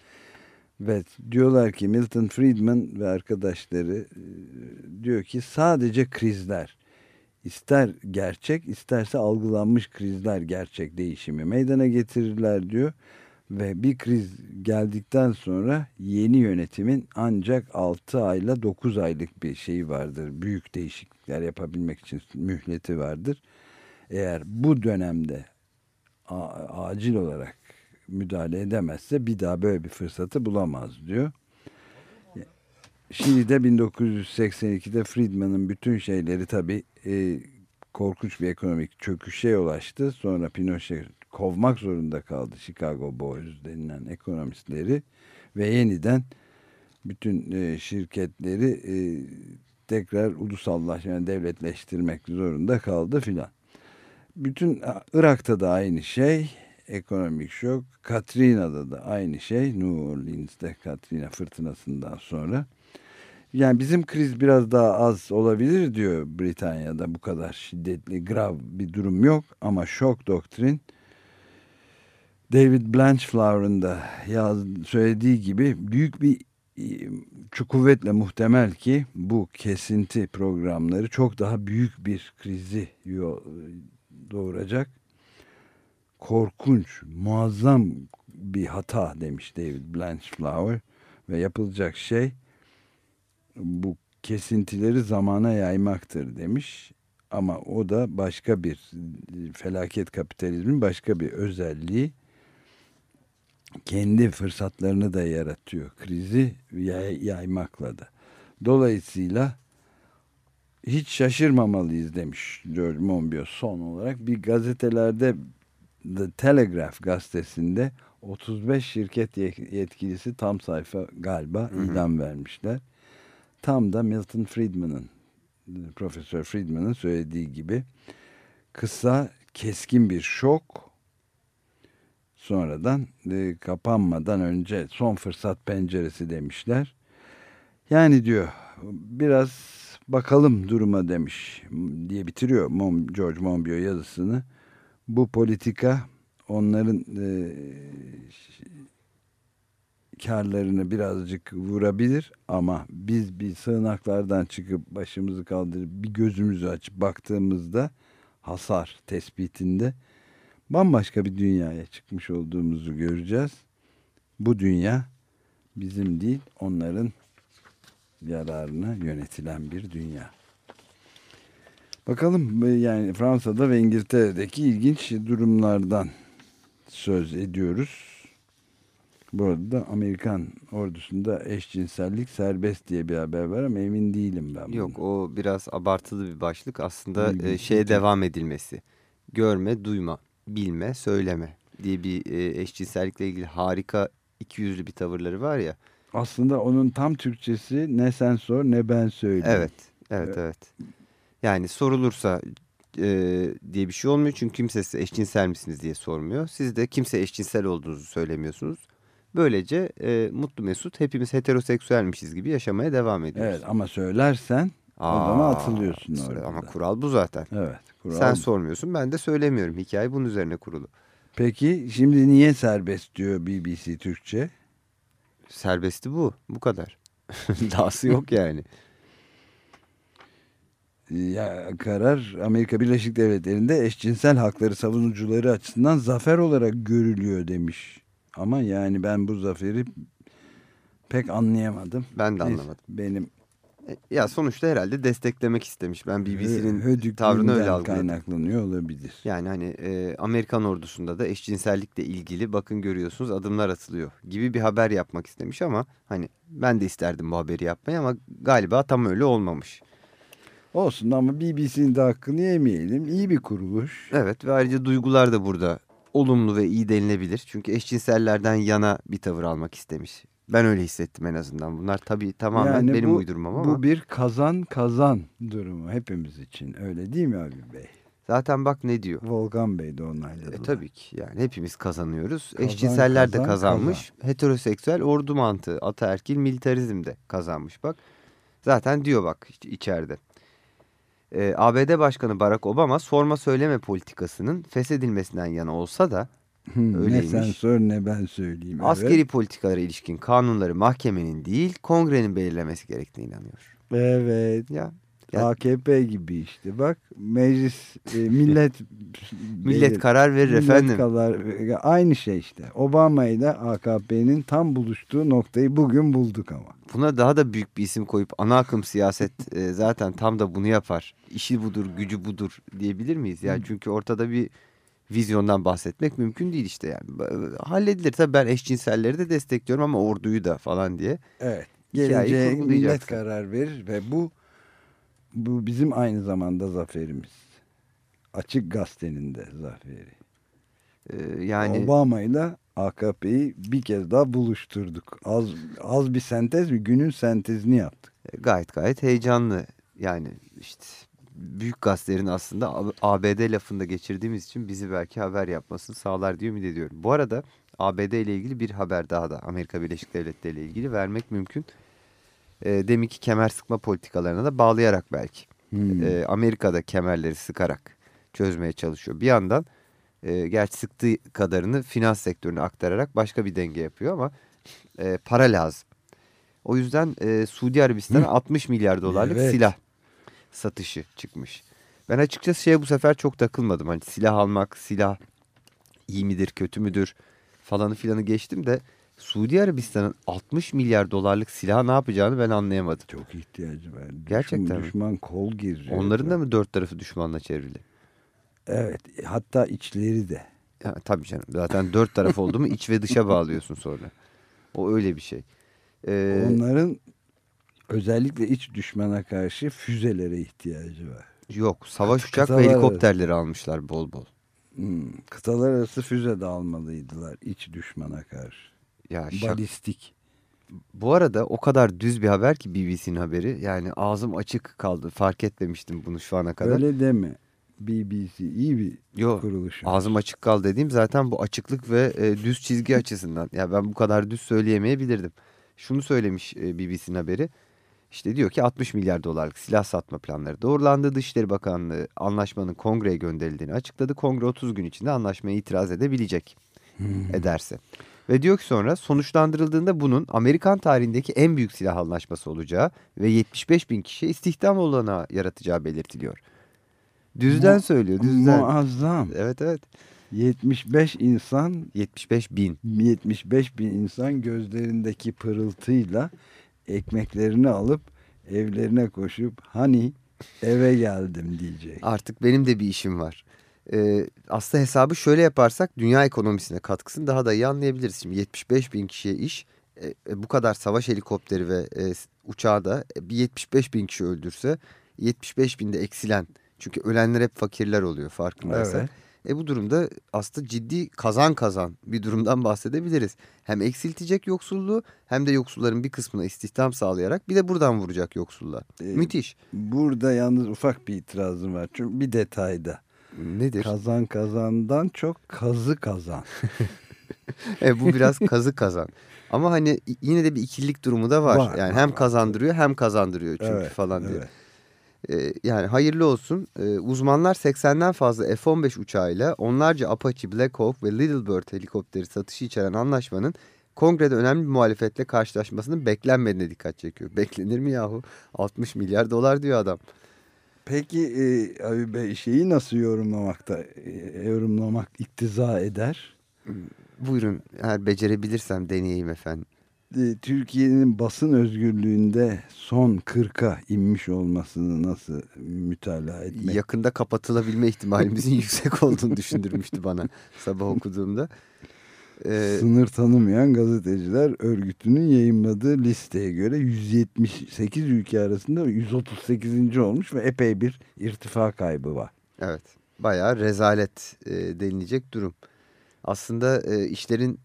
Ve diyorlar ki Milton Friedman ve arkadaşları e, diyor ki sadece krizler ister gerçek isterse algılanmış krizler gerçek değişimi meydana getirirler diyor. Ve bir kriz geldikten sonra yeni yönetimin ancak 6 ayla 9 aylık bir şeyi vardır. Büyük değişiklikler yapabilmek için mühleti vardır. Eğer bu dönemde acil olarak müdahale edemezse bir daha böyle bir fırsatı bulamaz diyor. Şili'de 1982'de Friedman'ın bütün şeyleri tabii e, korkunç bir ekonomik çöküşe ulaştı. Sonra Pinochet kovmak zorunda kaldı Chicago Boys denilen ekonomistleri ve yeniden bütün e, şirketleri e, tekrar ulusallaşma yani devletleştirmek zorunda kaldı filan. Bütün Irak'ta da aynı şey ekonomik şok. Katrina'da da aynı şey. New Orleans'te Katrina fırtınasından sonra. Yani bizim kriz biraz daha az olabilir diyor Britanya'da bu kadar şiddetli, grav bir durum yok ama şok doktrin David Blanchflower'ın da yaz, söylediği gibi büyük bir çok kuvvetle muhtemel ki bu kesinti programları çok daha büyük bir krizi doğuracak. Korkunç, muazzam bir hata demiş David Blanchflower ve yapılacak şey bu kesintileri zamana yaymaktır demiş. Ama o da başka bir felaket kapitalizmin başka bir özelliği. kendi fırsatlarını da yaratıyor. Krizi yay- yaymakla da. Dolayısıyla hiç şaşırmamalıyız demiş George Monbiot son olarak. Bir gazetelerde The Telegraph gazetesinde 35 şirket ye- yetkilisi tam sayfa galiba ilan vermişler. Tam da Milton Friedman'ın Profesör Friedman'ın söylediği gibi kısa keskin bir şok sonradan e, kapanmadan önce son fırsat penceresi demişler. Yani diyor biraz bakalım duruma demiş diye bitiriyor George Monbiot yazısını. Bu politika onların e, karlarını birazcık vurabilir ama biz bir sığınaklardan çıkıp başımızı kaldırıp bir gözümüzü açıp baktığımızda hasar tespitinde bambaşka bir dünyaya çıkmış olduğumuzu göreceğiz. Bu dünya bizim değil onların yararına yönetilen bir dünya. Bakalım e, yani Fransa'da ve İngiltere'deki ilginç durumlardan söz ediyoruz. Bu arada Amerikan ordusunda eşcinsellik serbest diye bir haber var ama emin değilim ben. Yok buna. o biraz abartılı bir başlık. Aslında e, şeye devam edilmesi. Görme, duyma, bilme, söyleme diye bir e, eşcinsellikle ilgili harika ikiyüzlü bir tavırları var ya. Aslında onun tam Türkçesi ne sen sor ne ben söyleyeyim. Evet, evet, evet. Yani sorulursa e, diye bir şey olmuyor çünkü kimse size eşcinsel misiniz diye sormuyor. Siz de kimse eşcinsel olduğunuzu söylemiyorsunuz. Böylece e, mutlu mesut hepimiz heteroseksüelmişiz gibi yaşamaya devam ediyoruz. Evet ama söylersen Aa, atılıyorsun söyle-. Ama kural bu zaten. Evet. Kural. Sen sormuyorsun ben de söylemiyorum. Hikaye bunun üzerine kurulu. Peki şimdi niye serbest diyor BBC Türkçe? Serbesti bu. Bu kadar. Dahası yok yani. Ya karar Amerika Birleşik Devletleri'nde eşcinsel hakları savunucuları açısından zafer olarak görülüyor demiş. Ama yani ben bu zaferi pek anlayamadım. Ben de anlamadım. Benim E, Ya sonuçta herhalde desteklemek istemiş. Ben BBC'nin tavrını öyle algıladım. kaynaklanıyor olabilir. Yani hani e, Amerikan ordusunda da eşcinsellikle ilgili bakın görüyorsunuz adımlar atılıyor gibi bir haber yapmak istemiş ama hani ben de isterdim bu haberi yapmayı ama galiba tam öyle olmamış. Olsun ama BBC'nin de hakkını yemeyelim. İyi bir kuruluş. Evet ve ayrıca duygular da burada olumlu ve iyi denilebilir. Çünkü eşcinsellerden yana bir tavır almak istemiş. Ben öyle hissettim en azından. Bunlar tabii tamamen Yani benim bu- uydurmam ama. Bu bir kazan kazan durumu hepimiz için. Öyle değil mi abi Bey? Zaten bak ne diyor. Volkan Bey de onayladı. E, tabii ki yani hepimiz kazanıyoruz. Kazan, Eşcinseller de kazan, kazanmış. Heteroseksüel ordu mantığı, ataerkil militarizm de kazanmış bak. Zaten diyor bak iç- içeride. Ee, ABD Başkanı Barack Obama sorma söyleme politikasının feshedilmesinden yana olsa da Hmm, ne öyleymiş. sen sor ne ben söyleyeyim. askeri Evet. politikalara ilişkin kanunları mahkemenin değil kongrenin belirlemesi gerektiğine inanıyor. Evet. Ya, ya AKP gibi işte bak meclis e, millet millet belir- karar verir millet efendim. karar- aynı şey işte. Obama ile AKP'nin tam buluştuğu noktayı bugün bulduk ama. Buna daha da büyük bir isim koyup ana akım siyaset e, zaten tam da bunu yapar. İşi budur, gücü budur diyebilir miyiz? Yani çünkü ortada bir vizyondan bahsetmek mümkün değil işte yani. Halledilir tabii ben eşcinselleri de destekliyorum ama orduyu da falan diye. Evet. Geleceğe millet karar verir ve bu bu bizim aynı zamanda zaferimiz. Açık gazetenin de zaferi. E, yani Obama ile AKP'yi bir kez daha buluşturduk. Az az bir sentez mi? Günün sentezini yaptık. e, gayet gayet heyecanlı. Yani işte büyük gazetelerin aslında ABD lafında geçirdiğimiz için bizi belki haber yapmasını sağlar diye ümit ediyorum. Bu arada ABD ile ilgili bir haber daha da Amerika Birleşik Devletleri ile ilgili vermek mümkün. E, deminki kemer sıkma politikalarına da bağlayarak belki. Hmm. E, Amerika'da kemerleri sıkarak çözmeye çalışıyor. Bir yandan e, gerçi sıktığı kadarını finans sektörüne aktararak başka bir denge yapıyor ama e, para lazım. O yüzden e, Suudi Arabistan'a 60 milyar dolarlık Evet. silah satışı çıkmış. Ben açıkçası şeye bu sefer çok takılmadım. Hani silah almak, silah iyi midir, kötü müdür falanı filanı geçtim de Suudi Arabistan'ın 60 milyar dolarlık silaha ne yapacağını ben anlayamadım. Çok ihtiyacı var. Düşman- Gerçekten mi? Düşman kol giriyor. Onların da mı dört tarafı düşmanla çevrili? Evet. Hatta içleri de. Ya, tabii canım zaten dört taraf oldu mu iç ve dışa bağlıyorsun sonra. O öyle bir şey. Ee, Onların özellikle iç düşmana karşı füzelere ihtiyacı var. Yok savaş Kıt- uçak kıtalar ve helikopterleri almışlar bol bol. Hmm, kıtalar arası füze de almalıydılar iç düşmana karşı. Ya şak- Balistik. Bu arada o kadar düz bir haber ki BBC'nin haberi. Yani ağzım açık kaldı. Fark etmemiştim bunu şu ana kadar. Öyle deme. BBC iyi bir Yok kuruluş. ağzım açık kaldı dediğim zaten bu açıklık ve e, düz çizgi açısından. Ya ben bu kadar düz söyleyemeyebilirdim. Şunu söylemiş e, BBC'nin haberi. İşte diyor ki 60 milyar dolarlık silah satma planları doğrulandı. Dışişleri Bakanlığı anlaşmanın kongreye gönderildiğini açıkladı. Kongre 30 gün içinde anlaşmaya itiraz edebilecek ederse. Ve diyor ki sonra sonuçlandırıldığında bunun Amerikan tarihindeki en büyük silah anlaşması olacağı ve 75 bin kişiye istihdam olanağı yaratacağı belirtiliyor. Düzden Mu- söylüyor düzden. Muazzam. Evet evet 75 insan 75 bin. 75 bin insan gözlerindeki pırıltıyla ekmeklerini alıp evlerine koşup hani eve geldim diyecek. Artık benim de bir işim var. Ee, aslında hesabı şöyle yaparsak dünya ekonomisine katkısını daha da iyi anlayabiliriz. Şimdi 75 bin kişiye iş e, e, bu kadar savaş helikopteri ve e, uçağı da e, bir 75 bin kişi öldürse 75 binde eksilen çünkü ölenler hep fakirler oluyor farkındaysan. Evet. E bu durumda aslında ciddi kazan kazan bir durumdan bahsedebiliriz. Hem eksiltecek yoksulluğu hem de yoksulların bir kısmına istihdam sağlayarak bir de buradan vuracak yoksulluğa. Ee, Müthiş. Burada yalnız ufak bir itirazım var. Çünkü bir detayda. Nedir? Kazan kazandan çok kazı kazan. E, bu biraz kazı kazan. Ama hani yine de bir ikililik durumu da var. Var, yani hem var. kazandırıyor hem kazandırıyor çünkü Evet, falan diyor. evet. E, yani hayırlı olsun. E, uzmanlar 80'den fazla F-15 uçağıyla onlarca Apache, Black Hawk ve Little Bird helikopteri satışı içeren anlaşmanın kongrede önemli bir muhalefetle karşılaşmasının beklenmediğine dikkat çekiyor. Beklenir mi yahu? 60 milyar dolar diyor adam. Peki e, Abi Bey şeyi nasıl yorumlamakta e, yorumlamak iktiza eder? Buyurun eğer becerebilirsem deneyeyim efendim. E, Türkiye'nin basın özgürlüğünde son 40'a inmiş olmasını nasıl mütalaa etmek? Yakında kapatılabilme ihtimalimizin yüksek olduğunu düşündürmüştü bana sabah okuduğumda. Ee, Sınır tanımayan gazeteciler örgütünün yayımladığı listeye göre 178 ülke arasında 138. olmuş ve epey bir irtifa kaybı var. evet bayağı rezalet e, denilecek durum. Aslında e, işlerin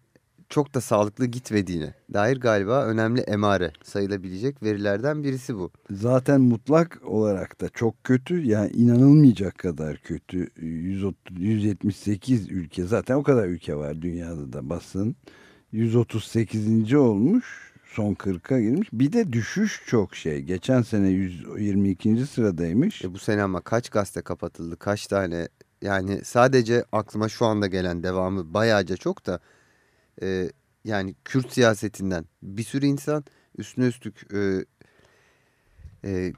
çok da sağlıklı gitmediğine dair galiba önemli emare sayılabilecek verilerden birisi bu. Zaten mutlak olarak da çok kötü yani inanılmayacak kadar kötü 130, 178 ülke zaten o kadar ülke var dünyada da basın 138. olmuş son 40'a girmiş bir de düşüş çok şey geçen sene 122. sıradaymış. E, bu sene ama kaç gazete kapatıldı kaç tane yani sadece aklıma şu anda gelen devamı bayağıca çok da e, yani Kürt siyasetinden bir sürü insan üstüne üstlük e, e,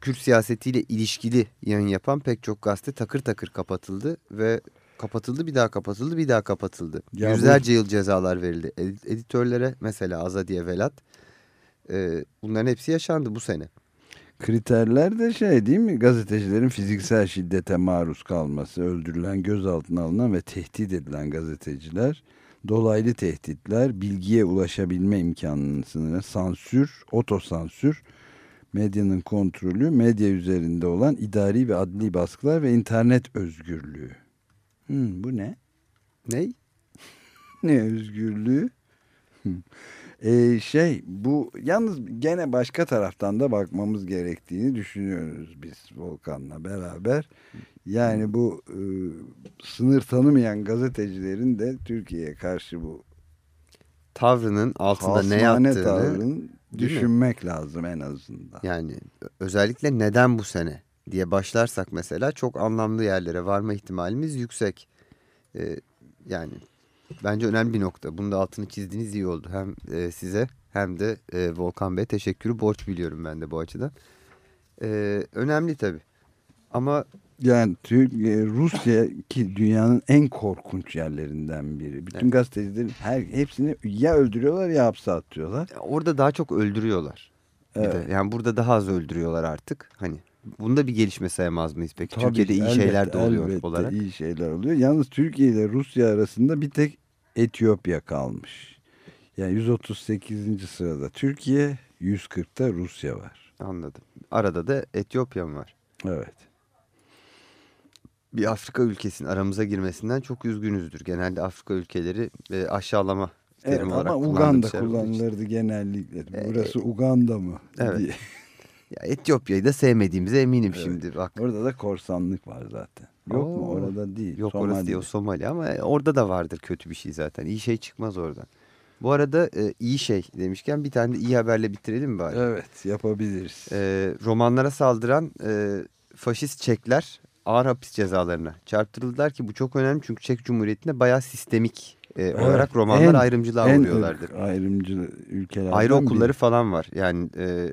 Kürt siyasetiyle ilişkili yayın yapan pek çok gazete takır takır kapatıldı ve kapatıldı bir daha kapatıldı bir daha kapatıldı. Ya bu- Yüzlerce yıl cezalar verildi Ed- editörlere mesela Azadiye Velat. E, bunların hepsi yaşandı bu sene. Kriterler de şey değil mi? Gazetecilerin fiziksel şiddete maruz kalması, öldürülen, gözaltına alınan ve tehdit edilen gazeteciler, dolaylı tehditler, bilgiye ulaşabilme imkanının sınırı, sansür, otosansür, medyanın kontrolü, medya üzerinde olan idari ve adli baskılar ve internet özgürlüğü. Hmm, bu ne? Ney? Ne özgürlüğü? Ee, şey bu yalnız gene başka taraftan da bakmamız gerektiğini düşünüyoruz biz Volkan'la beraber. Yani bu e, sınır tanımayan gazetecilerin de Türkiye'ye karşı bu Tavrının altında ne tavrını değil mi? düşünmek lazım en azından. Yani özellikle neden bu sene diye başlarsak mesela çok anlamlı yerlere varma ihtimalimiz yüksek. Ee, yani bence önemli bir nokta. Bunu da altını çizdiğiniz iyi oldu. Hem e, size hem de e, Volkan Bey teşekkürü borç biliyorum ben de bu açıdan. Ee, önemli tabii. Ama Yani Türkiye, Rusya ki dünyanın en korkunç yerlerinden biri. Bütün gazetecilerin her hepsini ya öldürüyorlar ya hapse atıyorlar. orada daha çok öldürüyorlar. Evet. de. Yani burada daha az öldürüyorlar artık. Hani Bunu da bir gelişme sayamaz mıyız peki? Tabii Türkiye'de ki, iyi elbette, şeyler de oluyor elbette olarak. iyi şeyler oluyor. Yalnız Türkiye ile Rusya arasında bir tek Etiyopya kalmış. Yani 138. sırada Türkiye, 140'ta Rusya var. Anladım. Arada da Etiyopya mı var? Evet. Bir Afrika ülkesinin aramıza girmesinden çok üzgünüzdür. Genelde Afrika ülkeleri e, aşağılama Evet, terim ama olarak Uganda olduğu için. kullanılırdı genellikle. Burası Uganda mı? evet. diye. Ya Etiyopya'yı da sevmediğimize eminim Evet. şimdi. Bak. Orada da korsanlık var zaten. Yok mu? Oo. Orada değil. Yok orası Somali'de. değil o Somali ama orada da vardır kötü bir şey zaten. İyi şey çıkmaz oradan. Bu arada e, iyi şey demişken bir tane de iyi haberle bitirelim mi bari? Evet yapabiliriz. E, romanlara saldıran e, faşist Çekler ağır hapis cezalarına çarptırıldılar ki bu çok önemli çünkü Çek Cumhuriyeti'nde bayağı sistemik e, Evet, olarak romanlar en- ayrımcılığa en uğruyorlardır. ırk ayrımcı ülkelerden Ayrı okulları biri. falan var. Yani e,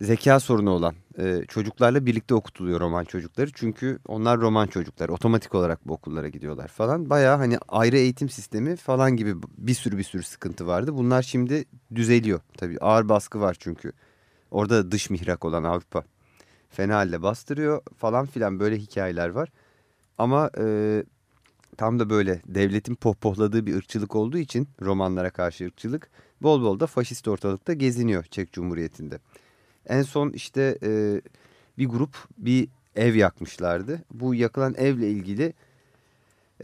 zeka sorunu olan e, çocuklarla birlikte okutuluyor roman çocukları. Çünkü onlar roman çocuklar. Otomatik olarak bu okullara gidiyorlar falan. Bayağı hani ayrı eğitim sistemi falan gibi bir sürü bir sürü sıkıntı vardı. Bunlar şimdi düzeliyor. Tabii ağır baskı var çünkü. Orada da dış mihrak olan Avrupa fena halde bastırıyor falan filan böyle hikayeler var. Ama e, tam da böyle devletin pohpohladığı bir ırkçılık olduğu için romanlara karşı ırkçılık bol bol da faşist ortalıkta geziniyor Çek Cumhuriyeti'nde. En son işte e, bir grup bir ev yakmışlardı. Bu yakılan evle ilgili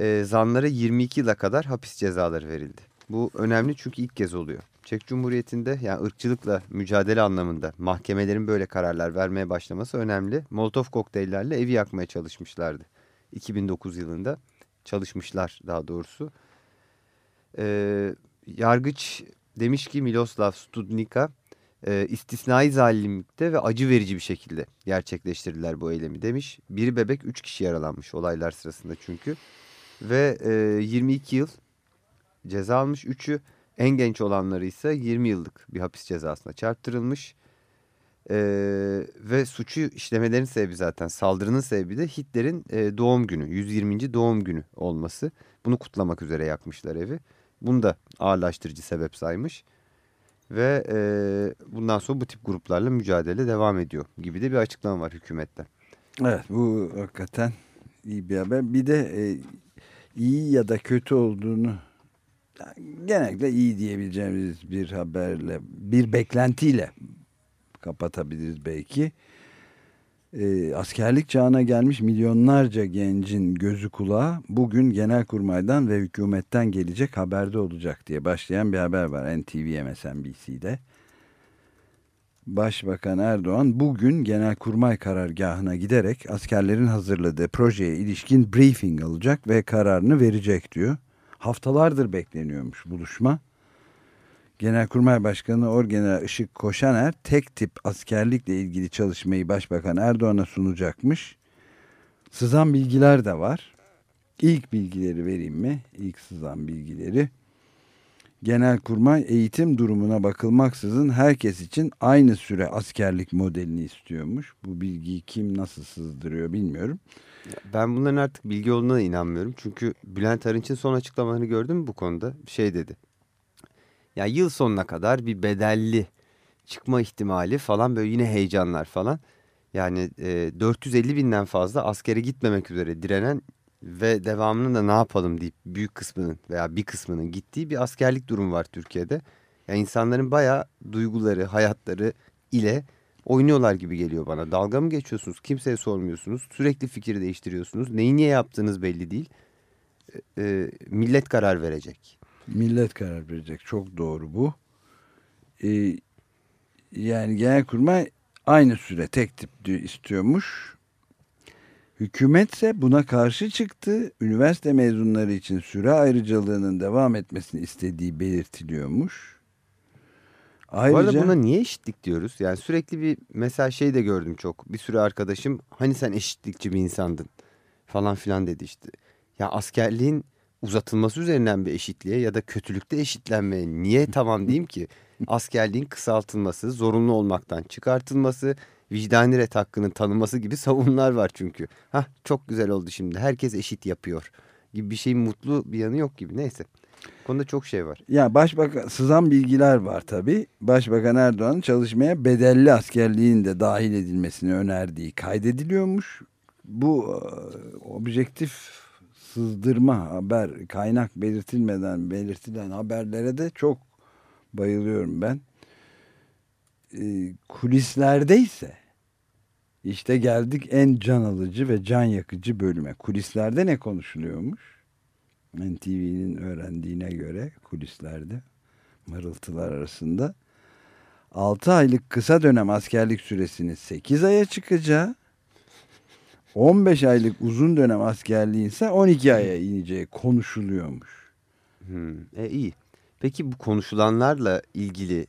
e, zanlara 22 yıla kadar hapis cezaları verildi. Bu önemli çünkü ilk kez oluyor. Çek Cumhuriyeti'nde yani ırkçılıkla mücadele anlamında mahkemelerin böyle kararlar vermeye başlaması önemli. Molotov kokteyllerle evi yakmaya çalışmışlardı. 2009 yılında çalışmışlar daha doğrusu. Ee, yargıç demiş ki Miloslav Studnika e, istisnai zalimlikte ve acı verici bir şekilde gerçekleştirdiler bu eylemi demiş. Biri bebek üç kişi yaralanmış olaylar sırasında çünkü. Ve e, 22 yıl ceza almış. Üçü en genç olanları ise 20 yıllık bir hapis cezasına çarptırılmış. Ee, ve suçu işlemelerin sebebi zaten saldırının sebebi de Hitler'in e, doğum günü 120. doğum günü olması. Bunu kutlamak üzere yakmışlar evi. Bunu da ağırlaştırıcı sebep saymış. Ve e, bundan sonra bu tip gruplarla mücadele devam ediyor gibi de bir açıklama var hükümetten. Evet bu hakikaten iyi bir haber. Bir de e, iyi ya da kötü olduğunu genellikle iyi diyebileceğimiz bir haberle, bir beklentiyle kapatabiliriz belki. E, askerlik çağına gelmiş milyonlarca gencin gözü kulağı bugün Genelkurmay'dan ve hükümetten gelecek haberde olacak diye başlayan bir haber var NTV MSNBC'de. Başbakan Erdoğan bugün Genelkurmay karargahına giderek askerlerin hazırladığı projeye ilişkin briefing alacak ve kararını verecek diyor. Haftalardır bekleniyormuş buluşma. Genelkurmay Başkanı Orgeneral Işık Koşaner tek tip askerlikle ilgili çalışmayı Başbakan Erdoğan'a sunacakmış. Sızan bilgiler de var. İlk bilgileri vereyim mi? İlk sızan bilgileri. Genelkurmay eğitim durumuna bakılmaksızın herkes için aynı süre askerlik modelini istiyormuş. Bu bilgiyi kim nasıl sızdırıyor bilmiyorum. Ben bunların artık bilgi olduğuna inanmıyorum. Çünkü Bülent Arınç'ın son açıklamalarını gördün mü bu konuda? Şey dedi. Ya yıl sonuna kadar bir bedelli çıkma ihtimali falan böyle yine heyecanlar falan. Yani e, 450 binden fazla askere gitmemek üzere direnen ve devamını da ne yapalım deyip büyük kısmının veya bir kısmının gittiği bir askerlik durumu var Türkiye'de. Yani insanların bayağı duyguları, hayatları ile oynuyorlar gibi geliyor bana. Dalga mı geçiyorsunuz? Kimseye sormuyorsunuz. Sürekli fikir değiştiriyorsunuz. Neyi niye yaptığınız belli değil. E, e, millet karar verecek. Millet karar verecek. Çok doğru bu. Ee, yani Genelkurmay aynı süre tek tip istiyormuş. Hükümetse buna karşı çıktı. Üniversite mezunları için süre ayrıcalığının devam etmesini istediği belirtiliyormuş. Bu arada Ayrıca buna niye eşitlik diyoruz? Yani sürekli bir mesela şey de gördüm çok. Bir sürü arkadaşım hani sen eşitlikçi bir insandın falan filan dedi işte. Ya askerliğin uzatılması üzerinden bir eşitliğe ya da kötülükte eşitlenmeye niye tamam diyeyim ki? Askerliğin kısaltılması, zorunlu olmaktan çıkartılması, vicdani ret hakkının tanınması gibi savunumlar var çünkü. Hah çok güzel oldu şimdi herkes eşit yapıyor gibi bir şeyin mutlu bir yanı yok gibi neyse. Konuda çok şey var. Ya başbakan sızan bilgiler var tabi. Başbakan Erdoğan çalışmaya bedelli askerliğin de dahil edilmesini önerdiği kaydediliyormuş. Bu e, objektif sızdırma haber kaynak belirtilmeden belirtilen haberlere de çok bayılıyorum ben. E, kulislerde ise işte geldik en can alıcı ve can yakıcı bölüme. Kulislerde ne konuşuluyormuş? NTV'nin öğrendiğine göre kulislerde mırıltılar arasında 6 aylık kısa dönem askerlik süresini 8 aya çıkacağı 15 aylık uzun dönem askerliğin ise 12 aya ineceği konuşuluyormuş. Hmm, e iyi. Peki bu konuşulanlarla ilgili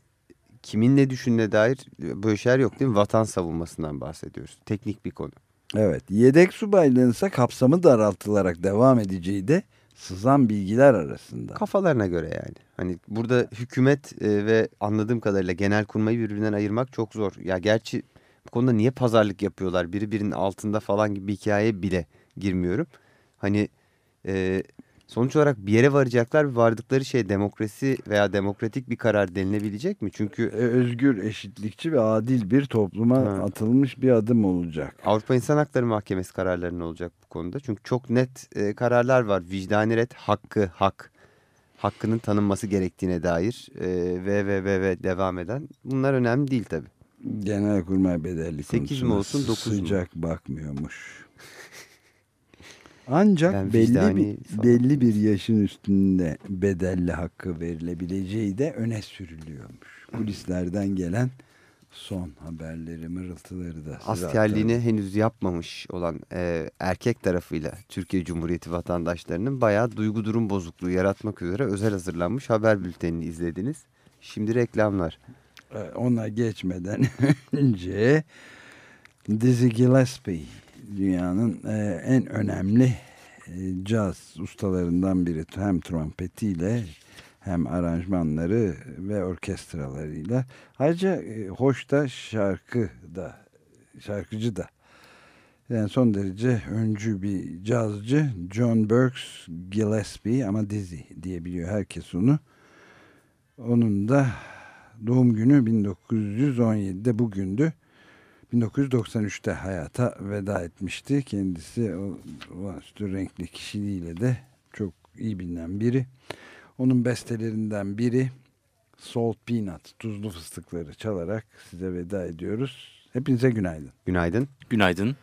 kimin ne düşündüğüne dair böyle şeyler yok değil mi? Vatan savunmasından bahsediyoruz. Teknik bir konu. Evet yedek subaylığın ise kapsamı daraltılarak devam edeceği de sızan bilgiler arasında. Kafalarına göre yani. Hani burada hükümet e, ve anladığım kadarıyla genel kurmayı birbirinden ayırmak çok zor. Ya gerçi bu konuda niye pazarlık yapıyorlar? Biri birinin altında falan gibi bir hikayeye bile girmiyorum. Hani e, sonuç olarak bir yere varacaklar ve vardıkları şey demokrasi veya demokratik bir karar denilebilecek mi? Çünkü E, özgür, eşitlikçi ve adil bir topluma Ha. atılmış bir adım olacak. Avrupa İnsan Hakları Mahkemesi kararları ne olacak bu konuda? Çünkü çok net e, kararlar var. Vicdani ret, hakkı, hak, hakkının tanınması gerektiğine dair e, ve ve ve ve devam eden. Bunlar önemli değil tabii. Genelkurmay bedelli Sekiz mi konusuna olsun, dokuz mu? sıcak bakmıyormuş. Ancak Ben belli bir, belli bir yaşın üstünde bedelli hakkı verilebileceği de öne sürülüyormuş. Kulislerden gelen son haberleri, mırıltıları da Askerliğini henüz yapmamış olan e, erkek tarafıyla Türkiye Cumhuriyeti vatandaşlarının bayağı duygu durum bozukluğu yaratmak üzere özel hazırlanmış haber bültenini izlediniz. Şimdi reklamlar. Ee, Ona geçmeden önce Dizzy Gillespie dünyanın e, en önemli e, caz ustalarından biri. Hem trompetiyle hem aranjmanları ve orkestralarıyla. Ayrıca e, hoş da şarkı da şarkıcı da. Yani son derece öncü bir cazcı John Burks Gillespie ama Dizzy diyebiliyor herkes onu. Onun da doğum günü 1917'de bugündü. 1993'te hayata veda etmişti. Kendisi o olağanüstü renkli kişiliğiyle de çok iyi bilinen biri. Onun bestelerinden biri Salt Peanut, tuzlu fıstıkları çalarak size veda ediyoruz. Hepinize günaydın. Günaydın. Günaydın.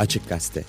Açık Gazete